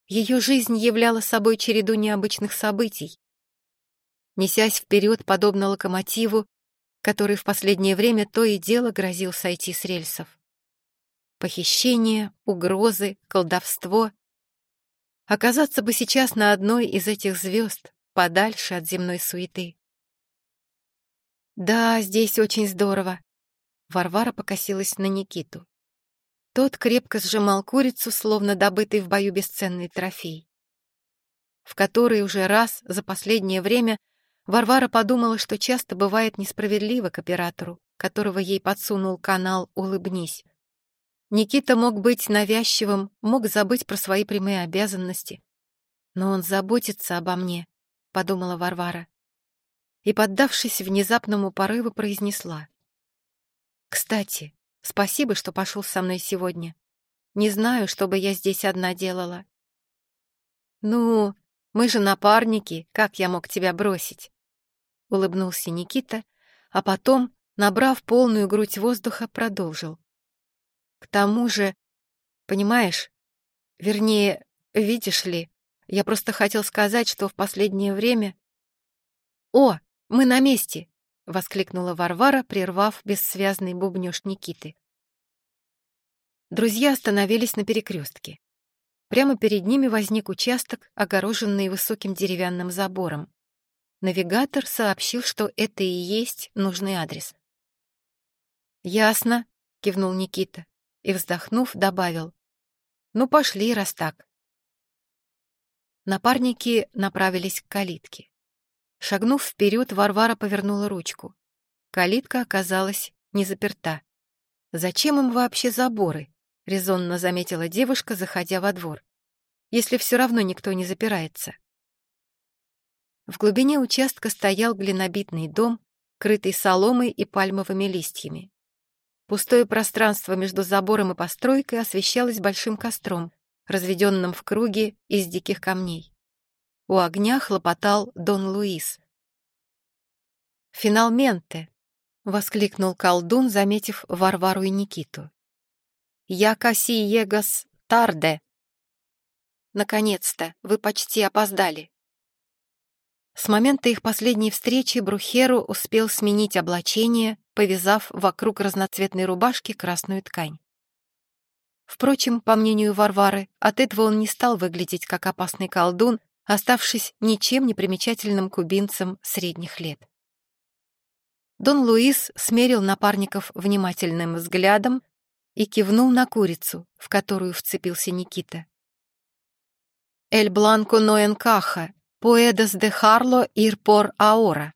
Ее жизнь являла собой череду необычных событий. Несясь вперед, подобно локомотиву, который в последнее время то и дело грозил сойти с рельсов. Похищение, угрозы, колдовство. Оказаться бы сейчас на одной из этих звезд, подальше от земной суеты. «Да, здесь очень здорово», — Варвара покосилась на Никиту. Тот крепко сжимал курицу, словно добытый в бою бесценный трофей. В который уже раз за последнее время Варвара подумала, что часто бывает несправедливо к оператору, которого ей подсунул канал «Улыбнись». Никита мог быть навязчивым, мог забыть про свои прямые обязанности. «Но он заботится обо мне», — подумала Варвара. И, поддавшись внезапному порыву, произнесла. «Кстати, Спасибо, что пошел со мной сегодня. Не знаю, что бы я здесь одна делала. Ну, мы же напарники, как я мог тебя бросить? Улыбнулся Никита, а потом, набрав полную грудь воздуха, продолжил. К тому же, понимаешь, вернее, видишь ли, я просто хотел сказать, что в последнее время... О, мы на месте! — воскликнула Варвара, прервав бессвязный бубнёж Никиты. Друзья остановились на перекрестке. Прямо перед ними возник участок, огороженный высоким деревянным забором. Навигатор сообщил, что это и есть нужный адрес. «Ясно», — кивнул Никита и, вздохнув, добавил. «Ну, пошли, раз так». Напарники направились к калитке. Шагнув вперед, Варвара повернула ручку. Калитка оказалась не заперта. «Зачем им вообще заборы?» — резонно заметила девушка, заходя во двор. «Если все равно никто не запирается». В глубине участка стоял глинобитный дом, крытый соломой и пальмовыми листьями. Пустое пространство между забором и постройкой освещалось большим костром, разведенным в круге из диких камней. У огня хлопотал Дон Луис. «Финалменте!» — воскликнул колдун, заметив Варвару и Никиту. «Я каси егас тарде!» «Наконец-то! Вы почти опоздали!» С момента их последней встречи Брухеру успел сменить облачение, повязав вокруг разноцветной рубашки красную ткань. Впрочем, по мнению Варвары, от этого он не стал выглядеть как опасный колдун, оставшись ничем не примечательным кубинцем средних лет. Дон Луис смерил напарников внимательным взглядом и кивнул на курицу, в которую вцепился Никита. «Эль бланко но энкаха, поэдас де харло ир пор аора».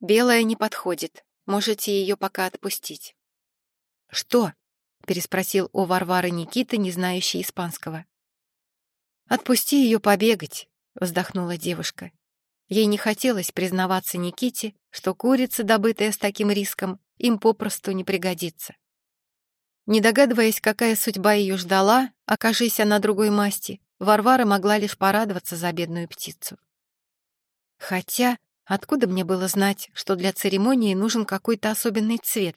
«Белая не подходит, можете ее пока отпустить». «Что?» — переспросил у Варвары Никита, не знающий испанского. «Отпусти ее побегать», — вздохнула девушка. Ей не хотелось признаваться Никите, что курица, добытая с таким риском, им попросту не пригодится. Не догадываясь, какая судьба ее ждала, окажись она другой масти, Варвара могла лишь порадоваться за бедную птицу. Хотя, откуда мне было знать, что для церемонии нужен какой-то особенный цвет?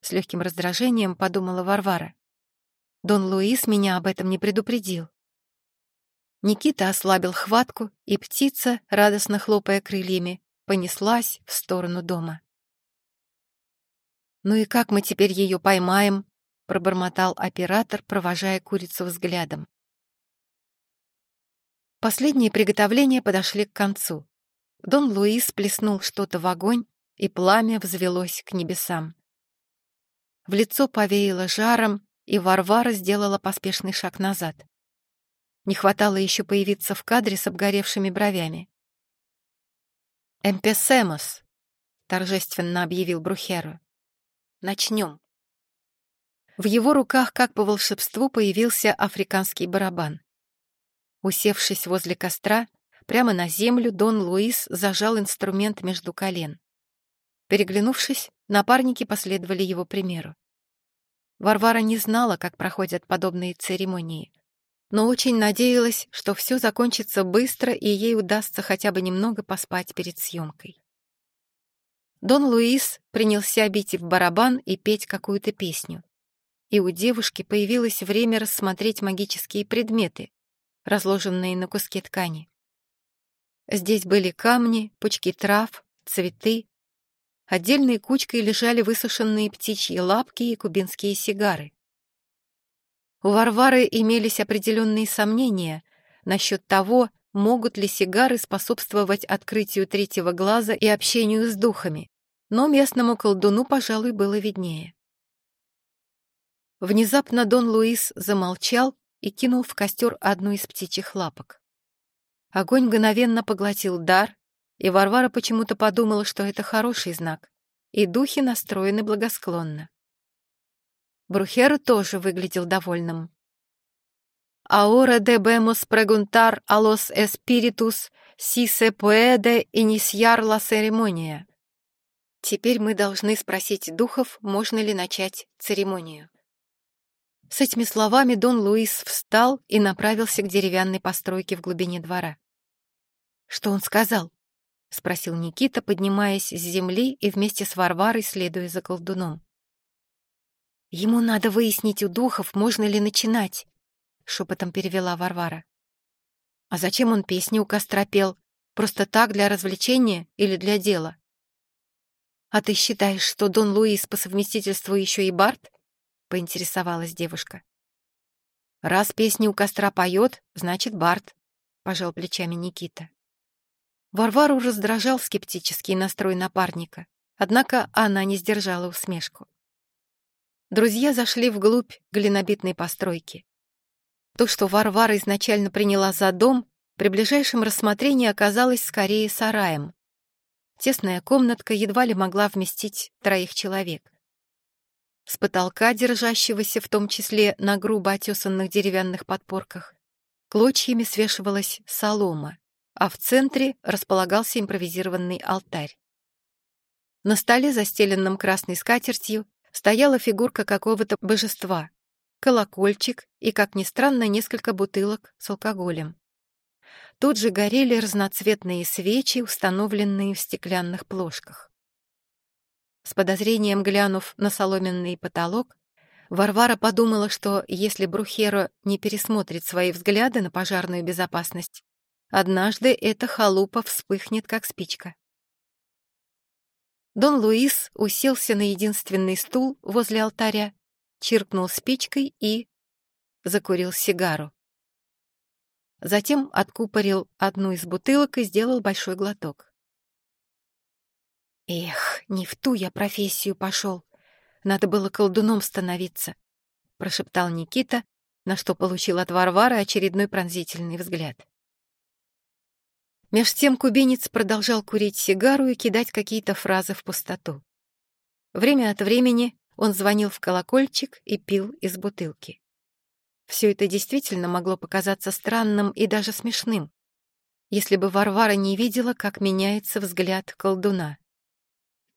С легким раздражением подумала Варвара. Дон Луис меня об этом не предупредил. Никита ослабил хватку, и птица, радостно хлопая крыльями, понеслась в сторону дома. «Ну и как мы теперь ее поймаем?» — пробормотал оператор, провожая курицу взглядом. Последние приготовления подошли к концу. Дон Луис плеснул что-то в огонь, и пламя взвелось к небесам. В лицо повеяло жаром, и Варвара сделала поспешный шаг назад. Не хватало еще появиться в кадре с обгоревшими бровями. «Эмпесемос», — торжественно объявил Брухеру. «Начнем». В его руках, как по волшебству, появился африканский барабан. Усевшись возле костра, прямо на землю Дон Луис зажал инструмент между колен. Переглянувшись, напарники последовали его примеру. Варвара не знала, как проходят подобные церемонии, но очень надеялась, что все закончится быстро и ей удастся хотя бы немного поспать перед съемкой. Дон Луис принялся бить в барабан и петь какую-то песню. И у девушки появилось время рассмотреть магические предметы, разложенные на куске ткани. Здесь были камни, пучки трав, цветы. Отдельной кучкой лежали высушенные птичьи лапки и кубинские сигары. У Варвары имелись определенные сомнения насчет того, могут ли сигары способствовать открытию третьего глаза и общению с духами, но местному колдуну, пожалуй, было виднее. Внезапно Дон Луис замолчал и кинул в костер одну из птичьих лапок. Огонь мгновенно поглотил дар, и Варвара почему-то подумала, что это хороший знак, и духи настроены благосклонно. Брухеру тоже выглядел довольным. «Ahora debemos preguntar a los espíritus si se puede iniciar la ceremonia». Теперь мы должны спросить духов, можно ли начать церемонию. С этими словами Дон Луис встал и направился к деревянной постройке в глубине двора. «Что он сказал?» — спросил Никита, поднимаясь с земли и вместе с Варварой следуя за колдуном. «Ему надо выяснить у духов, можно ли начинать», — шепотом перевела Варвара. «А зачем он песни у костра пел? Просто так, для развлечения или для дела?» «А ты считаешь, что Дон Луис по совместительству еще и Барт?» — поинтересовалась девушка. «Раз песни у костра поет, значит, Барт», — пожал плечами Никита. Варвару раздражал скептический настрой напарника, однако она не сдержала усмешку. Друзья зашли вглубь глинобитной постройки. То, что Варвара изначально приняла за дом, при ближайшем рассмотрении оказалось скорее сараем. Тесная комнатка едва ли могла вместить троих человек. С потолка, держащегося в том числе на грубо отесанных деревянных подпорках, клочьями свешивалась солома, а в центре располагался импровизированный алтарь. На столе, застеленном красной скатертью, стояла фигурка какого-то божества, колокольчик и, как ни странно, несколько бутылок с алкоголем. Тут же горели разноцветные свечи, установленные в стеклянных плошках. С подозрением глянув на соломенный потолок, Варвара подумала, что если Брухеро не пересмотрит свои взгляды на пожарную безопасность, однажды эта халупа вспыхнет, как спичка. Дон Луис уселся на единственный стул возле алтаря, чиркнул спичкой и закурил сигару. Затем откупорил одну из бутылок и сделал большой глоток. «Эх, не в ту я профессию пошел. Надо было колдуном становиться», — прошептал Никита, на что получил от Варвары очередной пронзительный взгляд. Меж тем кубинец продолжал курить сигару и кидать какие-то фразы в пустоту. Время от времени он звонил в колокольчик и пил из бутылки. Все это действительно могло показаться странным и даже смешным, если бы Варвара не видела, как меняется взгляд колдуна.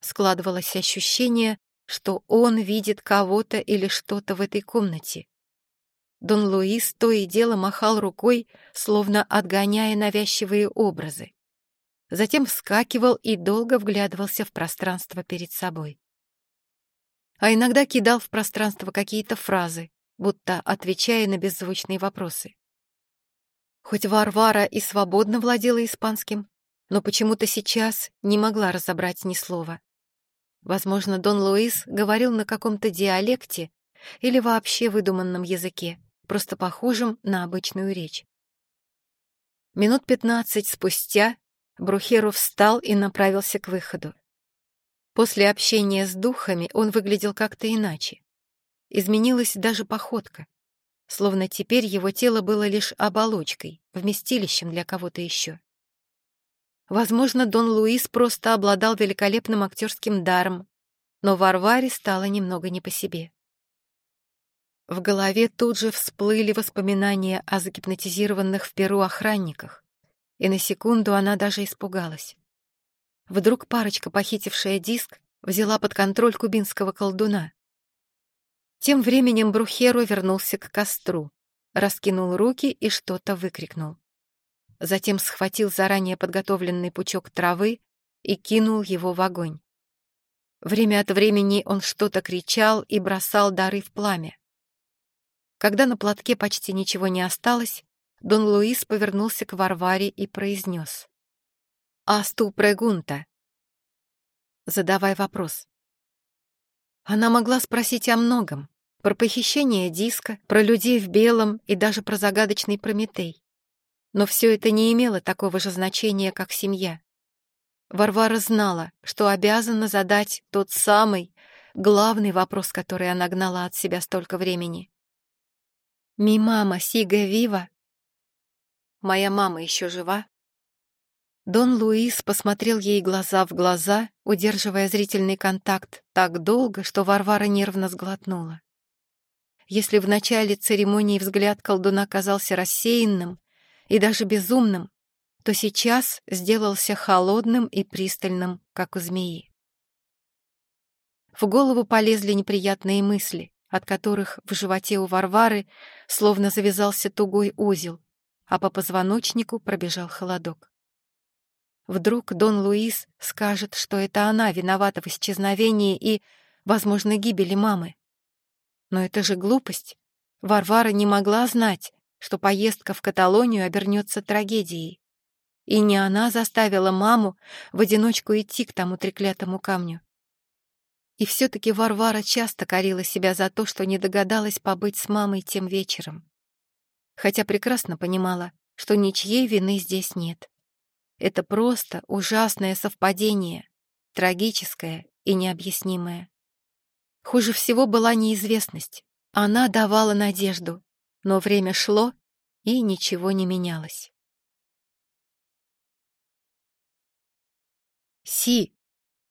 Складывалось ощущение, что он видит кого-то или что-то в этой комнате. Дон Луис то и дело махал рукой, словно отгоняя навязчивые образы. Затем вскакивал и долго вглядывался в пространство перед собой. А иногда кидал в пространство какие-то фразы, будто отвечая на беззвучные вопросы. Хоть Варвара и свободно владела испанским, но почему-то сейчас не могла разобрать ни слова. Возможно, Дон Луис говорил на каком-то диалекте или вообще выдуманном языке, просто похожем на обычную речь. Минут пятнадцать спустя Брухеру встал и направился к выходу. После общения с духами он выглядел как-то иначе. Изменилась даже походка, словно теперь его тело было лишь оболочкой, вместилищем для кого-то еще. Возможно, Дон Луис просто обладал великолепным актерским даром, но Варваре стало немного не по себе. В голове тут же всплыли воспоминания о загипнотизированных в Перу охранниках, и на секунду она даже испугалась. Вдруг парочка, похитившая диск, взяла под контроль кубинского колдуна. Тем временем Брухеро вернулся к костру, раскинул руки и что-то выкрикнул затем схватил заранее подготовленный пучок травы и кинул его в огонь. Время от времени он что-то кричал и бросал дары в пламя. Когда на платке почти ничего не осталось, Дон Луис повернулся к Варваре и произнес. «Асту прегунта». «Задавай вопрос». Она могла спросить о многом. Про похищение диска, про людей в белом и даже про загадочный Прометей. Но все это не имело такого же значения, как семья. Варвара знала, что обязана задать тот самый, главный вопрос, который она гнала от себя столько времени. «Ми мама сига вива?» «Моя мама еще жива?» Дон Луис посмотрел ей глаза в глаза, удерживая зрительный контакт так долго, что Варвара нервно сглотнула. Если в начале церемонии взгляд колдуна казался рассеянным, и даже безумным, то сейчас сделался холодным и пристальным, как у змеи. В голову полезли неприятные мысли, от которых в животе у Варвары словно завязался тугой узел, а по позвоночнику пробежал холодок. Вдруг Дон Луис скажет, что это она виновата в исчезновении и, возможно, гибели мамы. Но это же глупость. Варвара не могла знать, что поездка в Каталонию обернется трагедией. И не она заставила маму в одиночку идти к тому треклятому камню. И все-таки Варвара часто корила себя за то, что не догадалась побыть с мамой тем вечером. Хотя прекрасно понимала, что ничьей вины здесь нет. Это просто ужасное совпадение, трагическое и необъяснимое. Хуже всего была неизвестность. Она давала надежду, но время шло, и ничего не менялось. «Си,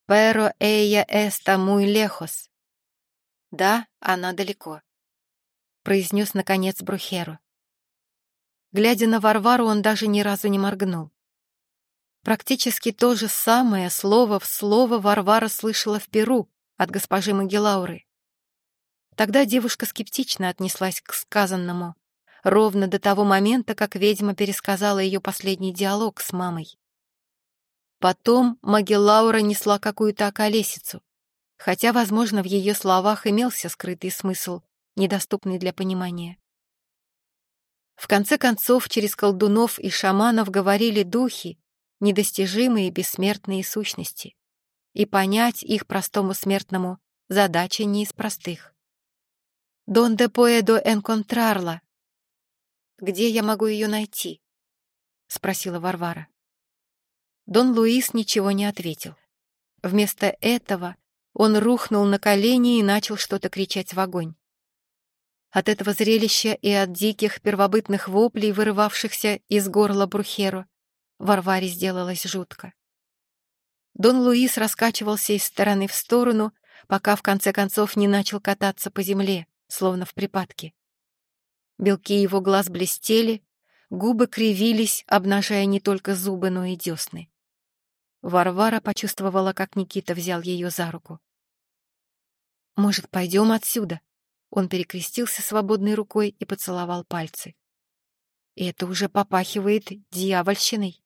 pero ella está muy lejos». «Да, она далеко», — произнес, наконец, Брухеру. Глядя на Варвару, он даже ни разу не моргнул. Практически то же самое слово в слово Варвара слышала в Перу от госпожи Магелауры. Тогда девушка скептично отнеслась к сказанному, ровно до того момента, как ведьма пересказала ее последний диалог с мамой. Потом Магеллаура несла какую-то околесицу, хотя, возможно, в ее словах имелся скрытый смысл, недоступный для понимания. В конце концов, через колдунов и шаманов говорили духи, недостижимые бессмертные сущности, и понять их простому смертному задача не из простых. «Донде puedo encontrarla?» «Где я могу ее найти?» — спросила Варвара. Дон Луис ничего не ответил. Вместо этого он рухнул на колени и начал что-то кричать в огонь. От этого зрелища и от диких первобытных воплей, вырывавшихся из горла Брухеру, Варваре сделалось жутко. Дон Луис раскачивался из стороны в сторону, пока в конце концов не начал кататься по земле, словно в припадке. Белки его глаз блестели, губы кривились, обнажая не только зубы, но и десны. Варвара почувствовала, как Никита взял ее за руку. «Может, пойдем отсюда?» Он перекрестился свободной рукой и поцеловал пальцы. «Это уже попахивает дьявольщиной».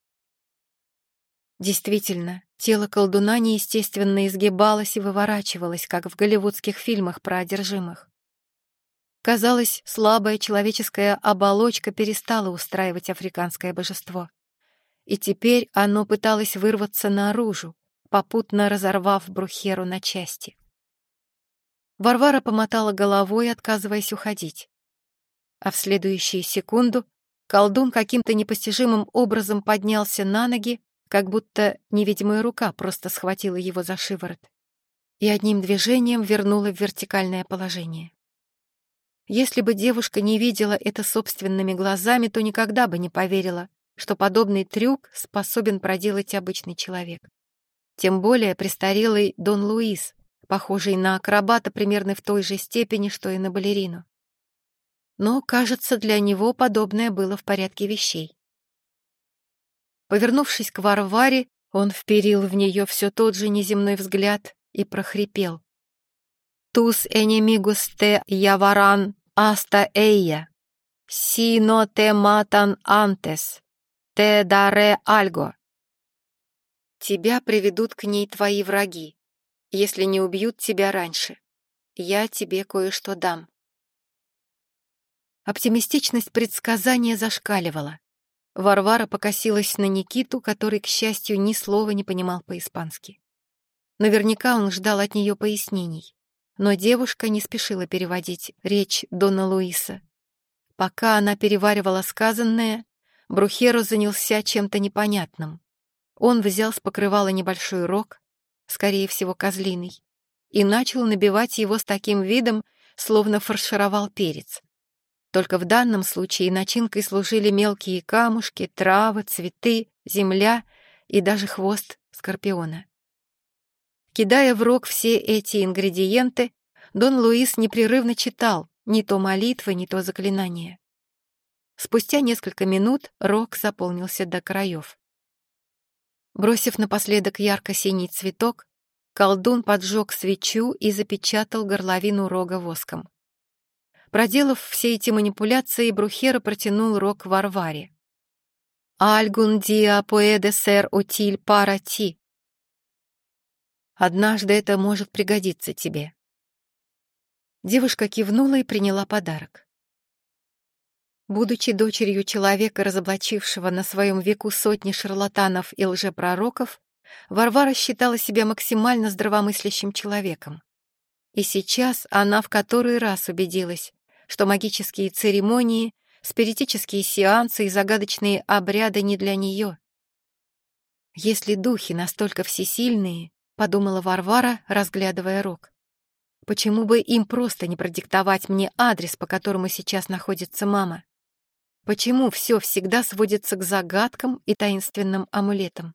Действительно, тело колдуна неестественно изгибалось и выворачивалось, как в голливудских фильмах про одержимых. Казалось, слабая человеческая оболочка перестала устраивать африканское божество. И теперь оно пыталось вырваться наружу, попутно разорвав Брухеру на части. Варвара помотала головой, отказываясь уходить. А в следующую секунду колдун каким-то непостижимым образом поднялся на ноги, как будто невидимая рука просто схватила его за шиворот и одним движением вернула в вертикальное положение. Если бы девушка не видела это собственными глазами, то никогда бы не поверила, что подобный трюк способен проделать обычный человек. Тем более престарелый Дон Луис, похожий на акробата примерно в той же степени, что и на балерину. Но, кажется, для него подобное было в порядке вещей. Повернувшись к Варваре, он вперил в нее все тот же неземной взгляд и прохрипел. «Тус энемигус те яваран аста эйя, сино те матан антес, те даре альго». «Тебя приведут к ней твои враги, если не убьют тебя раньше. Я тебе кое-что дам». Оптимистичность предсказания зашкаливала. Варвара покосилась на Никиту, который, к счастью, ни слова не понимал по-испански. Наверняка он ждал от нее пояснений. Но девушка не спешила переводить речь Дона Луиса. Пока она переваривала сказанное, Брухеро занялся чем-то непонятным. Он взял с покрывала небольшой рог, скорее всего, козлиный, и начал набивать его с таким видом, словно фаршировал перец. Только в данном случае начинкой служили мелкие камушки, травы, цветы, земля и даже хвост скорпиона. Кидая в рог все эти ингредиенты, Дон Луис непрерывно читал не то молитвы, не то заклинания. Спустя несколько минут рог заполнился до краев. Бросив напоследок ярко-синий цветок, колдун поджег свечу и запечатал горловину рога воском. Проделав все эти манипуляции, Брухера протянул рог Варваре. «Альгун диа поэде сэр утиль пара ти», Однажды это может пригодиться тебе». Девушка кивнула и приняла подарок. Будучи дочерью человека, разоблачившего на своем веку сотни шарлатанов и лжепророков, Варвара считала себя максимально здравомыслящим человеком. И сейчас она в который раз убедилась, что магические церемонии, спиритические сеансы и загадочные обряды не для нее. Если духи настолько всесильные, подумала Варвара, разглядывая рог. Почему бы им просто не продиктовать мне адрес, по которому сейчас находится мама? Почему все всегда сводится к загадкам и таинственным амулетам?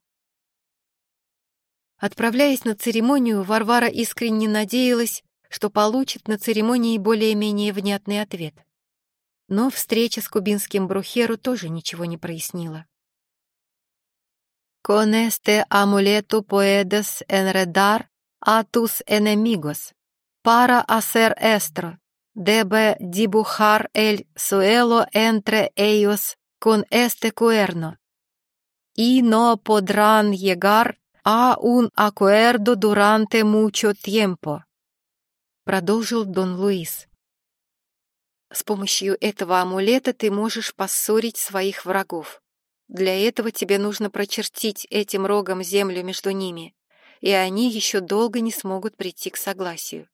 Отправляясь на церемонию, Варвара искренне надеялась, что получит на церемонии более-менее внятный ответ. Но встреча с кубинским Брухеру тоже ничего не прояснила. Con este amuleto puedes enredar a tus enemigos para Debe dibujar el suelo entre ellos con este cuerno. Y no podrán llegar a un acuerdo durante mucho tiempo. Продолжил Дон Луис. С помощью этого амулета ты можешь поссорить своих врагов. Для этого тебе нужно прочертить этим рогом землю между ними, и они еще долго не смогут прийти к согласию.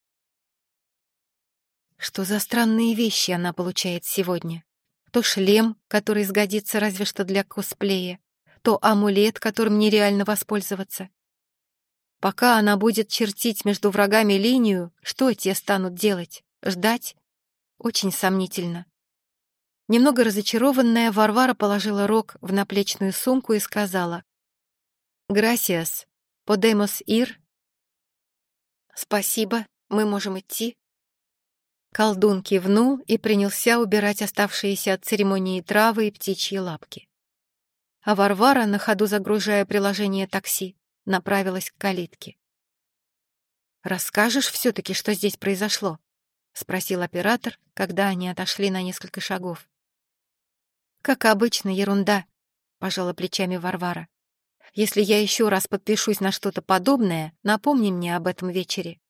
Что за странные вещи она получает сегодня? То шлем, который сгодится разве что для косплея, то амулет, которым нереально воспользоваться. Пока она будет чертить между врагами линию, что те станут делать? Ждать? Очень сомнительно. Немного разочарованная, Варвара положила рог в наплечную сумку и сказала «Грасиас, подемос ир». «Спасибо, мы можем идти». Колдун кивнул и принялся убирать оставшиеся от церемонии травы и птичьи лапки. А Варвара, на ходу загружая приложение такси, направилась к калитке. «Расскажешь все-таки, что здесь произошло?» — спросил оператор, когда они отошли на несколько шагов. «Как обычно, ерунда», — пожала плечами Варвара. «Если я еще раз подпишусь на что-то подобное, напомни мне об этом вечере».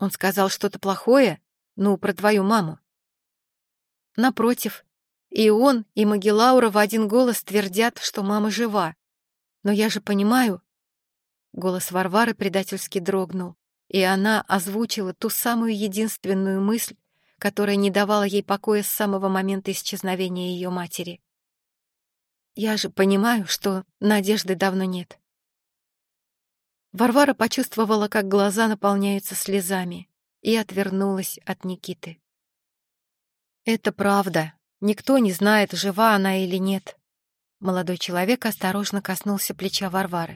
Он сказал что-то плохое? Ну, про твою маму. Напротив, и он, и Магеллаура в один голос твердят, что мама жива. Но я же понимаю... Голос Варвары предательски дрогнул, и она озвучила ту самую единственную мысль, которая не давала ей покоя с самого момента исчезновения ее матери. «Я же понимаю, что надежды давно нет». Варвара почувствовала, как глаза наполняются слезами, и отвернулась от Никиты. «Это правда. Никто не знает, жива она или нет». Молодой человек осторожно коснулся плеча Варвары.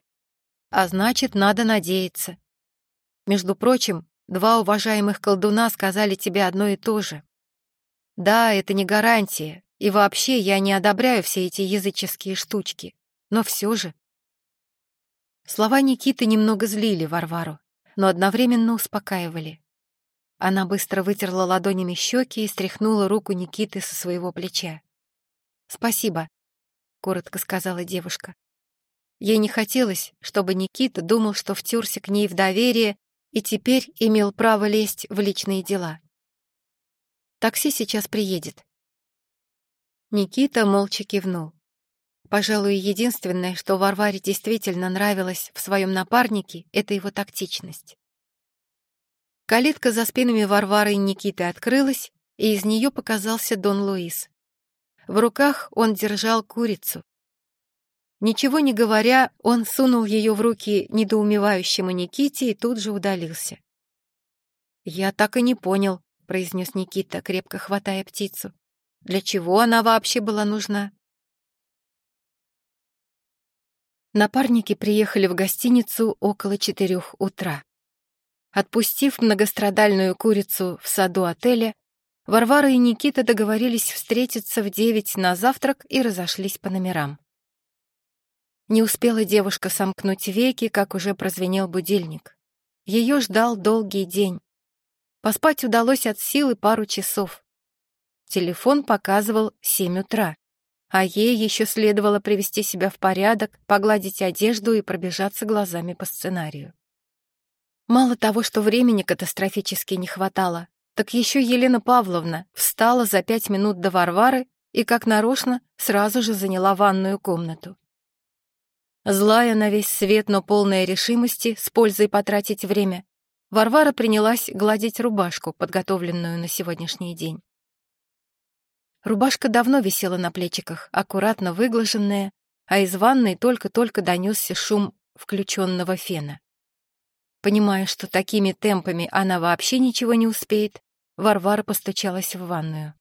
«А значит, надо надеяться. Между прочим, два уважаемых колдуна сказали тебе одно и то же. Да, это не гарантия, и вообще я не одобряю все эти языческие штучки, но все же...» Слова Никиты немного злили Варвару, но одновременно успокаивали. Она быстро вытерла ладонями щеки и стряхнула руку Никиты со своего плеча. «Спасибо», — коротко сказала девушка. Ей не хотелось, чтобы Никита думал, что втерся к ней в доверие и теперь имел право лезть в личные дела. «Такси сейчас приедет». Никита молча кивнул. Пожалуй, единственное, что Варваре действительно нравилось в своем напарнике, это его тактичность. Калитка за спинами Варвары и Никиты открылась, и из нее показался Дон Луис. В руках он держал курицу. Ничего не говоря, он сунул ее в руки недоумевающему Никите и тут же удалился. «Я так и не понял», — произнес Никита, крепко хватая птицу. «Для чего она вообще была нужна?» Напарники приехали в гостиницу около четырех утра. Отпустив многострадальную курицу в саду отеля, Варвара и Никита договорились встретиться в девять на завтрак и разошлись по номерам. Не успела девушка сомкнуть веки, как уже прозвенел будильник. Ее ждал долгий день. Поспать удалось от силы пару часов. Телефон показывал семь утра, а ей еще следовало привести себя в порядок, погладить одежду и пробежаться глазами по сценарию. Мало того, что времени катастрофически не хватало, так еще Елена Павловна встала за пять минут до Варвары и, как нарочно, сразу же заняла ванную комнату. Злая на весь свет, но полная решимости с пользой потратить время, Варвара принялась гладить рубашку, подготовленную на сегодняшний день. Рубашка давно висела на плечиках, аккуратно выглаженная, а из ванной только-только донесся шум включенного фена. Понимая, что такими темпами она вообще ничего не успеет, Варвара постучалась в ванную.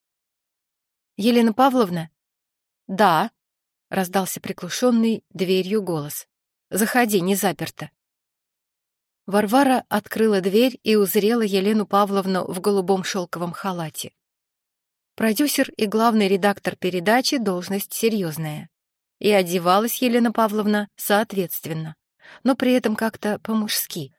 «Елена Павловна?» «Да», — раздался приглушенный дверью голос. «Заходи, не заперто». Варвара открыла дверь и узрела Елену Павловну в голубом шелковом халате. Продюсер и главный редактор передачи — должность серьезная. И одевалась Елена Павловна соответственно, но при этом как-то по-мужски,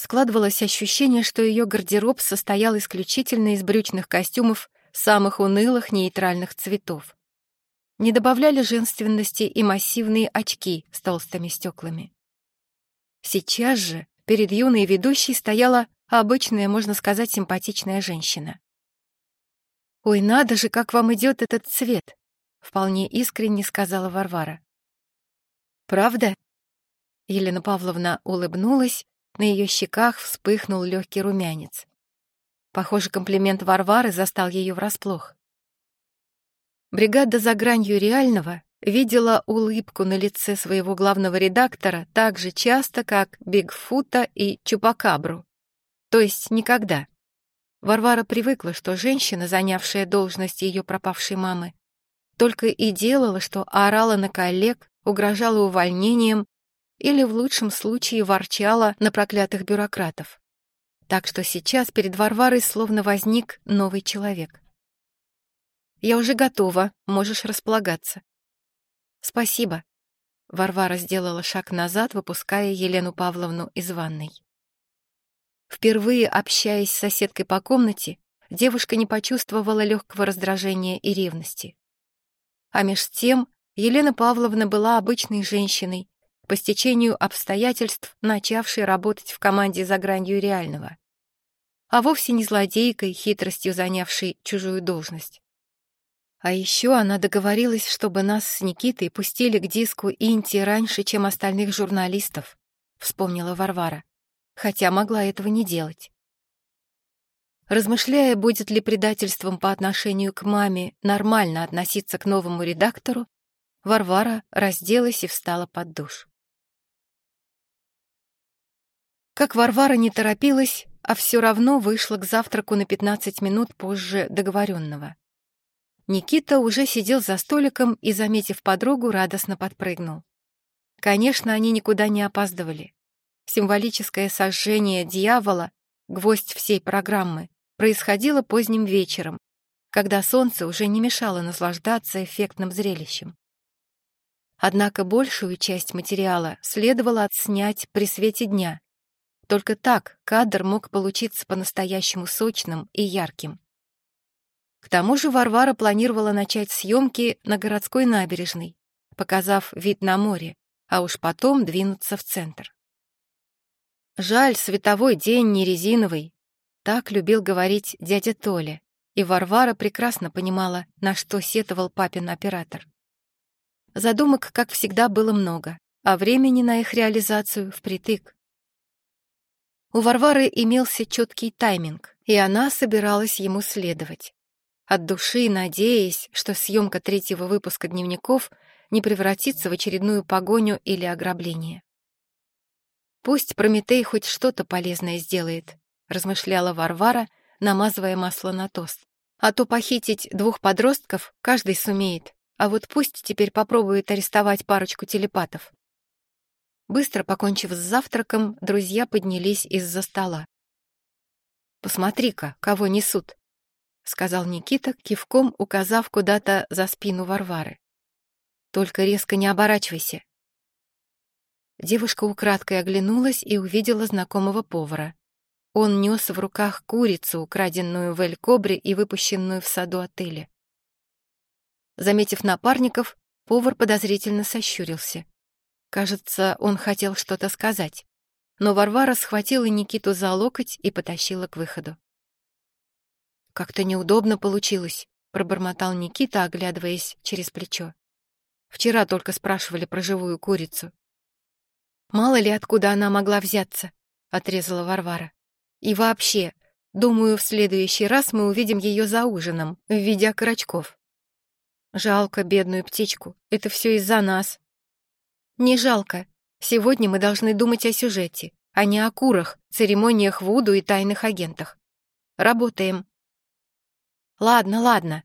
Складывалось ощущение, что ее гардероб состоял исключительно из брючных костюмов самых унылых нейтральных цветов. Не добавляли женственности и массивные очки с толстыми стеклами. Сейчас же перед юной ведущей стояла обычная, можно сказать, симпатичная женщина. «Ой, надо же, как вам идет этот цвет!» — вполне искренне сказала Варвара. «Правда?» Елена Павловна улыбнулась на ее щеках вспыхнул легкий румянец. Похоже, комплимент Варвары застал ее врасплох. Бригада за гранью реального видела улыбку на лице своего главного редактора так же часто, как Бигфута и Чупакабру. То есть никогда. Варвара привыкла, что женщина, занявшая должность ее пропавшей мамы, только и делала, что орала на коллег, угрожала увольнением или в лучшем случае ворчала на проклятых бюрократов. Так что сейчас перед Варварой словно возник новый человек. «Я уже готова, можешь располагаться». «Спасибо». Варвара сделала шаг назад, выпуская Елену Павловну из ванной. Впервые общаясь с соседкой по комнате, девушка не почувствовала легкого раздражения и ревности. А меж тем Елена Павловна была обычной женщиной, по стечению обстоятельств начавшей работать в команде за гранью реального, а вовсе не злодейкой, хитростью занявшей чужую должность. А еще она договорилась, чтобы нас с Никитой пустили к диску Инти раньше, чем остальных журналистов, вспомнила Варвара, хотя могла этого не делать. Размышляя, будет ли предательством по отношению к маме нормально относиться к новому редактору, Варвара разделась и встала под душ. Как Варвара не торопилась, а все равно вышла к завтраку на 15 минут позже договоренного. Никита уже сидел за столиком и, заметив подругу, радостно подпрыгнул. Конечно, они никуда не опаздывали. Символическое сожжение дьявола, гвоздь всей программы, происходило поздним вечером, когда солнце уже не мешало наслаждаться эффектным зрелищем. Однако большую часть материала следовало отснять при свете дня. Только так кадр мог получиться по-настоящему сочным и ярким. К тому же Варвара планировала начать съемки на городской набережной, показав вид на море, а уж потом двинуться в центр. Жаль, световой день не резиновый, так любил говорить дядя Толя, и Варвара прекрасно понимала, на что сетовал папин оператор. Задумок, как всегда, было много, а времени на их реализацию впритык. У Варвары имелся четкий тайминг, и она собиралась ему следовать. От души надеясь, что съемка третьего выпуска дневников не превратится в очередную погоню или ограбление. Пусть Прометей хоть что-то полезное сделает, размышляла Варвара, намазывая масло на тост. А то похитить двух подростков каждый сумеет, а вот пусть теперь попробует арестовать парочку телепатов. Быстро покончив с завтраком, друзья поднялись из-за стола. «Посмотри-ка, кого несут!» — сказал Никита, кивком указав куда-то за спину Варвары. «Только резко не оборачивайся». Девушка украдкой оглянулась и увидела знакомого повара. Он нес в руках курицу, украденную в Эль-Кобре и выпущенную в саду отеля. Заметив напарников, повар подозрительно сощурился. Кажется, он хотел что-то сказать. Но Варвара схватила Никиту за локоть и потащила к выходу. «Как-то неудобно получилось», — пробормотал Никита, оглядываясь через плечо. «Вчера только спрашивали про живую курицу». «Мало ли, откуда она могла взяться», — отрезала Варвара. И вообще, думаю, в следующий раз мы увидим ее за ужином, в виде окорочков. Жалко бедную птичку, это все из-за нас. Не жалко. Сегодня мы должны думать о сюжете, а не о курах, церемониях Вуду и тайных агентах. Работаем. Ладно, ладно.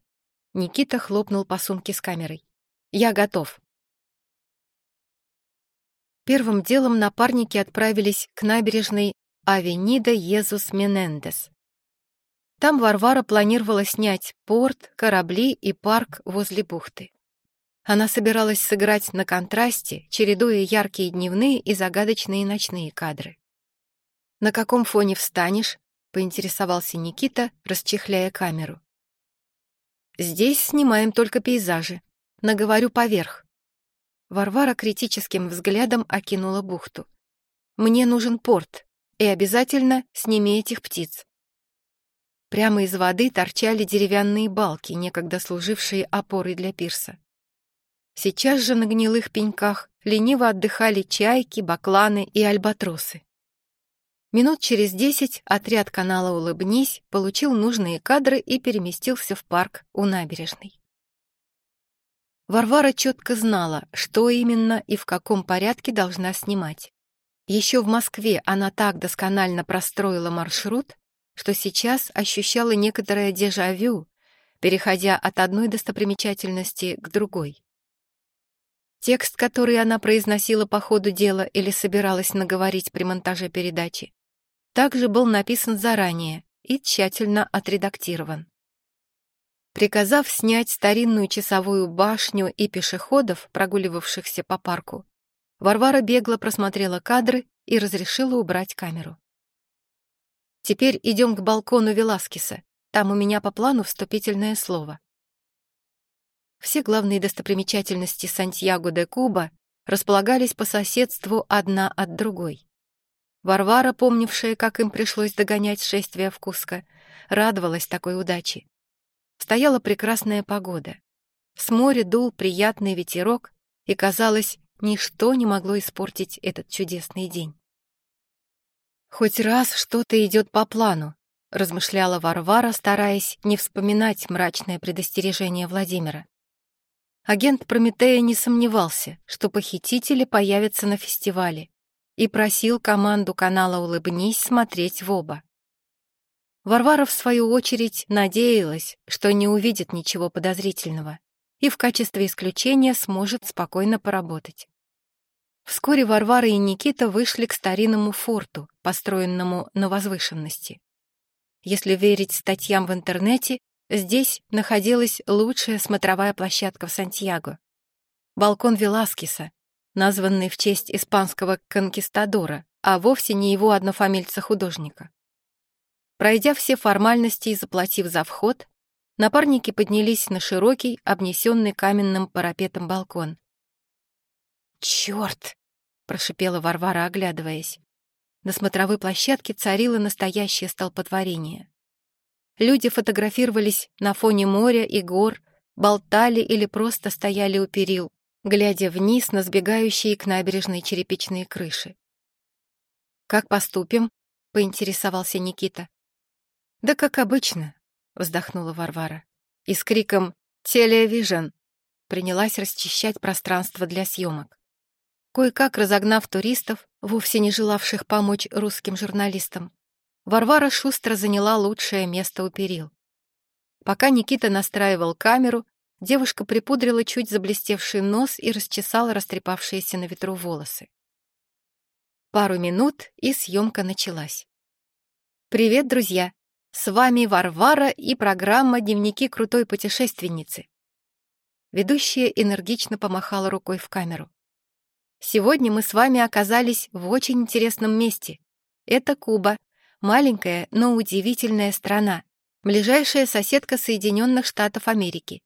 Никита хлопнул по сумке с камерой. Я готов. Первым делом напарники отправились к набережной Авенида Езус Менендес. Там Варвара планировала снять порт, корабли и парк возле бухты. Она собиралась сыграть на контрасте, чередуя яркие дневные и загадочные ночные кадры. «На каком фоне встанешь?» — поинтересовался Никита, расчехляя камеру. «Здесь снимаем только пейзажи. Наговорю поверх». Варвара критическим взглядом окинула бухту. «Мне нужен порт, и обязательно сними этих птиц. Прямо из воды торчали деревянные балки, некогда служившие опорой для пирса. Сейчас же на гнилых пеньках лениво отдыхали чайки, бакланы и альбатросы. Минут через десять отряд канала «Улыбнись» получил нужные кадры и переместился в парк у набережной. Варвара четко знала, что именно и в каком порядке должна снимать. Еще в Москве она так досконально простроила маршрут, что сейчас ощущала некоторое дежавю, переходя от одной достопримечательности к другой. Текст, который она произносила по ходу дела или собиралась наговорить при монтаже передачи, также был написан заранее и тщательно отредактирован. Приказав снять старинную часовую башню и пешеходов, прогуливавшихся по парку, Варвара бегло просмотрела кадры и разрешила убрать камеру. Теперь идем к балкону Веласкеса. Там у меня по плану вступительное слово. Все главные достопримечательности Сантьяго де Куба располагались по соседству одна от другой. Варвара, помнившая, как им пришлось догонять шествие в Куско, радовалась такой удаче. Стояла прекрасная погода. С моря дул приятный ветерок, и, казалось, Ничто не могло испортить этот чудесный день. Хоть раз что-то идет по плану, размышляла Варвара, стараясь не вспоминать мрачное предостережение Владимира. Агент Прометея не сомневался, что похитители появятся на фестивале, и просил команду канала «Улыбнись» смотреть в оба. Варвара, в свою очередь, надеялась, что не увидит ничего подозрительного и в качестве исключения сможет спокойно поработать. Вскоре Варвара и Никита вышли к старинному форту, построенному на возвышенности. Если верить статьям в интернете, здесь находилась лучшая смотровая площадка в Сантьяго. Балкон Веласкеса, названный в честь испанского конкистадора, а вовсе не его однофамильца-художника. Пройдя все формальности и заплатив за вход, напарники поднялись на широкий, обнесенный каменным парапетом балкон. «Черт!» — прошипела Варвара, оглядываясь. На смотровой площадке царило настоящее столпотворение. Люди фотографировались на фоне моря и гор, болтали или просто стояли у перил, глядя вниз на сбегающие к набережной черепичные крыши. «Как поступим?» — поинтересовался Никита. «Да как обычно», — вздохнула Варвара. И с криком «Телевижн!» принялась расчищать пространство для съемок. Кое-как разогнав туристов, вовсе не желавших помочь русским журналистам, Варвара шустро заняла лучшее место у перил. Пока Никита настраивал камеру, девушка припудрила чуть заблестевший нос и расчесала растрепавшиеся на ветру волосы. Пару минут, и съемка началась. «Привет, друзья! С вами Варвара и программа «Дневники крутой путешественницы». Ведущая энергично помахала рукой в камеру. Сегодня мы с вами оказались в очень интересном месте. Это Куба, маленькая, но удивительная страна, ближайшая соседка Соединенных Штатов Америки.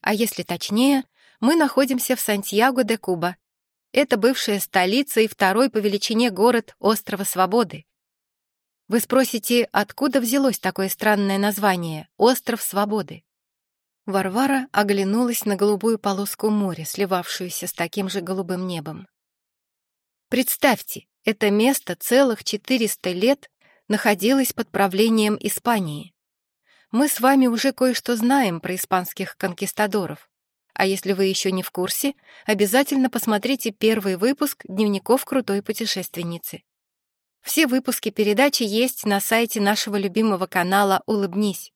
А если точнее, мы находимся в Сантьяго де Куба. Это бывшая столица и второй по величине город острова Свободы. Вы спросите, откуда взялось такое странное название «Остров Свободы»? Варвара оглянулась на голубую полоску моря, сливавшуюся с таким же голубым небом. Представьте, это место целых 400 лет находилось под правлением Испании. Мы с вами уже кое-что знаем про испанских конкистадоров. А если вы еще не в курсе, обязательно посмотрите первый выпуск «Дневников крутой путешественницы». Все выпуски передачи есть на сайте нашего любимого канала «Улыбнись».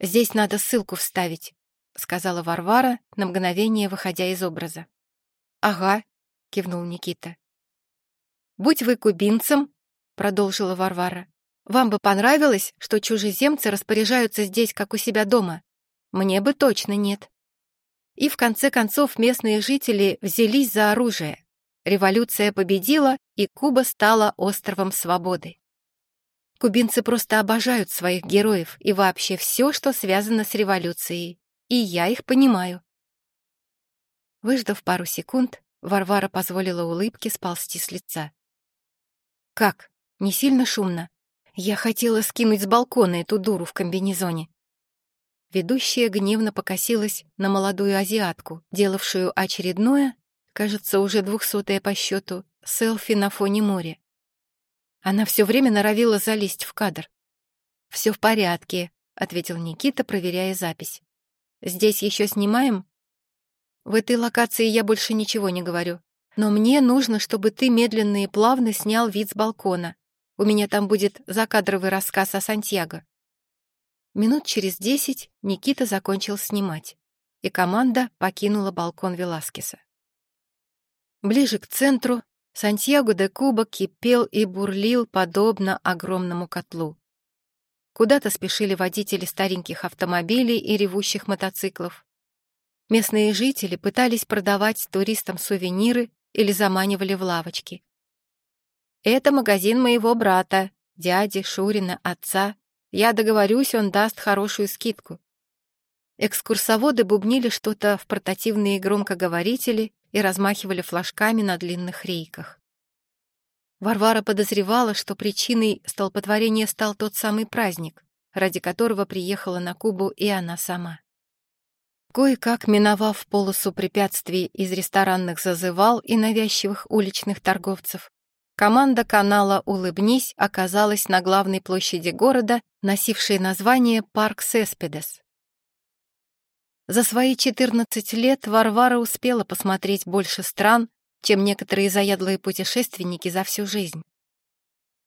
«Здесь надо ссылку вставить», — сказала Варвара, на мгновение выходя из образа. «Ага», — кивнул Никита. «Будь вы кубинцем», — продолжила Варвара, «вам бы понравилось, что чужеземцы распоряжаются здесь, как у себя дома? Мне бы точно нет». И в конце концов местные жители взялись за оружие. Революция победила, и Куба стала островом свободы. Кубинцы просто обожают своих героев и вообще все, что связано с революцией. И я их понимаю. Выждав пару секунд, Варвара позволила улыбке сползти с лица. «Как? Не сильно шумно? Я хотела скинуть с балкона эту дуру в комбинезоне». Ведущая гневно покосилась на молодую азиатку, делавшую очередное кажется, уже двухсотая по счету, селфи на фоне моря. Она все время норовила залезть в кадр. «Все в порядке», — ответил Никита, проверяя запись. «Здесь еще снимаем?» «В этой локации я больше ничего не говорю. Но мне нужно, чтобы ты медленно и плавно снял вид с балкона. У меня там будет закадровый рассказ о Сантьяго». Минут через десять Никита закончил снимать, и команда покинула балкон Веласкеса. Ближе к центру Сантьяго де Куба кипел и бурлил, подобно огромному котлу. Куда-то спешили водители стареньких автомобилей и ревущих мотоциклов. Местные жители пытались продавать туристам сувениры или заманивали в лавочки. «Это магазин моего брата, дяди, Шурина, отца. Я договорюсь, он даст хорошую скидку». Экскурсоводы бубнили что-то в портативные громкоговорители и размахивали флажками на длинных рейках. Варвара подозревала, что причиной столпотворения стал тот самый праздник, ради которого приехала на Кубу и она сама. Кое-как миновав полосу препятствий из ресторанных зазывал и навязчивых уличных торговцев, команда канала «Улыбнись» оказалась на главной площади города, носившей название «Парк Сеспидес». За свои 14 лет Варвара успела посмотреть больше стран, чем некоторые заядлые путешественники за всю жизнь.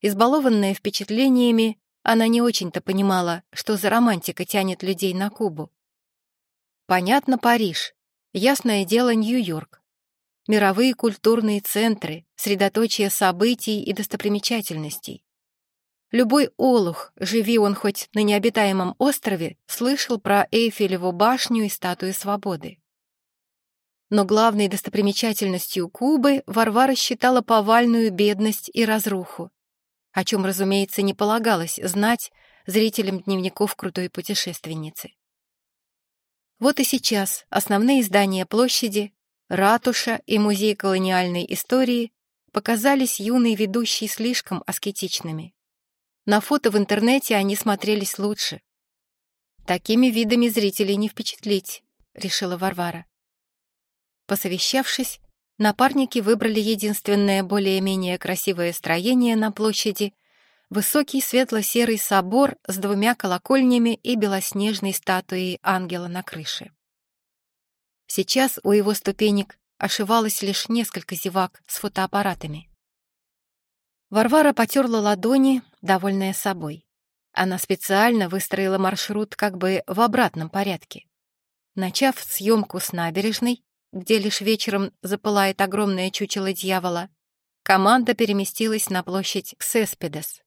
Избалованная впечатлениями, она не очень-то понимала, что за романтика тянет людей на Кубу. Понятно, Париж. Ясное дело, Нью-Йорк. Мировые культурные центры, средоточие событий и достопримечательностей. Любой олух, живи он хоть на необитаемом острове, слышал про Эйфелеву башню и статую свободы. Но главной достопримечательностью Кубы Варвара считала повальную бедность и разруху, о чем, разумеется, не полагалось знать зрителям дневников крутой путешественницы. Вот и сейчас основные здания площади, ратуша и музей колониальной истории показались юной ведущей слишком аскетичными. На фото в интернете они смотрелись лучше. Такими видами зрителей не впечатлить, решила Варвара. Посовещавшись, напарники выбрали единственное более-менее красивое строение на площади — высокий светло-серый собор с двумя колокольнями и белоснежной статуей ангела на крыше. Сейчас у его ступенек ошивалось лишь несколько зевак с фотоаппаратами. Варвара потерла ладони, довольная собой. Она специально выстроила маршрут как бы в обратном порядке. Начав съемку с набережной, где лишь вечером запылает огромное чучело дьявола, команда переместилась на площадь Ксеспидес.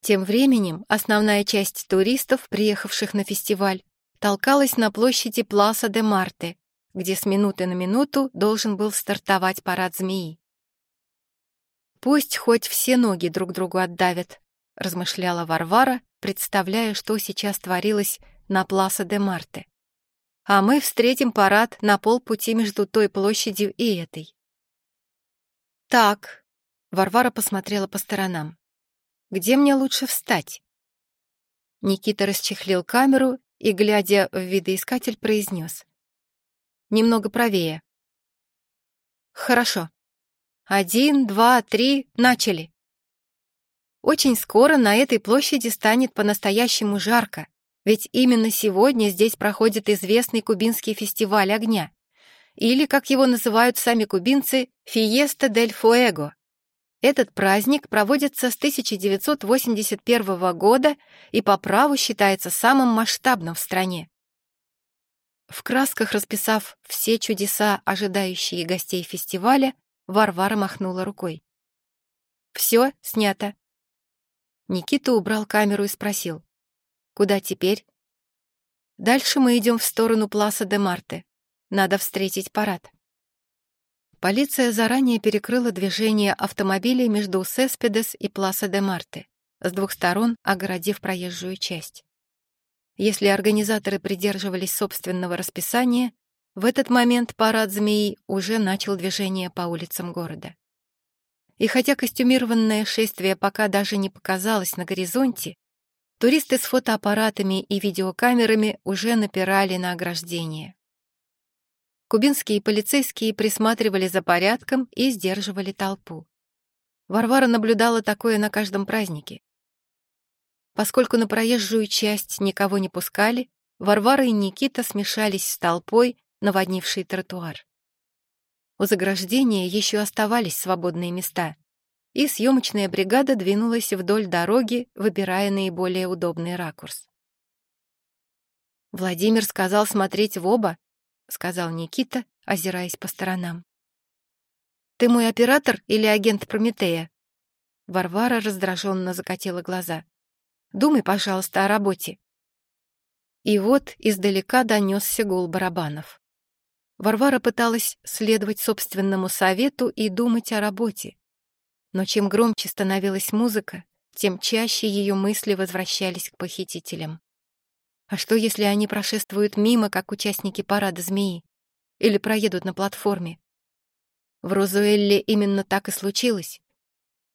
Тем временем основная часть туристов, приехавших на фестиваль, толкалась на площади Пласа де Марте, где с минуты на минуту должен был стартовать парад змеи. «Пусть хоть все ноги друг другу отдавят», — размышляла Варвара, представляя, что сейчас творилось на Пласа де Марте а мы встретим парад на полпути между той площадью и этой. «Так», — Варвара посмотрела по сторонам, — «где мне лучше встать?» Никита расчехлил камеру и, глядя в видоискатель, произнес. «Немного правее». «Хорошо. Один, два, три, начали!» Очень скоро на этой площади станет по-настоящему жарко, ведь именно сегодня здесь проходит известный кубинский фестиваль огня, или, как его называют сами кубинцы, «Фиеста дель Фуэго». Этот праздник проводится с 1981 года и по праву считается самым масштабным в стране. В красках расписав все чудеса, ожидающие гостей фестиваля, Варвара махнула рукой. «Все снято». Никита убрал камеру и спросил. Куда теперь? Дальше мы идем в сторону Пласа де Марте. Надо встретить парад. Полиция заранее перекрыла движение автомобилей между Сеспедес и Пласа де Марте, с двух сторон огородив проезжую часть. Если организаторы придерживались собственного расписания, в этот момент парад змеи уже начал движение по улицам города. И хотя костюмированное шествие пока даже не показалось на горизонте, Туристы с фотоаппаратами и видеокамерами уже напирали на ограждение. Кубинские полицейские присматривали за порядком и сдерживали толпу. Варвара наблюдала такое на каждом празднике. Поскольку на проезжую часть никого не пускали, Варвара и Никита смешались с толпой, наводнившей тротуар. У заграждения еще оставались свободные места, и съемочная бригада двинулась вдоль дороги, выбирая наиболее удобный ракурс. «Владимир сказал смотреть в оба», — сказал Никита, озираясь по сторонам. «Ты мой оператор или агент Прометея?» Варвара раздраженно закатила глаза. «Думай, пожалуйста, о работе». И вот издалека донесся гул барабанов. Варвара пыталась следовать собственному совету и думать о работе. Но чем громче становилась музыка, тем чаще ее мысли возвращались к похитителям. А что, если они прошествуют мимо, как участники парада змеи? Или проедут на платформе? В Розуэлле именно так и случилось.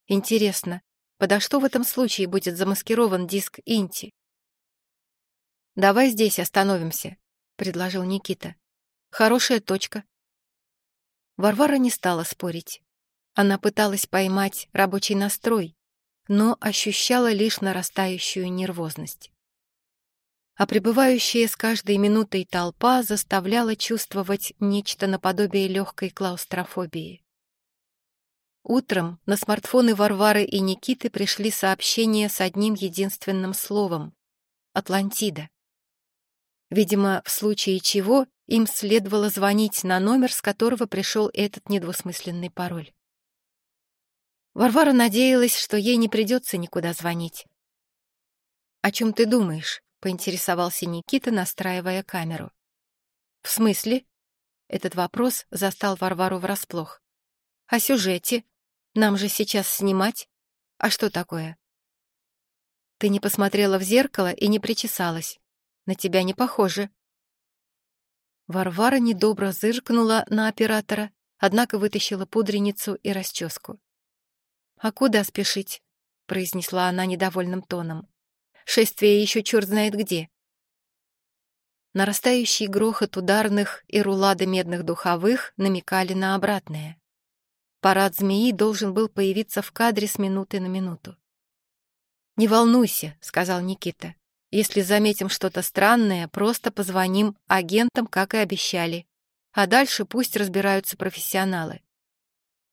Интересно, подо что в этом случае будет замаскирован диск Инти? «Давай здесь остановимся», — предложил Никита. «Хорошая точка». Варвара не стала спорить. Она пыталась поймать рабочий настрой, но ощущала лишь нарастающую нервозность. А пребывающая с каждой минутой толпа заставляла чувствовать нечто наподобие легкой клаустрофобии. Утром на смартфоны Варвары и Никиты пришли сообщения с одним единственным словом — «Атлантида». Видимо, в случае чего им следовало звонить на номер, с которого пришел этот недвусмысленный пароль. Варвара надеялась, что ей не придется никуда звонить. «О чем ты думаешь?» — поинтересовался Никита, настраивая камеру. «В смысле?» — этот вопрос застал Варвару врасплох. «О сюжете. Нам же сейчас снимать. А что такое? Ты не посмотрела в зеркало и не причесалась. На тебя не похоже. Варвара недобро зыркнула на оператора, однако вытащила пудреницу и расческу. «А куда спешить?» — произнесла она недовольным тоном. «Шествие еще черт знает где». Нарастающий грохот ударных и рулады медных духовых намекали на обратное. Парад змеи должен был появиться в кадре с минуты на минуту. «Не волнуйся», — сказал Никита. «Если заметим что-то странное, просто позвоним агентам, как и обещали. А дальше пусть разбираются профессионалы».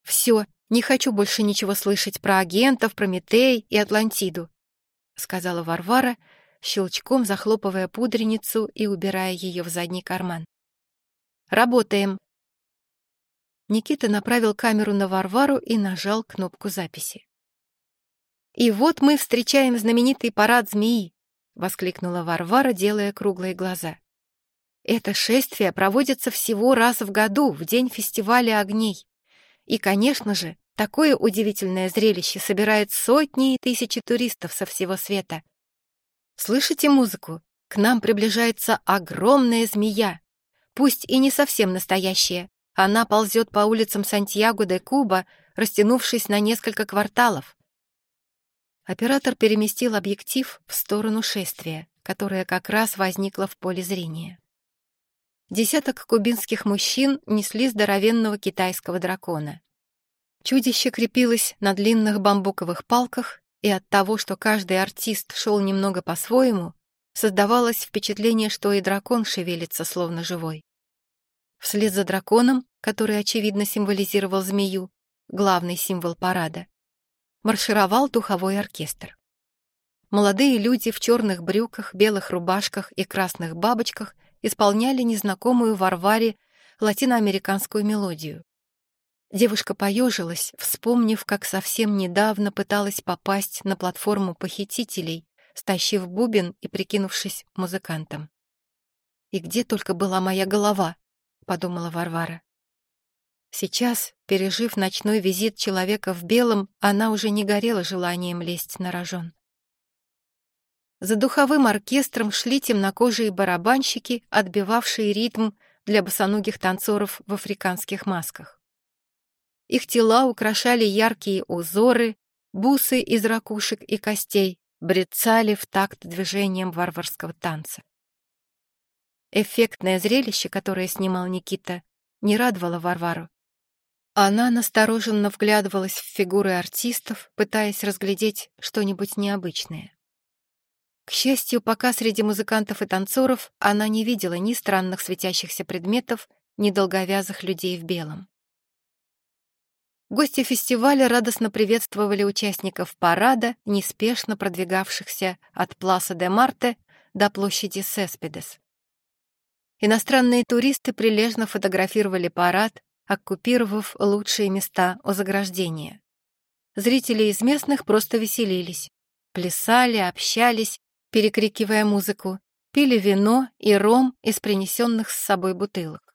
«Все, не хочу больше ничего слышать про агентов, Прометей и Атлантиду», — сказала Варвара, щелчком захлопывая пудреницу и убирая ее в задний карман. «Работаем», Никита направил камеру на Варвару и нажал кнопку записи. «И вот мы встречаем знаменитый парад змеи!» — воскликнула Варвара, делая круглые глаза. «Это шествие проводится всего раз в году, в день фестиваля огней. И, конечно же, такое удивительное зрелище собирает сотни и тысячи туристов со всего света. Слышите музыку? К нам приближается огромная змея. Пусть и не совсем настоящая, она ползет по улицам Сантьяго де Куба, растянувшись на несколько кварталов. Оператор переместил объектив в сторону шествия, которое как раз возникло в поле зрения. Десяток кубинских мужчин несли здоровенного китайского дракона. Чудище крепилось на длинных бамбуковых палках, и от того, что каждый артист шел немного по-своему, создавалось впечатление, что и дракон шевелится, словно живой. Вслед за драконом, который, очевидно, символизировал змею, главный символ парада, маршировал духовой оркестр. Молодые люди в черных брюках, белых рубашках и красных бабочках исполняли незнакомую Варваре латиноамериканскую мелодию. Девушка поежилась, вспомнив, как совсем недавно пыталась попасть на платформу похитителей, стащив бубен и прикинувшись музыкантом. И где только была моя голова, подумала Варвара. Сейчас, пережив ночной визит человека в белом, она уже не горела желанием лезть на рожон. За духовым оркестром шли темнокожие барабанщики, отбивавшие ритм для босоногих танцоров в африканских масках. Их тела украшали яркие узоры, бусы из ракушек и костей, брецали в такт движением варварского танца. Эффектное зрелище, которое снимал Никита, не радовало Варвару. Она настороженно вглядывалась в фигуры артистов, пытаясь разглядеть что-нибудь необычное. К счастью, пока среди музыкантов и танцоров она не видела ни странных светящихся предметов, ни долговязых людей в белом. Гости фестиваля радостно приветствовали участников парада, неспешно продвигавшихся от Пласа де Марте до площади Сеспидес. Иностранные туристы прилежно фотографировали парад, оккупировав лучшие места у заграждения. Зрители из местных просто веселились. Плясали, общались, перекрикивая музыку, пили вино и ром из принесенных с собой бутылок.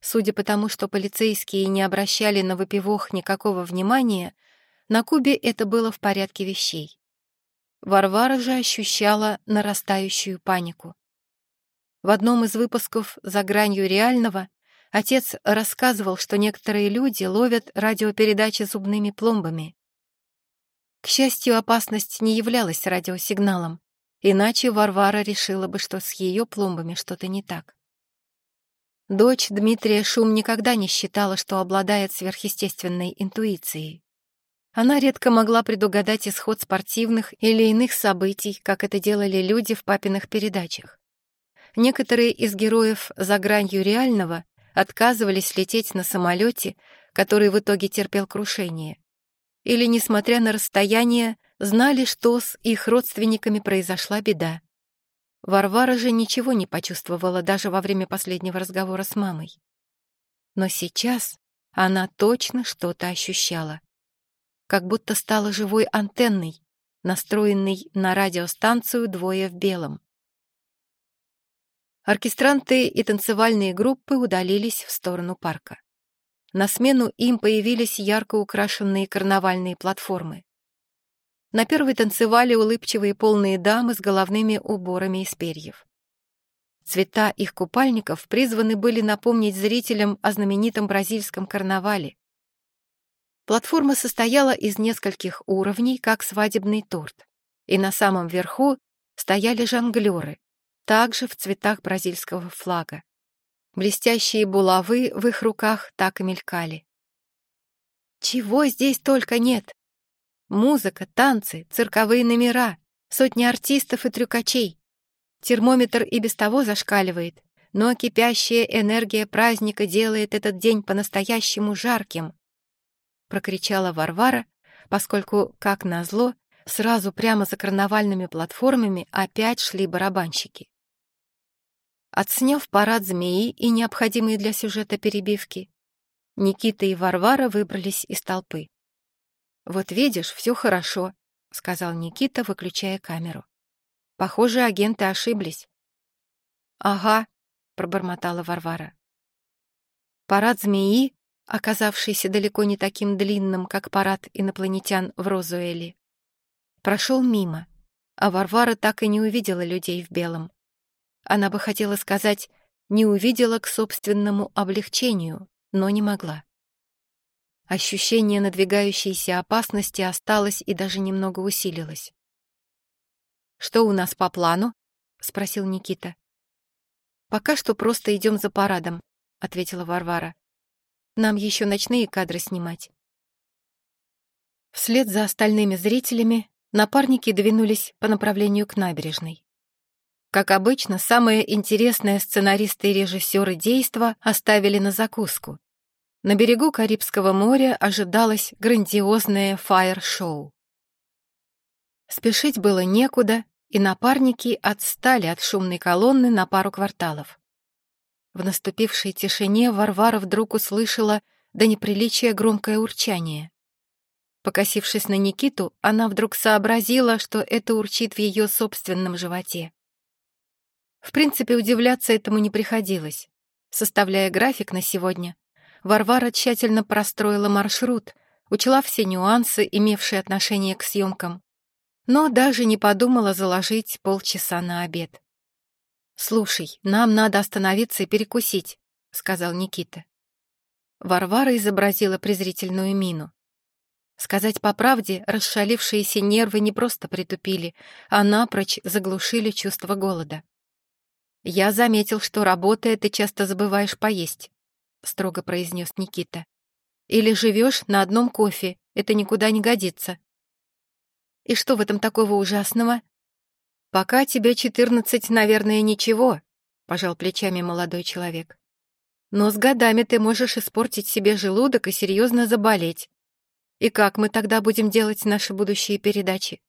Судя по тому, что полицейские не обращали на выпивох никакого внимания, на Кубе это было в порядке вещей. Варвара же ощущала нарастающую панику. В одном из выпусков «За гранью реального» отец рассказывал, что некоторые люди ловят радиопередачи зубными пломбами. К счастью, опасность не являлась радиосигналом, иначе Варвара решила бы, что с ее пломбами что-то не так. Дочь Дмитрия Шум никогда не считала, что обладает сверхъестественной интуицией. Она редко могла предугадать исход спортивных или иных событий, как это делали люди в папиных передачах. Некоторые из героев за гранью реального отказывались лететь на самолете, который в итоге терпел крушение. Или, несмотря на расстояние, знали, что с их родственниками произошла беда. Варвара же ничего не почувствовала даже во время последнего разговора с мамой. Но сейчас она точно что-то ощущала. Как будто стала живой антенной, настроенной на радиостанцию «Двое в белом». Оркестранты и танцевальные группы удалились в сторону парка. На смену им появились ярко украшенные карнавальные платформы. На первой танцевали улыбчивые полные дамы с головными уборами из перьев. Цвета их купальников призваны были напомнить зрителям о знаменитом бразильском карнавале. Платформа состояла из нескольких уровней, как свадебный торт, и на самом верху стояли жонглеры, также в цветах бразильского флага. Блестящие булавы в их руках так и мелькали. Чего здесь только нет! Музыка, танцы, цирковые номера, сотни артистов и трюкачей. Термометр и без того зашкаливает, но кипящая энергия праздника делает этот день по-настоящему жарким. Прокричала Варвара, поскольку, как назло, сразу прямо за карнавальными платформами опять шли барабанщики. Отсняв парад змеи и необходимые для сюжета перебивки, Никита и Варвара выбрались из толпы. «Вот видишь, все хорошо», — сказал Никита, выключая камеру. «Похоже, агенты ошиблись». «Ага», — пробормотала Варвара. Парад змеи, оказавшийся далеко не таким длинным, как парад инопланетян в Розуэле, прошел мимо, а Варвара так и не увидела людей в белом. Она бы хотела сказать «не увидела к собственному облегчению», но не могла. Ощущение надвигающейся опасности осталось и даже немного усилилось. «Что у нас по плану?» — спросил Никита. «Пока что просто идем за парадом», — ответила Варвара. «Нам еще ночные кадры снимать». Вслед за остальными зрителями напарники двинулись по направлению к набережной. Как обычно, самое интересное сценаристы и режиссеры действа оставили на закуску. На берегу Карибского моря ожидалось грандиозное фаер-шоу. Спешить было некуда, и напарники отстали от шумной колонны на пару кварталов. В наступившей тишине Варвара вдруг услышала до неприличия громкое урчание. Покосившись на Никиту, она вдруг сообразила, что это урчит в ее собственном животе. В принципе, удивляться этому не приходилось. Составляя график на сегодня, Варвара тщательно простроила маршрут, учла все нюансы, имевшие отношение к съемкам, но даже не подумала заложить полчаса на обед. «Слушай, нам надо остановиться и перекусить», — сказал Никита. Варвара изобразила презрительную мину. Сказать по правде, расшалившиеся нервы не просто притупили, а напрочь заглушили чувство голода. «Я заметил, что, работая, ты часто забываешь поесть», — строго произнес Никита. «Или живешь на одном кофе, это никуда не годится». «И что в этом такого ужасного?» «Пока тебе четырнадцать, наверное, ничего», — пожал плечами молодой человек. «Но с годами ты можешь испортить себе желудок и серьезно заболеть. И как мы тогда будем делать наши будущие передачи?»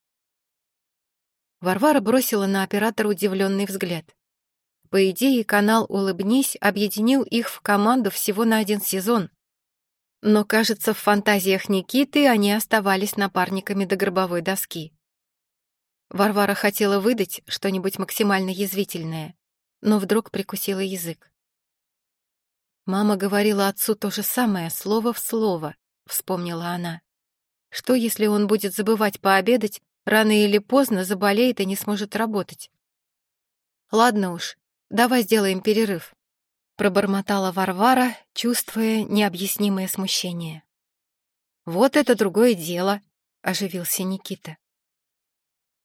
Варвара бросила на оператора удивленный взгляд. По идее, канал «Улыбнись» объединил их в команду всего на один сезон. Но, кажется, в фантазиях Никиты они оставались напарниками до гробовой доски. Варвара хотела выдать что-нибудь максимально язвительное, но вдруг прикусила язык. Мама говорила отцу то же самое, слово в слово, вспомнила она. Что, если он будет забывать пообедать, рано или поздно заболеет и не сможет работать? Ладно уж, Давай сделаем перерыв», — пробормотала Варвара, чувствуя необъяснимое смущение. «Вот это другое дело», — оживился Никита.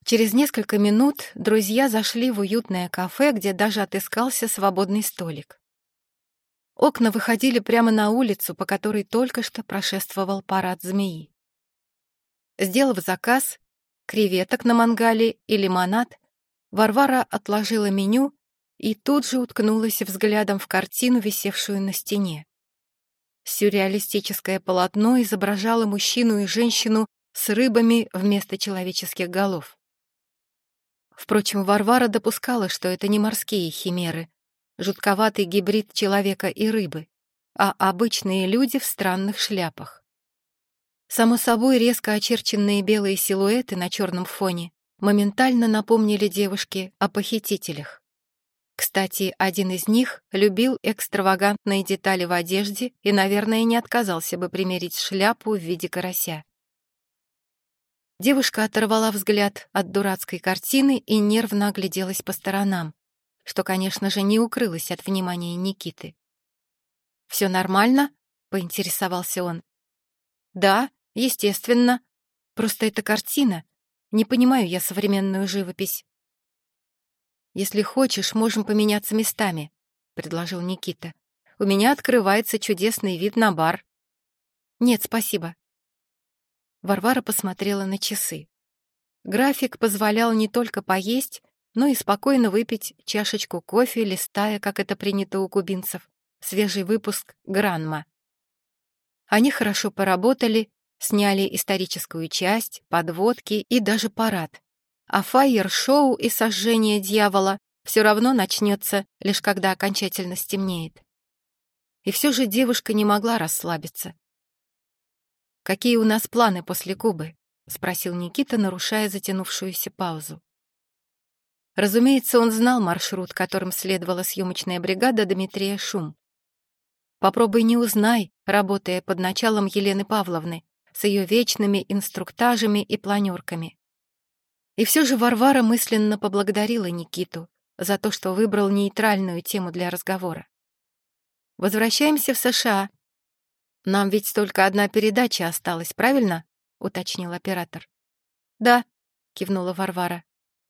Через несколько минут друзья зашли в уютное кафе, где даже отыскался свободный столик. Окна выходили прямо на улицу, по которой только что прошествовал парад змеи. Сделав заказ, креветок на мангале и лимонад, Варвара отложила меню и тут же уткнулась взглядом в картину, висевшую на стене. Сюрреалистическое полотно изображало мужчину и женщину с рыбами вместо человеческих голов. Впрочем, Варвара допускала, что это не морские химеры, жутковатый гибрид человека и рыбы, а обычные люди в странных шляпах. Само собой, резко очерченные белые силуэты на черном фоне моментально напомнили девушке о похитителях. Кстати, один из них любил экстравагантные детали в одежде и, наверное, не отказался бы примерить шляпу в виде карася. Девушка оторвала взгляд от дурацкой картины и нервно огляделась по сторонам, что, конечно же, не укрылось от внимания Никиты. «Все нормально?» — поинтересовался он. «Да, Естественно. Просто это картина. Не понимаю я современную живопись. Если хочешь, можем поменяться местами, предложил Никита. У меня открывается чудесный вид на бар. Нет, спасибо. Варвара посмотрела на часы. График позволял не только поесть, но и спокойно выпить чашечку кофе, листая, как это принято у кубинцев, свежий выпуск «Гранма». Они хорошо поработали, Сняли историческую часть, подводки и даже парад. А фаер-шоу и сожжение дьявола все равно начнется, лишь когда окончательно стемнеет. И все же девушка не могла расслабиться. «Какие у нас планы после Кубы?» — спросил Никита, нарушая затянувшуюся паузу. Разумеется, он знал маршрут, которым следовала съемочная бригада Дмитрия Шум. Попробуй не узнай, работая под началом Елены Павловны, с ее вечными инструктажами и планерками. И все же Варвара мысленно поблагодарила Никиту за то, что выбрал нейтральную тему для разговора. «Возвращаемся в США. Нам ведь только одна передача осталась, правильно?» — уточнил оператор. «Да», — кивнула Варвара.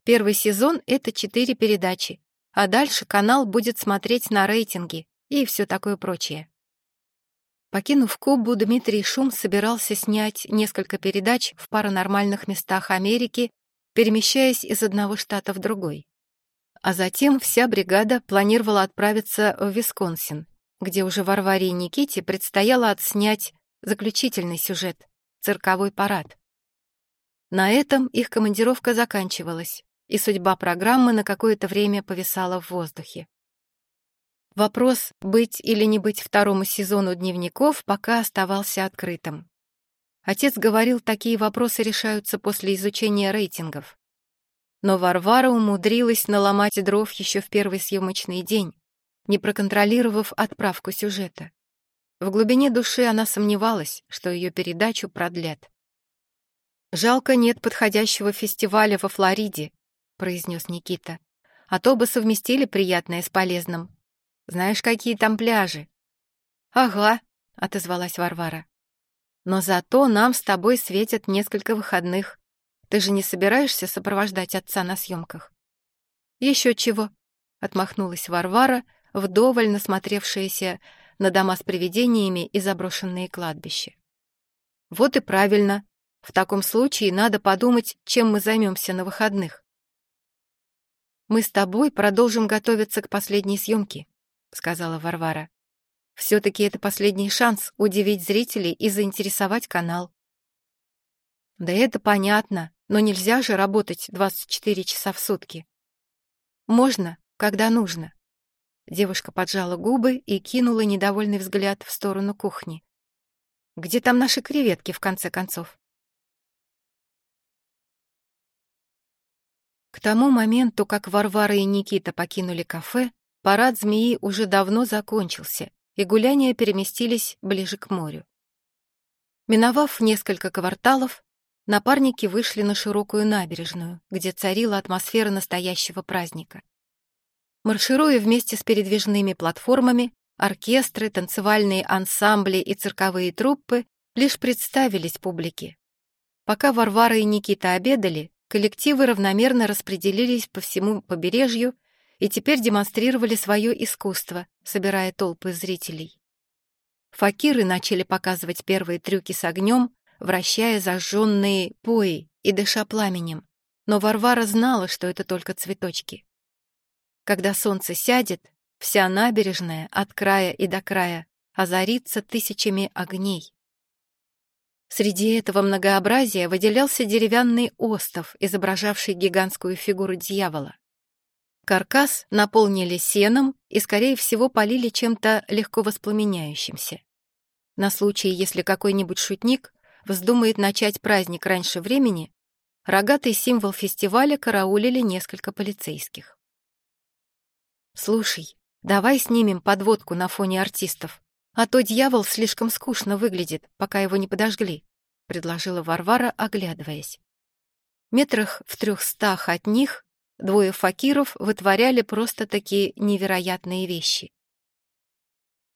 «Первый сезон — это четыре передачи, а дальше канал будет смотреть на рейтинги и все такое прочее». Покинув Кубу, Дмитрий Шум собирался снять несколько передач в паранормальных местах Америки, перемещаясь из одного штата в другой. А затем вся бригада планировала отправиться в Висконсин, где уже Варваре и Никите предстояло отснять заключительный сюжет — цирковой парад. На этом их командировка заканчивалась, и судьба программы на какое-то время повисала в воздухе. Вопрос, быть или не быть второму сезону дневников, пока оставался открытым. Отец говорил, такие вопросы решаются после изучения рейтингов. Но Варвара умудрилась наломать дров еще в первый съемочный день, не проконтролировав отправку сюжета. В глубине души она сомневалась, что ее передачу продлят. «Жалко, нет подходящего фестиваля во Флориде», — произнес Никита. «А то бы совместили приятное с полезным. Знаешь, какие там пляжи?» «Ага», — отозвалась Варвара. «Но зато нам с тобой светят несколько выходных. Ты же не собираешься сопровождать отца на съемках?» «Еще чего», — отмахнулась Варвара, вдоволь насмотревшаяся на дома с привидениями и заброшенные кладбища. «Вот и правильно. В таком случае надо подумать, чем мы займемся на выходных. Мы с тобой продолжим готовиться к последней съемке. — сказала Варвара. «Все-таки это последний шанс удивить зрителей и заинтересовать канал». «Да это понятно, но нельзя же работать 24 часа в сутки». «Можно, когда нужно». Девушка поджала губы и кинула недовольный взгляд в сторону кухни. «Где там наши креветки, в конце концов?» К тому моменту, как Варвара и Никита покинули кафе, Парад змеи уже давно закончился, и гуляния переместились ближе к морю. Миновав несколько кварталов, напарники вышли на широкую набережную, где царила атмосфера настоящего праздника. Маршируя вместе с передвижными платформами, оркестры, танцевальные ансамбли и цирковые труппы лишь представились публике. Пока Варвара и Никита обедали, коллективы равномерно распределились по всему побережью и теперь демонстрировали свое искусство, собирая толпы зрителей. Факиры начали показывать первые трюки с огнем, вращая зажженные пои и дыша пламенем, но Варвара знала, что это только цветочки. Когда солнце сядет, вся набережная от края и до края озарится тысячами огней. Среди этого многообразия выделялся деревянный остов, изображавший гигантскую фигуру дьявола. Каркас наполнили сеном и, скорее всего, полили чем-то легко воспламеняющимся. На случай, если какой-нибудь шутник вздумает начать праздник раньше времени, рогатый символ фестиваля караулили несколько полицейских. «Слушай, давай снимем подводку на фоне артистов, а то дьявол слишком скучно выглядит, пока его не подожгли», — предложила Варвара, оглядываясь. Метрах в трехстах от них Двое факиров вытворяли просто такие невероятные вещи.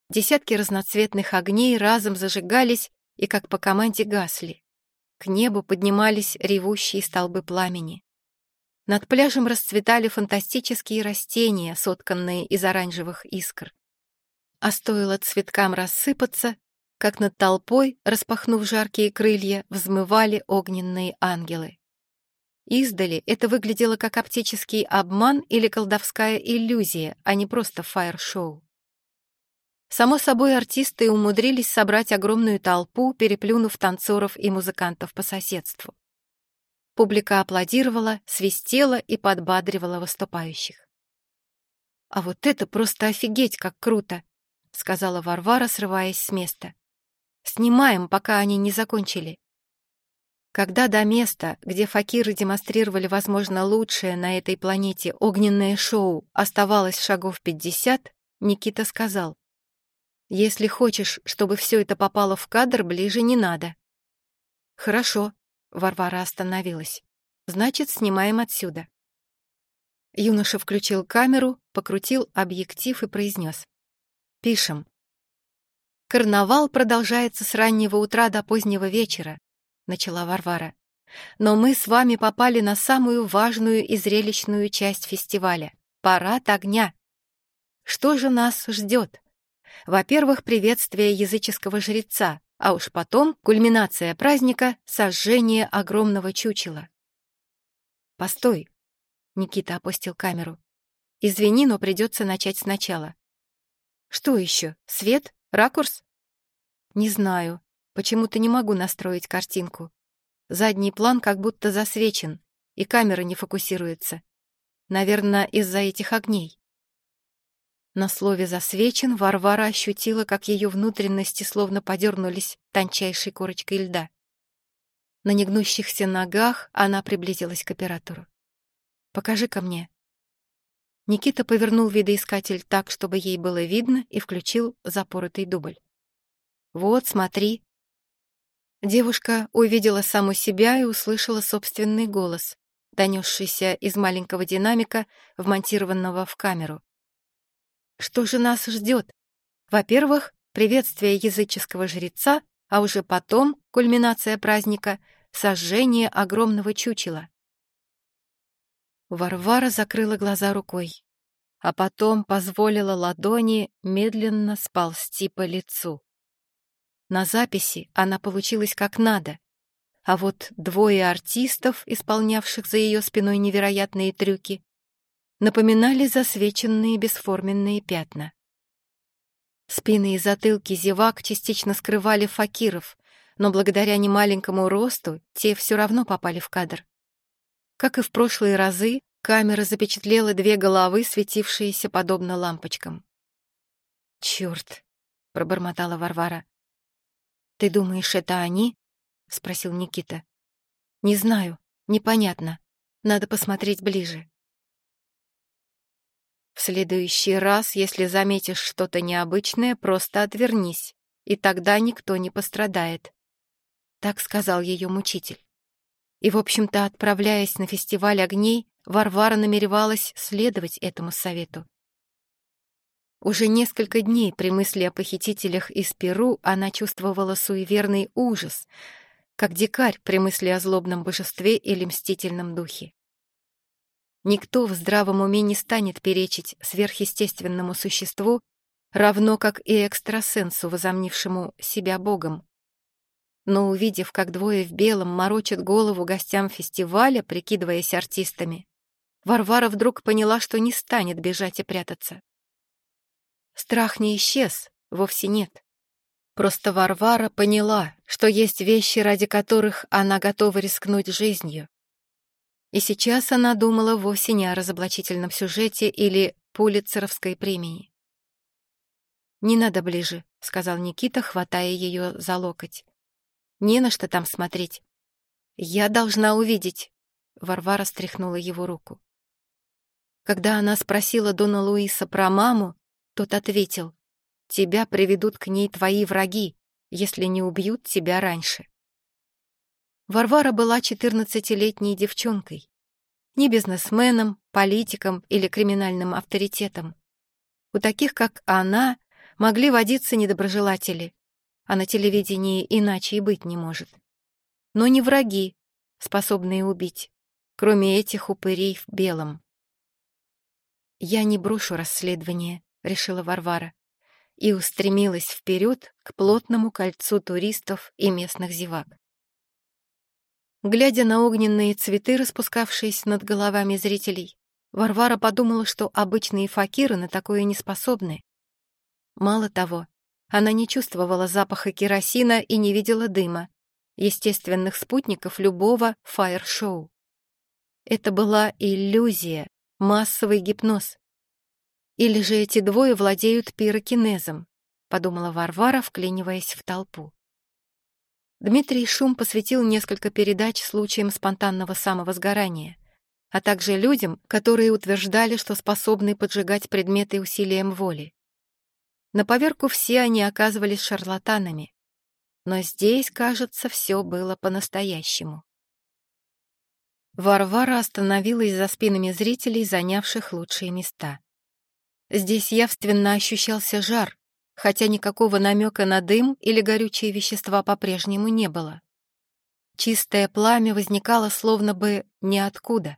Десятки разноцветных огней разом зажигались и как по команде гасли. К небу поднимались ревущие столбы пламени. Над пляжем расцветали фантастические растения, сотканные из оранжевых искр. А стоило цветкам рассыпаться, как над толпой, распахнув жаркие крылья, взмывали огненные ангелы. Издали это выглядело как оптический обман или колдовская иллюзия, а не просто фаер-шоу. Само собой, артисты умудрились собрать огромную толпу, переплюнув танцоров и музыкантов по соседству. Публика аплодировала, свистела и подбадривала выступающих. «А вот это просто офигеть, как круто!» — сказала Варвара, срываясь с места. «Снимаем, пока они не закончили». Когда до места, где факиры демонстрировали, возможно, лучшее на этой планете огненное шоу, оставалось шагов пятьдесят, Никита сказал, «Если хочешь, чтобы все это попало в кадр, ближе не надо». «Хорошо», — Варвара остановилась, «значит, снимаем отсюда». Юноша включил камеру, покрутил объектив и произнес, «Пишем». Карнавал продолжается с раннего утра до позднего вечера, — начала Варвара. «Но мы с вами попали на самую важную и зрелищную часть фестиваля — парад огня. Что же нас ждет? Во-первых, приветствие языческого жреца, а уж потом кульминация праздника — сожжение огромного чучела». «Постой!» — Никита опустил камеру. «Извини, но придется начать сначала». «Что еще? Свет? Ракурс?» «Не знаю. Почему-то не могу настроить картинку. Задний план как будто засвечен, и камера не фокусируется. Наверное, из-за этих огней. На слове «засвечен» Варвара ощутила, как ее внутренности словно подернулись тончайшей корочкой льда. На негнущихся ногах она приблизилась к оператору. «Покажи ко мне». Никита повернул видоискатель так, чтобы ей было видно, и включил запоротый дубль. «Вот, смотри», Девушка увидела саму себя и услышала собственный голос, донесшийся из маленького динамика, вмонтированного в камеру. Что же нас ждет? Во-первых, приветствие языческого жреца, а уже потом, кульминация праздника, сожжение огромного чучела. Варвара закрыла глаза рукой, а потом позволила ладони медленно сползти по лицу. На записи она получилась как надо, а вот двое артистов, исполнявших за ее спиной невероятные трюки, напоминали засвеченные бесформенные пятна. Спины и затылки зевак частично скрывали факиров, но благодаря немаленькому росту те все равно попали в кадр. Как и в прошлые разы, камера запечатлела две головы, светившиеся подобно лампочкам. «Черт!» — пробормотала Варвара. «Ты думаешь, это они?» — спросил Никита. «Не знаю, непонятно. Надо посмотреть ближе». «В следующий раз, если заметишь что-то необычное, просто отвернись, и тогда никто не пострадает», — так сказал ее мучитель. И, в общем-то, отправляясь на фестиваль огней, Варвара намеревалась следовать этому совету. Уже несколько дней при мысли о похитителях из Перу она чувствовала суеверный ужас, как дикарь при мысли о злобном божестве или мстительном духе. Никто в здравом уме не станет перечить сверхъестественному существу, равно как и экстрасенсу, возомнившему себя богом. Но увидев, как двое в белом морочат голову гостям фестиваля, прикидываясь артистами, Варвара вдруг поняла, что не станет бежать и прятаться. Страх не исчез, вовсе нет. Просто Варвара поняла, что есть вещи, ради которых она готова рискнуть жизнью. И сейчас она думала вовсе не о разоблачительном сюжете или Пулитцеровской премии. «Не надо ближе», — сказал Никита, хватая ее за локоть. «Не на что там смотреть. Я должна увидеть». Варвара стряхнула его руку. Когда она спросила Дона Луиса про маму, тот ответил, «Тебя приведут к ней твои враги, если не убьют тебя раньше». Варвара была четырнадцатилетней девчонкой, не бизнесменом, политиком или криминальным авторитетом. У таких, как она, могли водиться недоброжелатели, а на телевидении иначе и быть не может. Но не враги, способные убить, кроме этих упырей в белом. «Я не брошу расследование», — решила Варвара, и устремилась вперед к плотному кольцу туристов и местных зевак. Глядя на огненные цветы, распускавшиеся над головами зрителей, Варвара подумала, что обычные факиры на такое не способны. Мало того, она не чувствовала запаха керосина и не видела дыма, естественных спутников любого фаер-шоу. Это была иллюзия, Массовый гипноз. Или же эти двое владеют пирокинезом, подумала Варвара, вклиниваясь в толпу. Дмитрий Шум посвятил несколько передач случаям спонтанного самовозгорания, а также людям, которые утверждали, что способны поджигать предметы усилием воли. На поверку все они оказывались шарлатанами, но здесь, кажется, все было по-настоящему. Варвара остановилась за спинами зрителей, занявших лучшие места. Здесь явственно ощущался жар, хотя никакого намека на дым или горючие вещества по-прежнему не было. Чистое пламя возникало словно бы ниоткуда.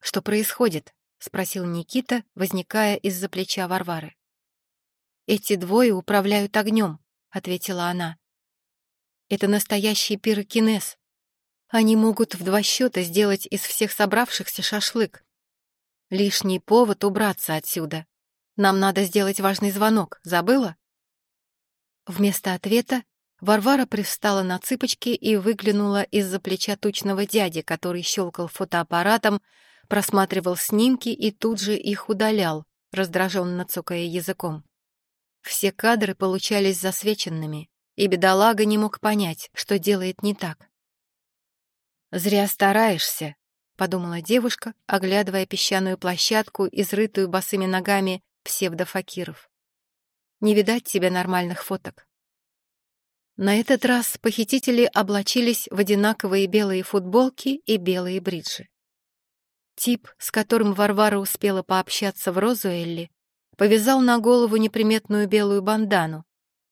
«Что происходит?» — спросил Никита, возникая из-за плеча Варвары. «Эти двое управляют огнем», — ответила она. «Это настоящий пирокинез. Они могут в два счета сделать из всех собравшихся шашлык. Лишний повод убраться отсюда. Нам надо сделать важный звонок. Забыла?» Вместо ответа Варвара привстала на цыпочки и выглянула из-за плеча тучного дяди, который щелкал фотоаппаратом, просматривал снимки и тут же их удалял, раздраженно цокая языком. Все кадры получались засвеченными, и бедолага не мог понять, что делает не так. «Зря стараешься», — подумала девушка, оглядывая песчаную площадку, изрытую босыми ногами псевдофакиров. «Не видать тебе нормальных фоток». На этот раз похитители облачились в одинаковые белые футболки и белые бриджи. Тип, с которым Варвара успела пообщаться в Розуэлли, повязал на голову неприметную белую бандану,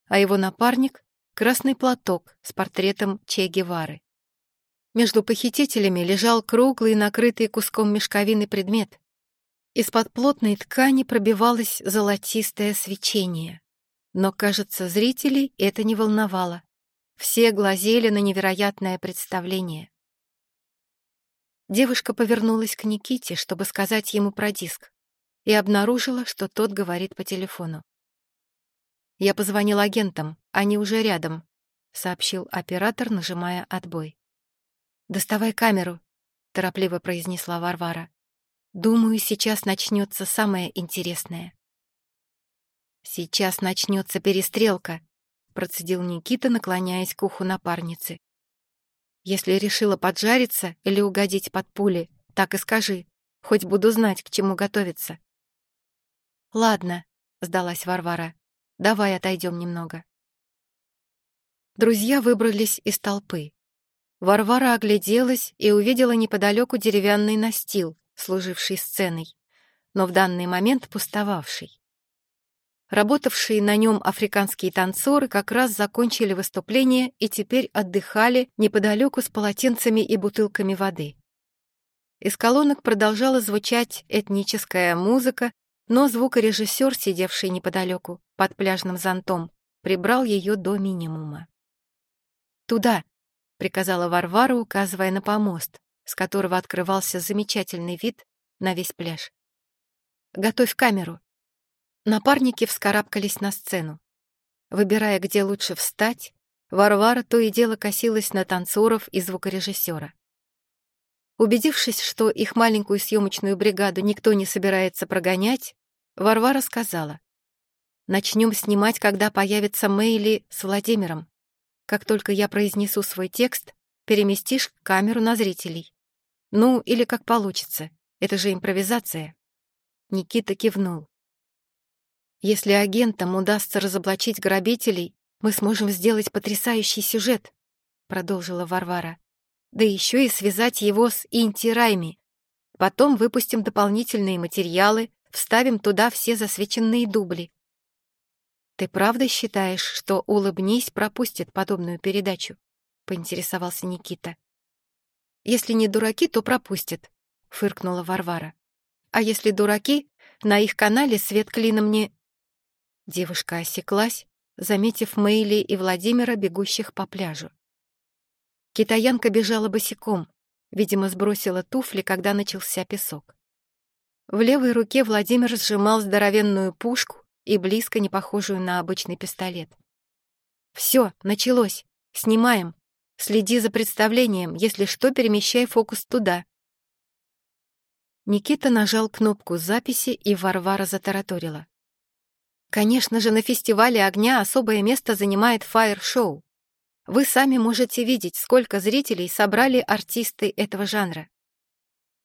а его напарник — красный платок с портретом Че Гевары. Между похитителями лежал круглый, накрытый куском мешковины предмет. Из-под плотной ткани пробивалось золотистое свечение. Но, кажется, зрителей это не волновало. Все глазели на невероятное представление. Девушка повернулась к Никите, чтобы сказать ему про диск, и обнаружила, что тот говорит по телефону. «Я позвонил агентам, они уже рядом», — сообщил оператор, нажимая отбой. «Доставай камеру», — торопливо произнесла Варвара. «Думаю, сейчас начнется самое интересное». «Сейчас начнется перестрелка», — процедил Никита, наклоняясь к уху напарницы. «Если решила поджариться или угодить под пули, так и скажи, хоть буду знать, к чему готовиться». «Ладно», — сдалась Варвара, — «давай отойдем немного». Друзья выбрались из толпы. Варвара огляделась и увидела неподалеку деревянный настил, служивший сценой, но в данный момент пустовавший. Работавшие на нем африканские танцоры как раз закончили выступление и теперь отдыхали неподалеку с полотенцами и бутылками воды. Из колонок продолжала звучать этническая музыка, но звукорежиссер, сидевший неподалеку, под пляжным зонтом, прибрал ее до минимума. «Туда!» — приказала Варвара, указывая на помост, с которого открывался замечательный вид на весь пляж. «Готовь камеру!» Напарники вскарабкались на сцену. Выбирая, где лучше встать, Варвара то и дело косилась на танцоров и звукорежиссера. Убедившись, что их маленькую съемочную бригаду никто не собирается прогонять, Варвара сказала, «Начнем снимать, когда появится Мэйли с Владимиром. Как только я произнесу свой текст, переместишь камеру на зрителей. Ну, или как получится, это же импровизация». Никита кивнул. «Если агентам удастся разоблачить грабителей, мы сможем сделать потрясающий сюжет», — продолжила Варвара да еще и связать его с Инти Потом выпустим дополнительные материалы, вставим туда все засвеченные дубли. «Ты правда считаешь, что «Улыбнись» пропустит подобную передачу?» — поинтересовался Никита. «Если не дураки, то пропустят», — фыркнула Варвара. «А если дураки, на их канале свет клином не...» Девушка осеклась, заметив Мэйли и Владимира, бегущих по пляжу. Китаянка бежала босиком, видимо, сбросила туфли, когда начался песок. В левой руке Владимир сжимал здоровенную пушку и близко не похожую на обычный пистолет. «Все, началось. Снимаем. Следи за представлением. Если что, перемещай фокус туда». Никита нажал кнопку записи, и Варвара затараторила. Конечно же, на фестивале огня особое место занимает фаер-шоу. Вы сами можете видеть, сколько зрителей собрали артисты этого жанра.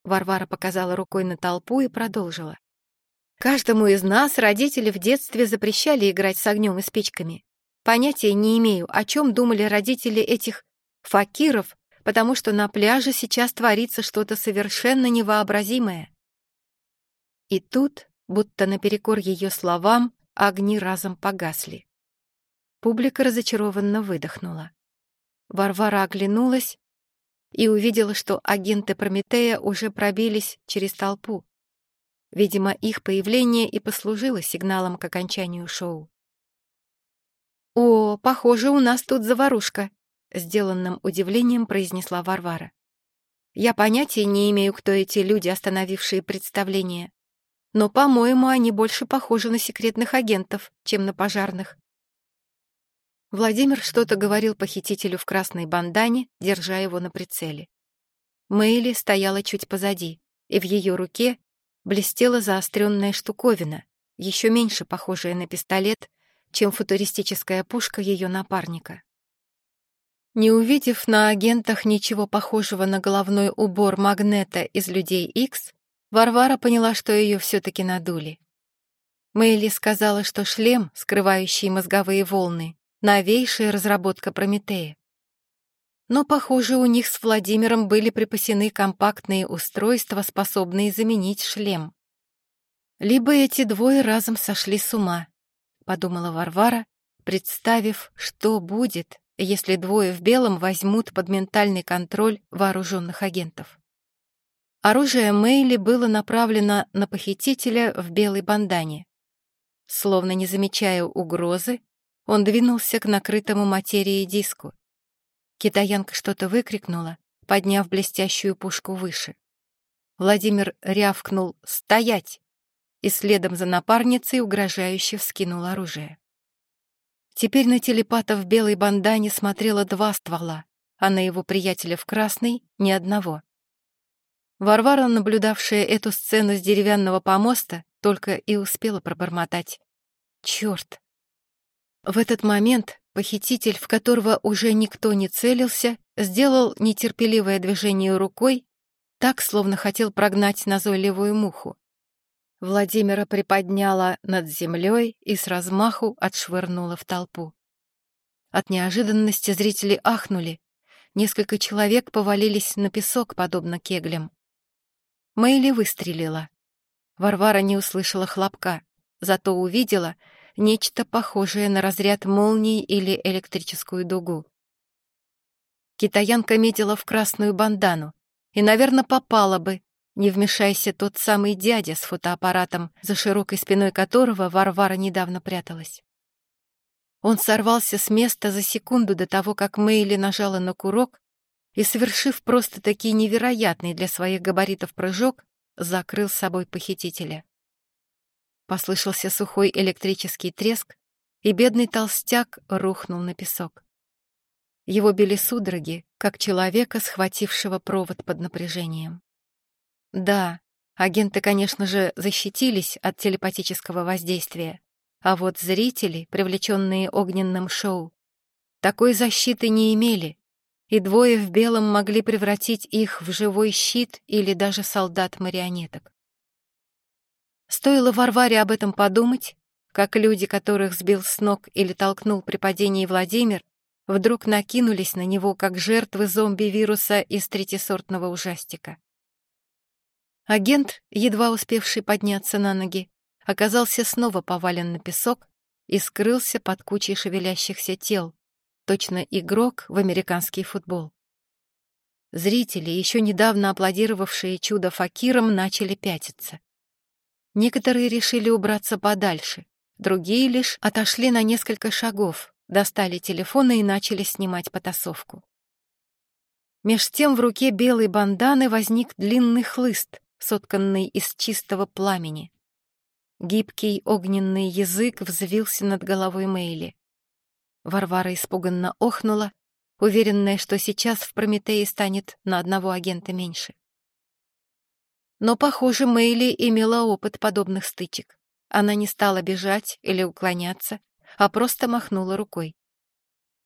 Варвара показала рукой на толпу и продолжила. Каждому из нас родители в детстве запрещали играть с огнем и спичками. Понятия не имею, о чем думали родители этих факиров, потому что на пляже сейчас творится что-то совершенно невообразимое. И тут, будто наперекор ее словам, огни разом погасли. Публика разочарованно выдохнула. Варвара оглянулась и увидела, что агенты Прометея уже пробились через толпу. Видимо, их появление и послужило сигналом к окончанию шоу. «О, похоже, у нас тут заварушка», — сделанным удивлением произнесла Варвара. «Я понятия не имею, кто эти люди, остановившие представление. Но, по-моему, они больше похожи на секретных агентов, чем на пожарных. Владимир что-то говорил похитителю в красной бандане, держа его на прицеле. Мэйли стояла чуть позади, и в ее руке блестела заостренная штуковина, еще меньше похожая на пистолет, чем футуристическая пушка ее напарника. Не увидев на агентах ничего похожего на головной убор магнета из «Людей X, Варвара поняла, что ее все-таки надули. Мэйли сказала, что шлем, скрывающий мозговые волны, новейшая разработка Прометея. Но, похоже, у них с Владимиром были припасены компактные устройства, способные заменить шлем. Либо эти двое разом сошли с ума, подумала Варвара, представив, что будет, если двое в белом возьмут под ментальный контроль вооруженных агентов. Оружие Мэйли было направлено на похитителя в белой бандане. Словно не замечая угрозы, он двинулся к накрытому материи диску. Китаянка что-то выкрикнула, подняв блестящую пушку выше. Владимир рявкнул «Стоять!» и следом за напарницей угрожающе вскинул оружие. Теперь на телепата в белой бандане смотрело два ствола, а на его приятеля в красной — ни одного. Варвара, наблюдавшая эту сцену с деревянного помоста, только и успела пробормотать. «Черт, в этот момент похититель, в которого уже никто не целился, сделал нетерпеливое движение рукой, так, словно хотел прогнать назойливую муху. Владимира приподняла над землей и с размаху отшвырнула в толпу. От неожиданности зрители ахнули. Несколько человек повалились на песок, подобно кеглям. Мэйли выстрелила. Варвара не услышала хлопка, зато увидела, нечто похожее на разряд молнии или электрическую дугу. Китаянка метила в красную бандану и, наверное, попала бы, не вмешайся тот самый дядя с фотоаппаратом, за широкой спиной которого Варвара недавно пряталась. Он сорвался с места за секунду до того, как Мэйли нажала на курок и, совершив просто-таки невероятный для своих габаритов прыжок, закрыл собой похитителя. Послышался сухой электрический треск, и бедный толстяк рухнул на песок. Его били судороги, как человека, схватившего провод под напряжением. Да, агенты, конечно же, защитились от телепатического воздействия, а вот зрители, привлеченные огненным шоу, такой защиты не имели, и двое в белом могли превратить их в живой щит или даже солдат-марионеток. Стоило Варваре об этом подумать, как люди, которых сбил с ног или толкнул при падении Владимир, вдруг накинулись на него, как жертвы зомби-вируса из третисортного ужастика. Агент, едва успевший подняться на ноги, оказался снова повален на песок и скрылся под кучей шевелящихся тел, точно игрок в американский футбол. Зрители, еще недавно аплодировавшие чудо факиром, начали пятиться. Некоторые решили убраться подальше, другие лишь отошли на несколько шагов, достали телефоны и начали снимать потасовку. Меж тем в руке белой банданы возник длинный хлыст, сотканный из чистого пламени. Гибкий огненный язык взвился над головой Мэйли. Варвара испуганно охнула, уверенная, что сейчас в Прометее станет на одного агента меньше. Но, похоже, Мэйли имела опыт подобных стычек. Она не стала бежать или уклоняться, а просто махнула рукой.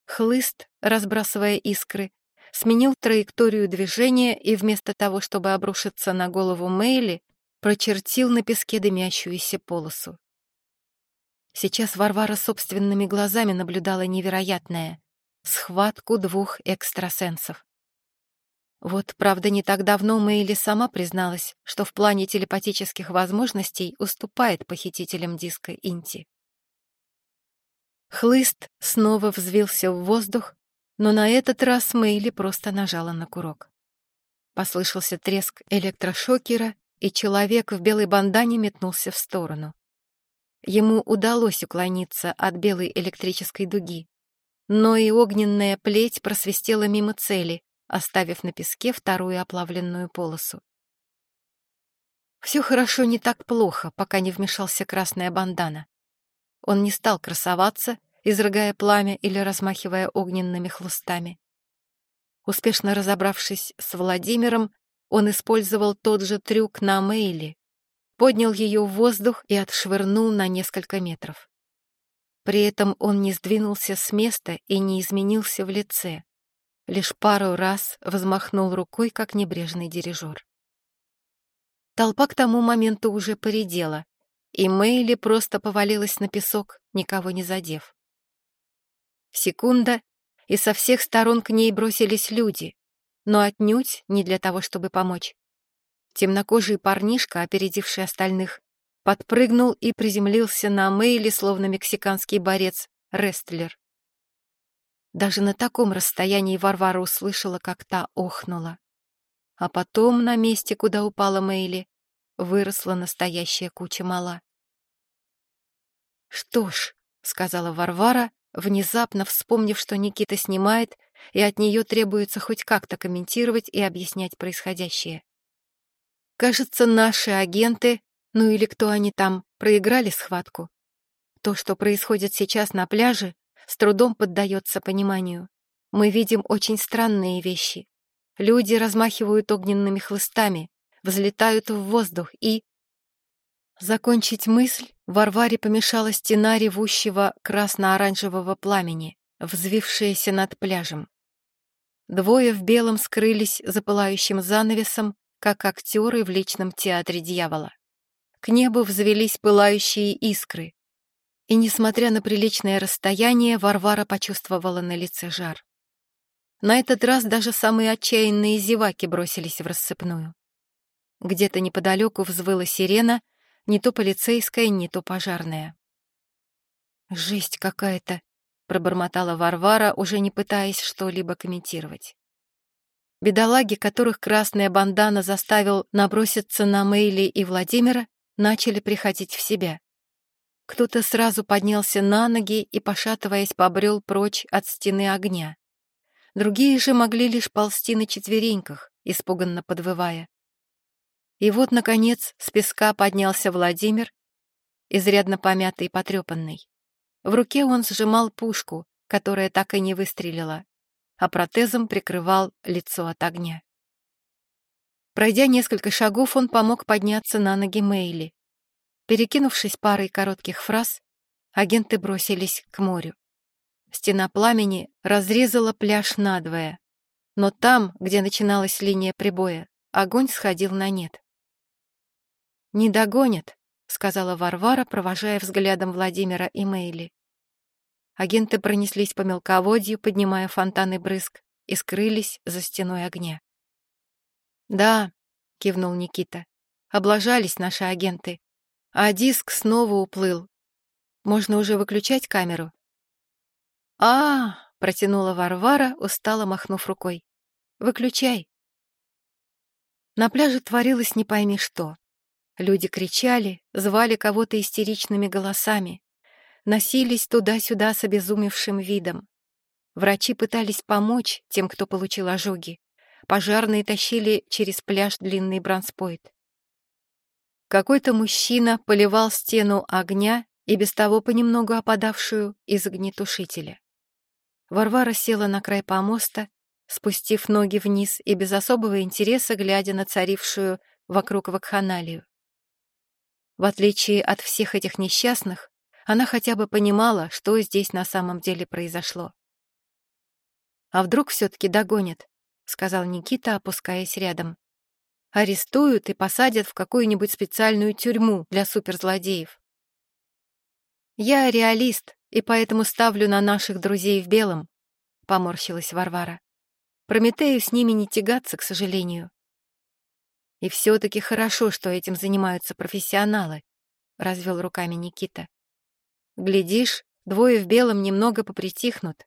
Хлыст, разбрасывая искры, сменил траекторию движения и вместо того, чтобы обрушиться на голову Мэйли, прочертил на песке дымящуюся полосу. Сейчас Варвара собственными глазами наблюдала невероятное — схватку двух экстрасенсов. Вот, правда, не так давно Мэйли сама призналась, что в плане телепатических возможностей уступает похитителям диска Инти. Хлыст снова взвился в воздух, но на этот раз Мэйли просто нажала на курок. Послышался треск электрошокера, и человек в белой бандане метнулся в сторону. Ему удалось уклониться от белой электрической дуги, но и огненная плеть просвистела мимо цели, оставив на песке вторую оплавленную полосу. Все хорошо не так плохо, пока не вмешался красная бандана. Он не стал красоваться, изрыгая пламя или размахивая огненными хлыстами. Успешно разобравшись с Владимиром, он использовал тот же трюк на Мэйли, поднял ее в воздух и отшвырнул на несколько метров. При этом он не сдвинулся с места и не изменился в лице, лишь пару раз взмахнул рукой, как небрежный дирижер. Толпа к тому моменту уже поредела, и Мэйли просто повалилась на песок, никого не задев. Секунда, и со всех сторон к ней бросились люди, но отнюдь не для того, чтобы помочь. Темнокожий парнишка, опередивший остальных, подпрыгнул и приземлился на Мэйли, словно мексиканский борец, рестлер. Даже на таком расстоянии Варвара услышала, как та охнула. А потом на месте, куда упала Мэйли, выросла настоящая куча мала. «Что ж», — сказала Варвара, внезапно вспомнив, что Никита снимает, и от нее требуется хоть как-то комментировать и объяснять происходящее. Кажется, наши агенты, ну или кто они там, проиграли схватку. То, что происходит сейчас на пляже, с трудом поддается пониманию. Мы видим очень странные вещи. Люди размахивают огненными хлыстами, взлетают в воздух и... Закончить мысль Варваре помешала стена ревущего красно-оранжевого пламени, взвившаяся над пляжем. Двое в белом скрылись за пылающим занавесом, как актеры в личном театре дьявола. К небу взвелись пылающие искры, и, несмотря на приличное расстояние, Варвара почувствовала на лице жар. На этот раз даже самые отчаянные зеваки бросились в рассыпную. Где-то неподалеку взвыла сирена, не то полицейская, не то пожарная. «Жесть какая-то!» — пробормотала Варвара, уже не пытаясь что-либо комментировать. Бедолаги, которых красная бандана заставил наброситься на Мэйли и Владимира, начали приходить в себя. Кто-то сразу поднялся на ноги и, пошатываясь, побрел прочь от стены огня. Другие же могли лишь ползти на четвереньках, испуганно подвывая. И вот, наконец, с песка поднялся Владимир, изрядно помятый и потрепанный. В руке он сжимал пушку, которая так и не выстрелила, а протезом прикрывал лицо от огня. Пройдя несколько шагов, он помог подняться на ноги Мэйли. Перекинувшись парой коротких фраз, агенты бросились к морю. Стена пламени разрезала пляж надвое, но там, где начиналась линия прибоя, огонь сходил на нет. «Не догонят», — сказала Варвара, провожая взглядом Владимира и Мэйли. Агенты пронеслись по мелководью, поднимая фонтаны брызг, и скрылись за стеной огня. «Да», — кивнул Никита, — «облажались наши агенты. А диск снова уплыл. Можно уже выключать камеру?» а, протянула Варвара, устало махнув рукой. «Выключай». На пляже творилось не пойми что. Люди кричали, звали кого-то истеричными голосами, носились туда-сюда с обезумевшим видом. Врачи пытались помочь тем, кто получил ожоги. Пожарные тащили через пляж длинный бронспойт. Какой-то мужчина поливал стену огня и без того понемногу опадавшую из огнетушителя. Варвара села на край помоста, спустив ноги вниз и без особого интереса глядя на царившую вокруг вакханалию. В отличие от всех этих несчастных, она хотя бы понимала, что здесь на самом деле произошло. «А вдруг все-таки догонят?» — сказал Никита, опускаясь рядом. «Арестуют и посадят в какую-нибудь специальную тюрьму для суперзлодеев». «Я реалист и поэтому ставлю на наших друзей в белом», — поморщилась Варвара. «Прометею с ними не тягаться, к сожалению». «И все-таки хорошо, что этим занимаются профессионалы», — развел руками Никита. «Глядишь, двое в белом немного попритихнут.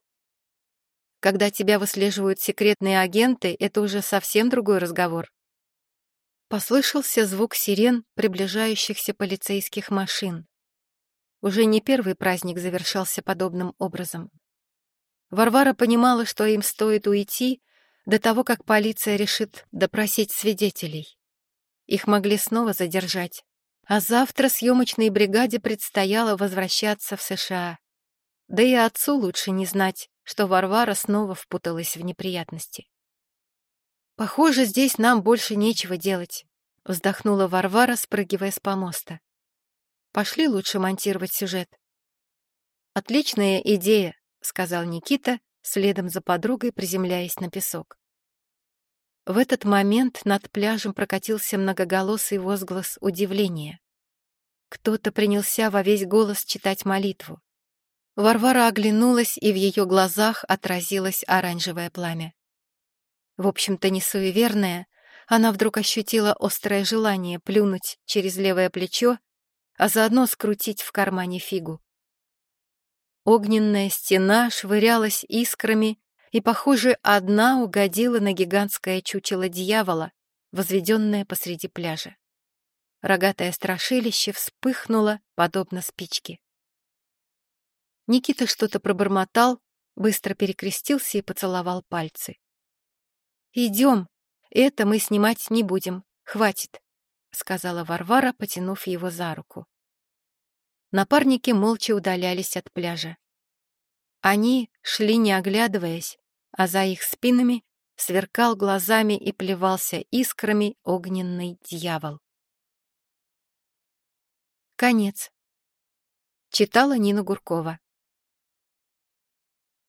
Когда тебя выслеживают секретные агенты, это уже совсем другой разговор». Послышался звук сирен приближающихся полицейских машин. Уже не первый праздник завершался подобным образом. Варвара понимала, что им стоит уйти до того, как полиция решит допросить свидетелей. Их могли снова задержать. А завтра съемочной бригаде предстояло возвращаться в США. Да и отцу лучше не знать, что Варвара снова впуталась в неприятности. «Похоже, здесь нам больше нечего делать», — вздохнула Варвара, спрыгивая с помоста. «Пошли лучше монтировать сюжет». «Отличная идея», — сказал Никита, следом за подругой приземляясь на песок. В этот момент над пляжем прокатился многоголосый возглас удивления. Кто-то принялся во весь голос читать молитву. Варвара оглянулась, и в ее глазах отразилось оранжевое пламя. В общем-то, не суеверная, она вдруг ощутила острое желание плюнуть через левое плечо, а заодно скрутить в кармане фигу. Огненная стена швырялась искрами и, похоже, одна угодила на гигантское чучело дьявола, возведенное посреди пляжа. Рогатое страшилище вспыхнуло, подобно спичке. Никита что-то пробормотал, быстро перекрестился и поцеловал пальцы. «Идем, это мы снимать не будем, хватит», — сказала Варвара, потянув его за руку. Напарники молча удалялись от пляжа. Они шли, не оглядываясь, а за их спинами сверкал глазами и плевался искрами огненный дьявол. Конец. Читала Нина Гуркова.